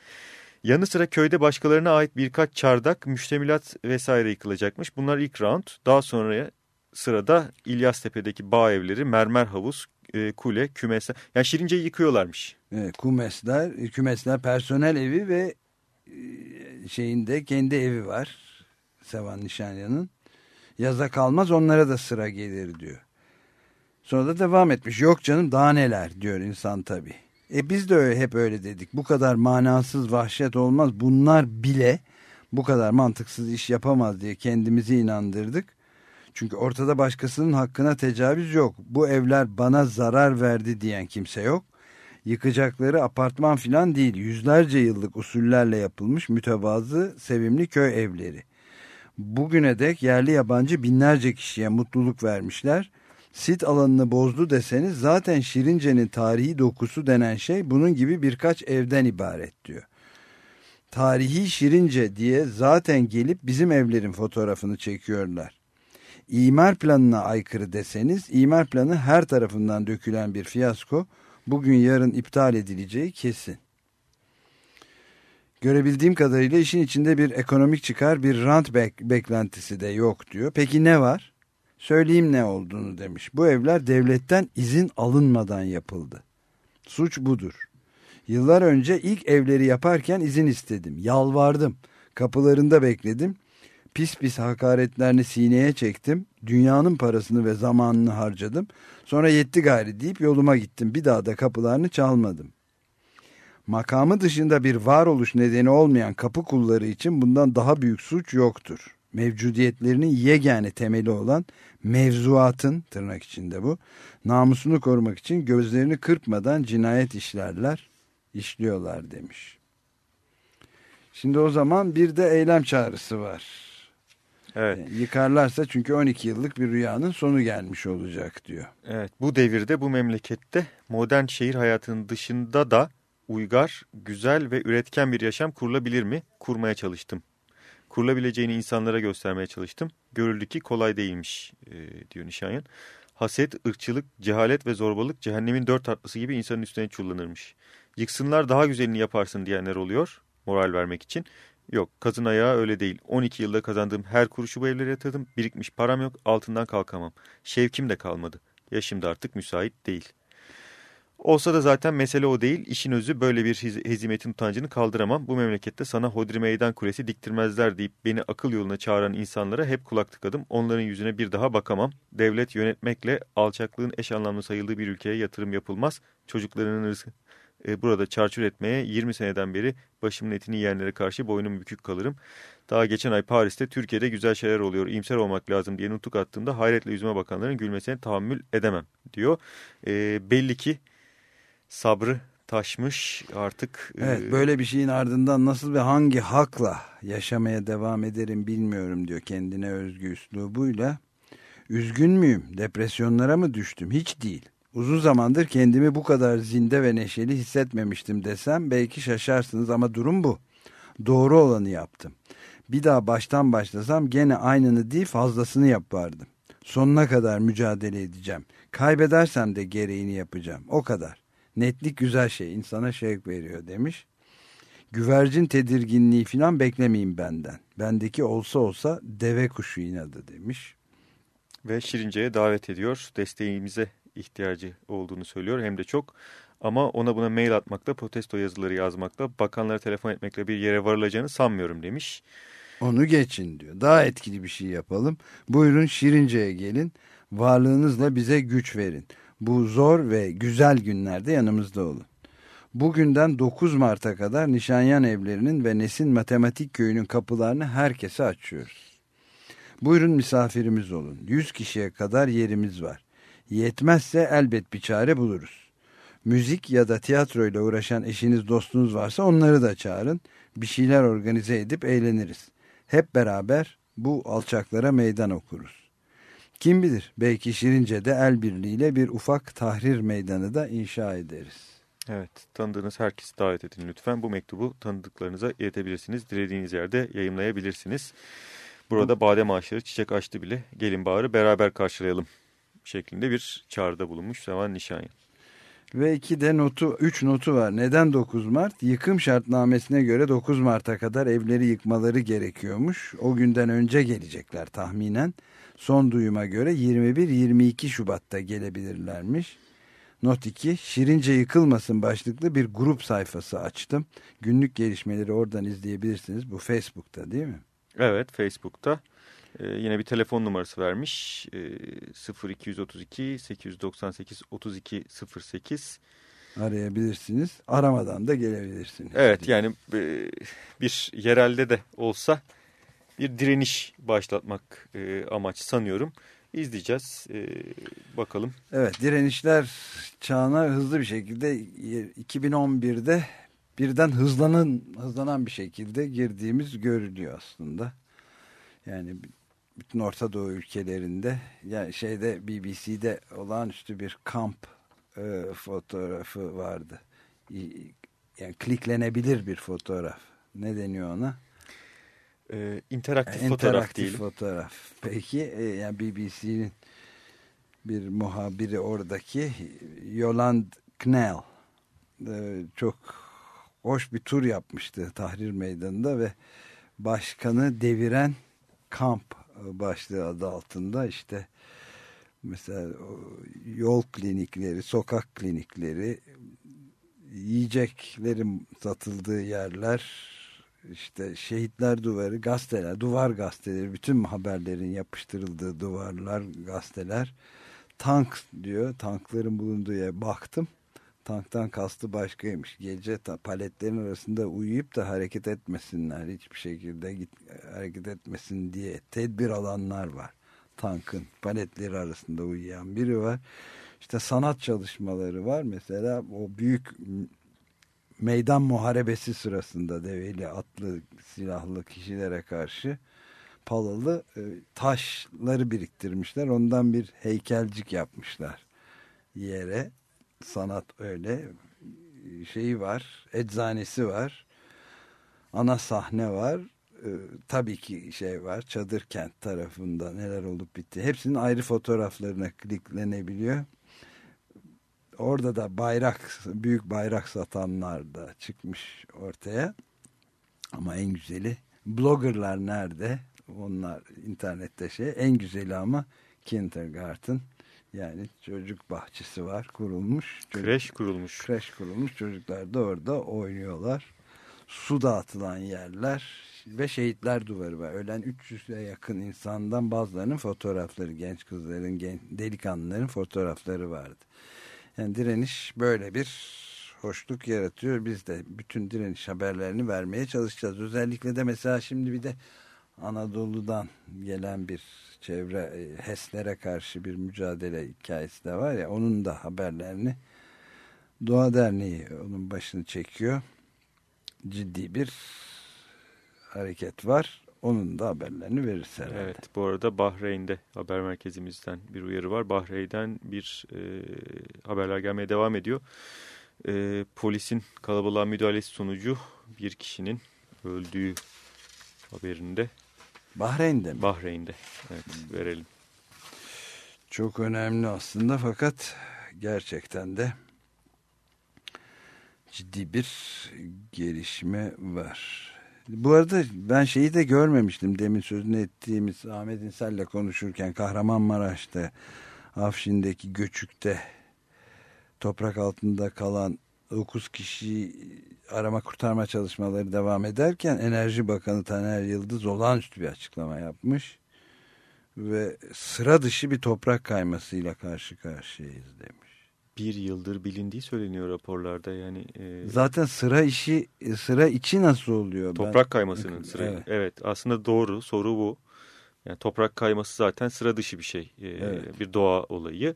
S3: Yanı sıra köyde başkalarına ait birkaç çardak, müştemilat vesaire yıkılacakmış. Bunlar ilk round. Daha sonra sırada İlyastepe'deki bağ evleri, mermer havuz, e, kule, kümesler. Yani Şirince'yi yıkıyorlarmış.
S2: Evet, kumesler, kümesler, personel evi ve e, şeyinde kendi evi var. Sevan Nişanyan'ın. Yaza kalmaz onlara da sıra gelir diyor. Sonra da devam etmiş. Yok canım daha neler diyor insan tabii. E biz de öyle, hep öyle dedik. Bu kadar manasız vahşet olmaz. Bunlar bile bu kadar mantıksız iş yapamaz diye kendimizi inandırdık. Çünkü ortada başkasının hakkına tecavüz yok. Bu evler bana zarar verdi diyen kimse yok. Yıkacakları apartman filan değil. Yüzlerce yıllık usullerle yapılmış mütevazı sevimli köy evleri. Bugüne dek yerli yabancı binlerce kişiye mutluluk vermişler. Sit alanını bozdu deseniz zaten Şirince'nin tarihi dokusu denen şey bunun gibi birkaç evden ibaret diyor. Tarihi Şirince diye zaten gelip bizim evlerin fotoğrafını çekiyorlar. İmar planına aykırı deseniz imar planı her tarafından dökülen bir fiyasko bugün yarın iptal edileceği kesin. Görebildiğim kadarıyla işin içinde bir ekonomik çıkar bir rant bek beklentisi de yok diyor. Peki ne var? Söyleyeyim ne olduğunu demiş. Bu evler devletten izin alınmadan yapıldı. Suç budur. Yıllar önce ilk evleri yaparken izin istedim. Yalvardım. Kapılarında bekledim. Pis pis hakaretlerini sineye çektim. Dünyanın parasını ve zamanını harcadım. Sonra yetti gayri deyip yoluma gittim. Bir daha da kapılarını çalmadım. Makamı dışında bir varoluş nedeni olmayan kapı kulları için bundan daha büyük suç yoktur. Mevcudiyetlerinin yegane temeli olan mevzuatın tırnak içinde bu namusunu korumak için gözlerini kırpmadan cinayet işlerler, işliyorlar demiş. Şimdi o zaman bir de eylem çağrısı var.
S3: Evet.
S2: E, Yıkarlarsa çünkü 12 yıllık bir rüyanın sonu gelmiş olacak diyor.
S3: Evet, bu devirde bu memlekette modern şehir hayatının dışında da uygar, güzel ve üretken bir yaşam kurulabilir mi? Kurmaya çalıştım. Kurulabileceğini insanlara göstermeye çalıştım. Görüldü ki kolay değilmiş e, diyor Nişanyan. Haset, ırkçılık, cehalet ve zorbalık cehennemin dört tatlısı gibi insanın üstüne çullanırmış. Yıksınlar daha güzelini yaparsın diyenler oluyor moral vermek için. Yok kazın ayağı öyle değil. 12 yılda kazandığım her kuruşu bu evlere yatırdım. Birikmiş param yok altından kalkamam. Şevkim de kalmadı. Yaşım da artık müsait değil. Olsa da zaten mesele o değil. İşin özü böyle bir hez- hezimetin utancını kaldıramam. Bu memlekette sana hodri meydan kulesi diktirmezler deyip beni akıl yoluna çağıran insanlara hep kulak tıkadım. Onların yüzüne bir daha bakamam. Devlet yönetmekle alçaklığın eş anlamlı sayıldığı bir ülkeye yatırım yapılmaz. Çocuklarının rızkı e, burada çarçur etmeye 20 seneden beri başımın etini yiyenlere karşı boynum bükük kalırım. Daha geçen ay Paris'te Türkiye'de güzel şeyler oluyor, iyimser olmak lazım diye nutuk attığımda hayretle yüzüme bakanların gülmesine tahammül edemem diyor. E, belli ki sabrı taşmış artık. e,
S2: Evet böyle bir şeyin ardından nasıl ve hangi hakla yaşamaya devam ederim bilmiyorum diyor kendine özgü üslubuyla. Üzgün müyüm? Depresyonlara mı düştüm? Hiç değil. Uzun zamandır kendimi bu kadar zinde ve neşeli hissetmemiştim desem belki şaşarsınız ama durum bu. Doğru olanı yaptım. Bir daha baştan başlasam gene aynını değil fazlasını yapardım. Sonuna kadar mücadele edeceğim. Kaybedersem de gereğini yapacağım. O kadar. Netlik güzel şey insana şevk veriyor demiş. Güvercin tedirginliği falan beklemeyin benden. Bendeki olsa olsa deve kuşu inadı demiş.
S3: Ve Şirince'ye davet ediyor. Desteğimize ihtiyacı olduğunu söylüyor hem de çok. Ama ona buna mail atmakla, protesto yazıları yazmakla, bakanlara telefon etmekle bir yere varılacağını sanmıyorum demiş.
S2: Onu geçin diyor. Daha etkili bir şey yapalım. Buyurun Şirince'ye gelin. Varlığınızla bize güç verin. Bu zor ve güzel günlerde yanımızda olun. Bugünden 9 Mart'a kadar Nişanyan evlerinin ve Nesin Matematik Köyü'nün kapılarını herkese açıyoruz. Buyurun misafirimiz olun. 100 kişiye kadar yerimiz var. Yetmezse elbet bir çare buluruz. Müzik ya da tiyatroyla uğraşan eşiniz dostunuz varsa onları da çağırın. Bir şeyler organize edip eğleniriz. Hep beraber bu alçaklara meydan okuruz. Kim bilir belki Şirince'de el birliğiyle bir ufak tahrir meydanı da inşa ederiz.
S3: Evet, tanıdığınız herkesi davet edin lütfen. Bu mektubu tanıdıklarınıza iletebilirsiniz. Dilediğiniz yerde yayımlayabilirsiniz. Burada badem ağaçları çiçek açtı bile. Gelin bağrı beraber karşılayalım şeklinde bir çağrıda bulunmuş Sevan Nişanyan.
S2: Ve iki de notu, üç notu var. Neden 9 Mart? Yıkım şartnamesine göre 9 Mart'a kadar evleri yıkmaları gerekiyormuş. O günden önce gelecekler tahminen. Son duyuma göre 21-22 Şubat'ta gelebilirlermiş. Not 2. Şirince yıkılmasın başlıklı bir grup sayfası açtım. Günlük gelişmeleri oradan izleyebilirsiniz. Bu Facebook'ta değil mi?
S3: Evet, Facebook'ta e, yine bir telefon numarası vermiş. E, 0232 898 32 08.
S2: Arayabilirsiniz. Aramadan da gelebilirsiniz.
S3: Evet, yani e, bir yerelde de olsa bir direniş başlatmak e, amaç sanıyorum. İzleyeceğiz. E, bakalım.
S2: Evet direnişler çağına hızlı bir şekilde 2011'de birden hızlanan, hızlanan bir şekilde girdiğimiz görülüyor aslında. Yani bütün Orta Doğu ülkelerinde yani şeyde BBC'de olağanüstü bir kamp e, fotoğrafı vardı. Yani kliklenebilir bir fotoğraf. Ne deniyor ona?
S3: Ee, interaktif,
S2: interaktif
S3: fotoğraf diyelim.
S2: fotoğraf. Peki e, yani BBC'nin bir muhabiri oradaki Yoland Knell e, çok hoş bir tur yapmıştı Tahrir Meydanı'nda ve başkanı deviren kamp e, başlığı adı altında işte mesela yol klinikleri, sokak klinikleri, yiyeceklerin satıldığı yerler, işte şehitler duvarı, gazeteler, duvar gazeteleri, bütün haberlerin yapıştırıldığı duvarlar, gazeteler, tank diyor, tankların bulunduğu yere baktım. Tanktan kastı başkaymış. Gece ta, paletlerin arasında uyuyup da hareket etmesinler. Hiçbir şekilde git, hareket etmesin diye tedbir alanlar var. Tankın paletleri arasında uyuyan biri var. İşte sanat çalışmaları var. Mesela o büyük meydan muharebesi sırasında develi atlı silahlı kişilere karşı palalı e, taşları biriktirmişler. Ondan bir heykelcik yapmışlar yere. Sanat öyle şeyi var. Eczanesi var. Ana sahne var. E, tabii ki şey var. Çadır kent tarafında neler olup bitti. Hepsinin ayrı fotoğraflarına kliklenebiliyor. Orada da bayrak, büyük bayrak satanlar da çıkmış ortaya. Ama en güzeli bloggerlar nerede? Onlar internette şey. En güzeli ama kindergarten yani çocuk bahçesi var kurulmuş. Çocuk,
S3: Kreş kurulmuş.
S2: kreş kurulmuş. Çocuklar da orada oynuyorlar. Su dağıtılan yerler ve şehitler duvarı var. Ölen 300'e yakın insandan bazılarının fotoğrafları, genç kızların, genç, delikanlıların fotoğrafları vardı. Yani direniş böyle bir hoşluk yaratıyor. Biz de bütün direniş haberlerini vermeye çalışacağız. Özellikle de mesela şimdi bir de Anadolu'dan gelen bir çevre e, HES'lere karşı bir mücadele hikayesi de var ya onun da haberlerini Doğa Derneği onun başını çekiyor. Ciddi bir hareket var. Onun da haberlerini verirse herhalde.
S3: Evet bu arada Bahreyn'de haber merkezimizden bir uyarı var. Bahreyn'den bir e, haberler gelmeye devam ediyor. E, polisin kalabalığa müdahalesi sonucu bir kişinin öldüğü haberinde
S2: Bahreyn'de mi?
S3: Bahreyn'de evet, verelim.
S2: Çok önemli aslında fakat gerçekten de ciddi bir gelişme var. Bu arada ben şeyi de görmemiştim demin sözünü ettiğimiz Ahmet İnsel'le konuşurken Kahramanmaraş'ta Afşin'deki göçükte toprak altında kalan 9 kişi arama kurtarma çalışmaları devam ederken Enerji Bakanı Taner Yıldız olağanüstü bir açıklama yapmış ve sıra dışı bir toprak kaymasıyla karşı karşıyayız demiş.
S3: Bir yıldır bilindiği söyleniyor raporlarda yani. E,
S2: Zaten sıra işi sıra içi nasıl oluyor?
S3: toprak
S2: Ben-
S3: kaymasının sıra.
S2: Evet.
S3: Evet. aslında doğru soru bu. Yani toprak kayması zaten sıra dışı bir şey. E,
S2: Evet.
S3: Bir doğa olayı.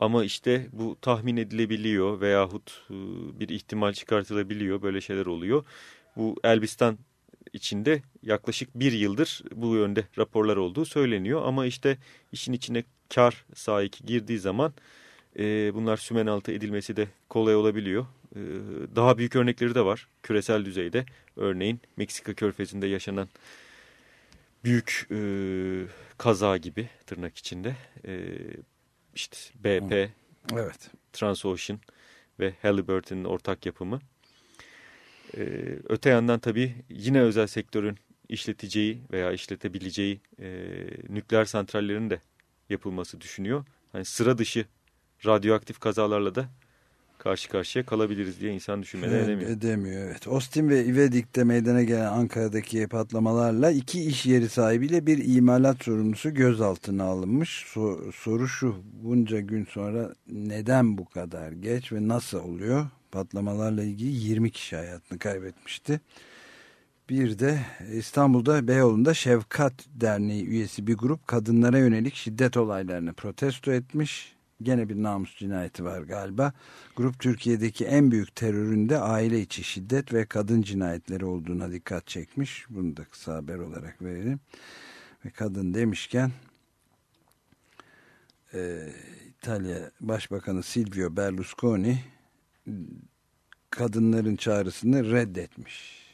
S3: Ama işte bu tahmin edilebiliyor veyahut e, bir ihtimal çıkartılabiliyor. Böyle şeyler oluyor. Bu Elbistan içinde yaklaşık bir yıldır bu yönde raporlar olduğu söyleniyor. Ama işte işin içine kar sahiki girdiği zaman e, bunlar sümen altı edilmesi de kolay olabiliyor. E, daha büyük örnekleri de var küresel düzeyde. Örneğin Meksika körfezinde yaşanan büyük e, kaza gibi tırnak içinde. E, işte BP,
S2: Evet.
S3: Transocean ve Halliburton'un ortak yapımı. Ee, öte yandan tabii yine özel sektörün işleteceği veya işletebileceği e, nükleer santrallerin de yapılması düşünüyor. Hani sıra dışı radyoaktif kazalarla da karşı karşıya kalabiliriz diye insan düşünmeden
S2: Evet,
S3: edemiyor.
S2: edemiyor. Evet. Austin ve İvedik'te meydana gelen Ankara'daki patlamalarla iki iş yeri sahibiyle bir imalat sorumlusu gözaltına alınmış. So- soru şu bunca gün sonra neden bu kadar geç ve nasıl oluyor? Patlamalarla ilgili 20 kişi hayatını kaybetmişti. Bir de İstanbul'da Beyoğlu'nda Şefkat Derneği üyesi bir grup kadınlara yönelik şiddet olaylarını protesto etmiş. Gene bir namus cinayeti var galiba. Grup Türkiye'deki en büyük teröründe aile içi şiddet ve kadın cinayetleri olduğuna dikkat çekmiş. Bunu da kısa haber olarak verelim. Ve kadın demişken e, İtalya Başbakanı Silvio Berlusconi kadınların çağrısını reddetmiş.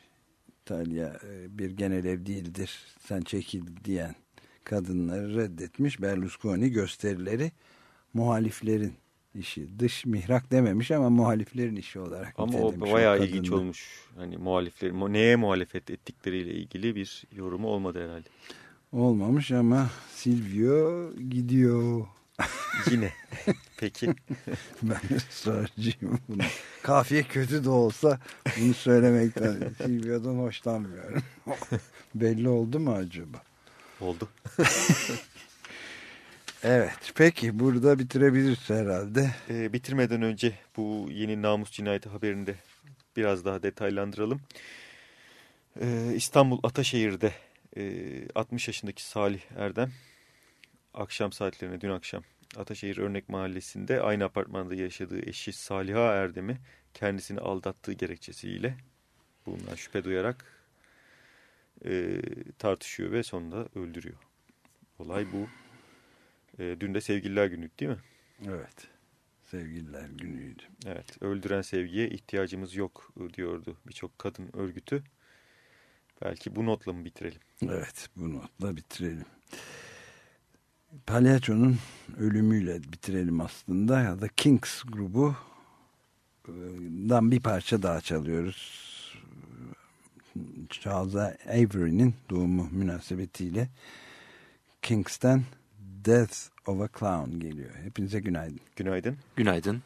S2: İtalya e, bir genel ev değildir sen çekil diyen kadınları reddetmiş. Berlusconi gösterileri muhaliflerin işi. Dış mihrak dememiş ama muhaliflerin işi olarak
S3: Ama o bayağı
S2: kadını.
S3: ilginç olmuş. Hani muhaliflerin mu- neye muhalefet ettikleriyle ilgili bir yorumu olmadı herhalde.
S2: Olmamış ama Silvio gidiyor.
S3: Yine. Peki.
S2: Ben ısrarcıyım bunu. Kafiye kötü de olsa bunu söylemekten Silvio'dan hoşlanmıyorum. Belli oldu mu acaba?
S3: Oldu.
S2: Evet peki burada bitirebiliriz herhalde.
S3: Ee, bitirmeden önce bu yeni namus cinayeti haberini de biraz daha detaylandıralım. Ee, İstanbul Ataşehir'de e, 60 yaşındaki Salih Erdem akşam saatlerine dün akşam Ataşehir Örnek Mahallesi'nde aynı apartmanda yaşadığı eşi Saliha Erdem'i kendisini aldattığı gerekçesiyle bulunan şüphe duyarak e, tartışıyor ve sonunda öldürüyor. Olay bu. E, dün de sevgililer günü değil mi?
S2: Evet sevgililer günüydü.
S3: Evet, öldüren sevgiye ihtiyacımız yok e, diyordu birçok kadın örgütü. Belki bu notla mı bitirelim?
S2: Evet bu notla bitirelim. Palyaço'nun ölümüyle bitirelim aslında ya da Kings grubu e, dan bir parça daha çalıyoruz. Charles Avery'nin doğumu münasebetiyle Kings'ten Death of a Clown geliyor. Hepinize günaydın.
S3: Günaydın.
S7: Günaydın.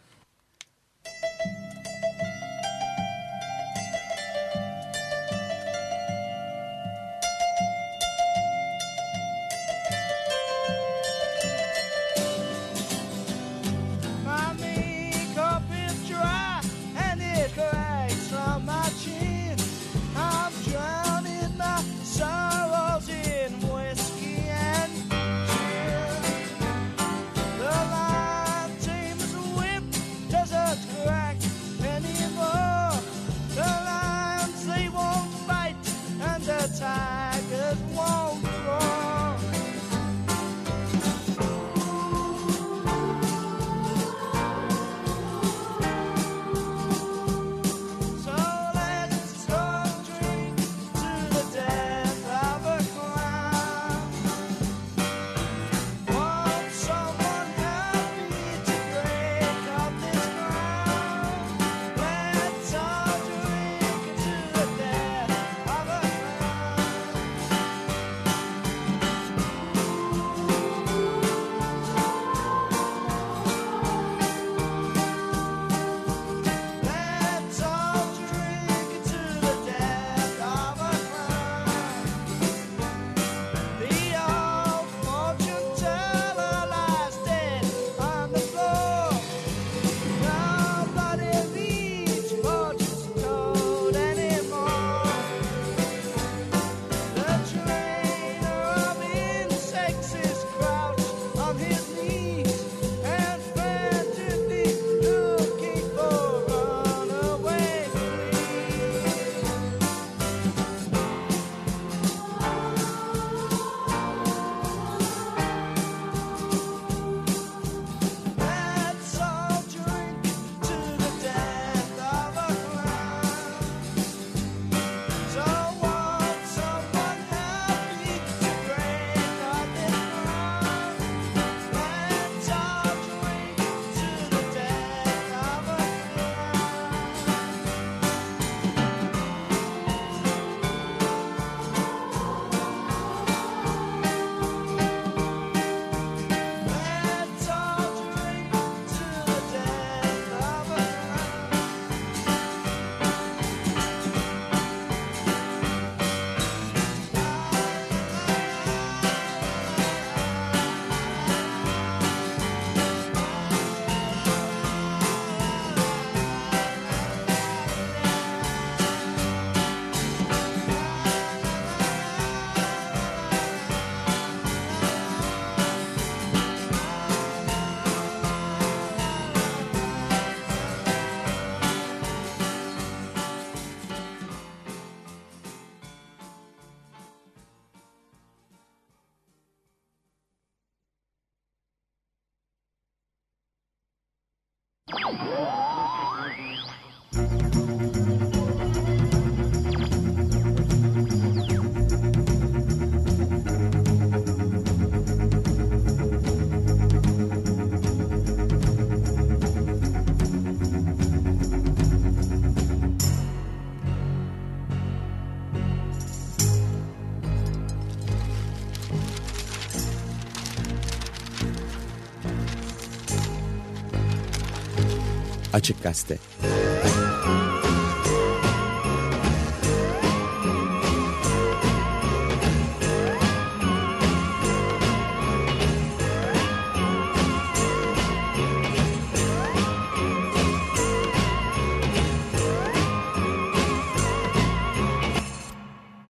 S8: Açık Gazete.